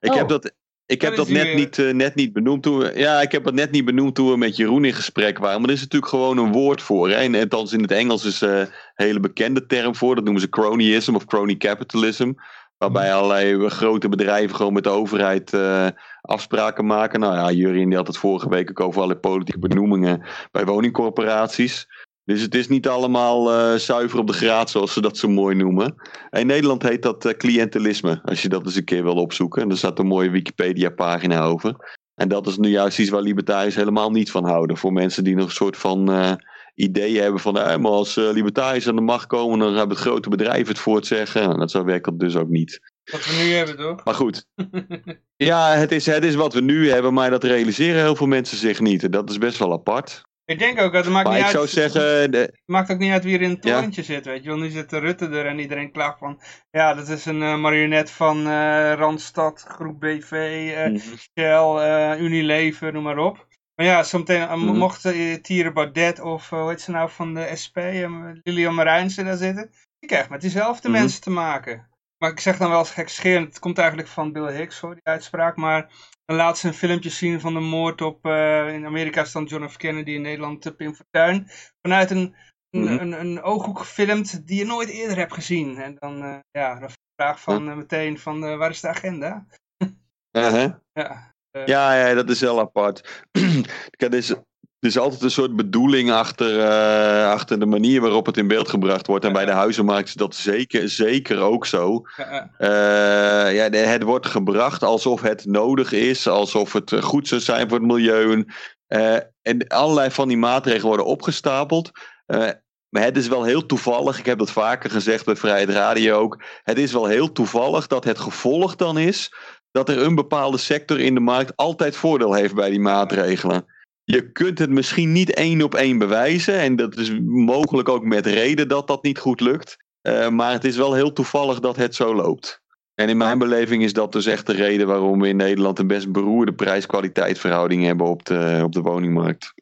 ik Oh. heb dat, ik heb Dat dat is net weer- niet, eh, net niet benoemd toen we, ja, ik heb dat net niet benoemd toen we met Jeroen in gesprek waren. Maar er is natuurlijk gewoon een woord voor. Hè? En althans in het Engels is eh, een hele bekende term voor. Dat noemen ze cronyism of crony capitalism. Waarbij allerlei grote bedrijven gewoon met de overheid eh, afspraken maken. Nou ja, Jurien die had het vorige week ook over allerlei politieke benoemingen bij woningcorporaties. Dus het is niet allemaal eh, zuiver op de graad, zoals ze dat zo mooi noemen. In Nederland heet dat eh, cliëntelisme, als je dat eens een keer wil opzoeken. En er staat een mooie Wikipedia-pagina over. En dat is nu juist iets waar libertariërs helemaal niet van houden. Voor mensen die nog een soort van eh, ideeën hebben van... eh, maar als uh, libertariërs aan de macht komen, dan hebben het grote bedrijven het voor het zeggen. En dat zo werkt dat dus ook niet. Wat we nu hebben, toch? Maar goed. ja, het is, het is wat we nu hebben, maar dat realiseren heel veel mensen zich niet. En dat is best wel apart. Ik denk ook, het maakt Maar niet ik uit. zou zeggen, de- Het maakt ook niet uit wie er in het Ja. torentje zit, weet je wel. Nu zit Rutte er en iedereen klaagt van... Ja, dat is een eh, marionet van eh, Randstad, Groep BV, eh, Mhm. Shell, Unilever, noem maar op. Maar ja, zometeen eh, Mhm. mocht Thierry Baudet of hoe heet ze nou van de SP, Lilian Marijnse daar zitten. Die krijgt met diezelfde Mhm. mensen te maken. Maar ik zeg dan wel eens gekscherend, het komt eigenlijk van Bill Hicks hoor, die uitspraak. Maar dan laat ze een filmpje zien van de moord op, eh, in Amerika is dan John F. Kennedy, in Nederland uh, Pim Fortuyn. Vanuit een, een, Mhm. een, een ooghoek gefilmd die je nooit eerder hebt gezien. En dan, eh, ja, dan vraag van eh, meteen van eh, waar is de agenda? Ja, Ja, ja, dat is heel apart. Kijk, er, is, er is altijd een soort bedoeling achter, eh, achter de manier waarop het in beeld gebracht wordt. En bij de huizenmarkt is dat zeker, zeker ook zo. ja, ja. Eh, het wordt gebracht alsof het nodig is, alsof het eh, goed zou zijn voor het milieu. En allerlei van die maatregelen worden opgestapeld. Maar het is wel heel toevallig, ik heb dat vaker gezegd bij Vrijheid Radio ook. Het is wel heel toevallig dat het gevolg dan is dat er een bepaalde sector in de markt altijd voordeel heeft bij die maatregelen. Je kunt het misschien niet één op één bewijzen. En dat is mogelijk ook met reden dat dat niet goed lukt. Eh, maar het is wel heel toevallig dat het zo loopt. En in mijn beleving is dat dus echt de reden waarom we in Nederland een best beroerde prijs-kwaliteit verhouding hebben op de, op de woningmarkt.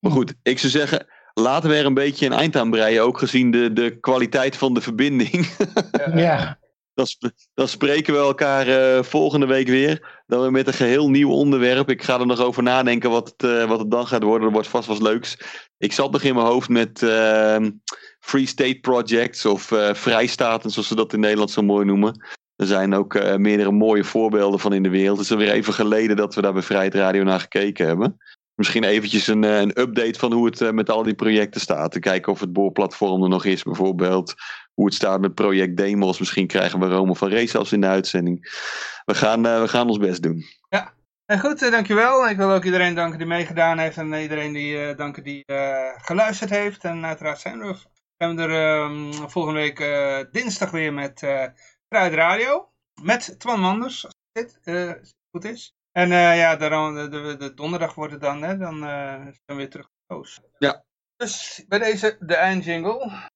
Maar goed, ik zou zeggen, laten we er een beetje een eind aan breien. Ook gezien de, de kwaliteit van de verbinding. Ja, Dan, sp- dan spreken we elkaar eh, volgende week weer. Dan weer met een geheel nieuw onderwerp. Ik ga er nog over nadenken wat het, eh, wat het dan gaat worden. Er wordt vast wat leuks. Ik zat nog in mijn hoofd met ehm, Free State Projects of eh vrijstaten, zoals ze dat in Nederland zo mooi noemen. Er zijn ook meerdere mooie voorbeelden van in de wereld. Het is alweer even geleden dat we daar bij Vrijheid Radio naar gekeken hebben. Misschien eventjes een, een update van hoe het met al die projecten staat. Te kijken of het boorplatform er nog is bijvoorbeeld. Hoe het staat met project Demos. Misschien krijgen we Rome van Rees zelfs in de uitzending. We gaan, eh, we gaan ons best doen. En goed, eh, dankjewel. Ik wil ook iedereen danken die meegedaan heeft en iedereen die eh, danken die geluisterd heeft. En uiteraard zijn we, zijn we er ehm, volgende week dinsdag weer met Vrijheid Radio. Met Twan Manders, als dit goed is. En ja, daarom, de, de, de donderdag wordt het dan, hè, dan zijn we weer terug. Ja. Dus bij deze de eindjingle.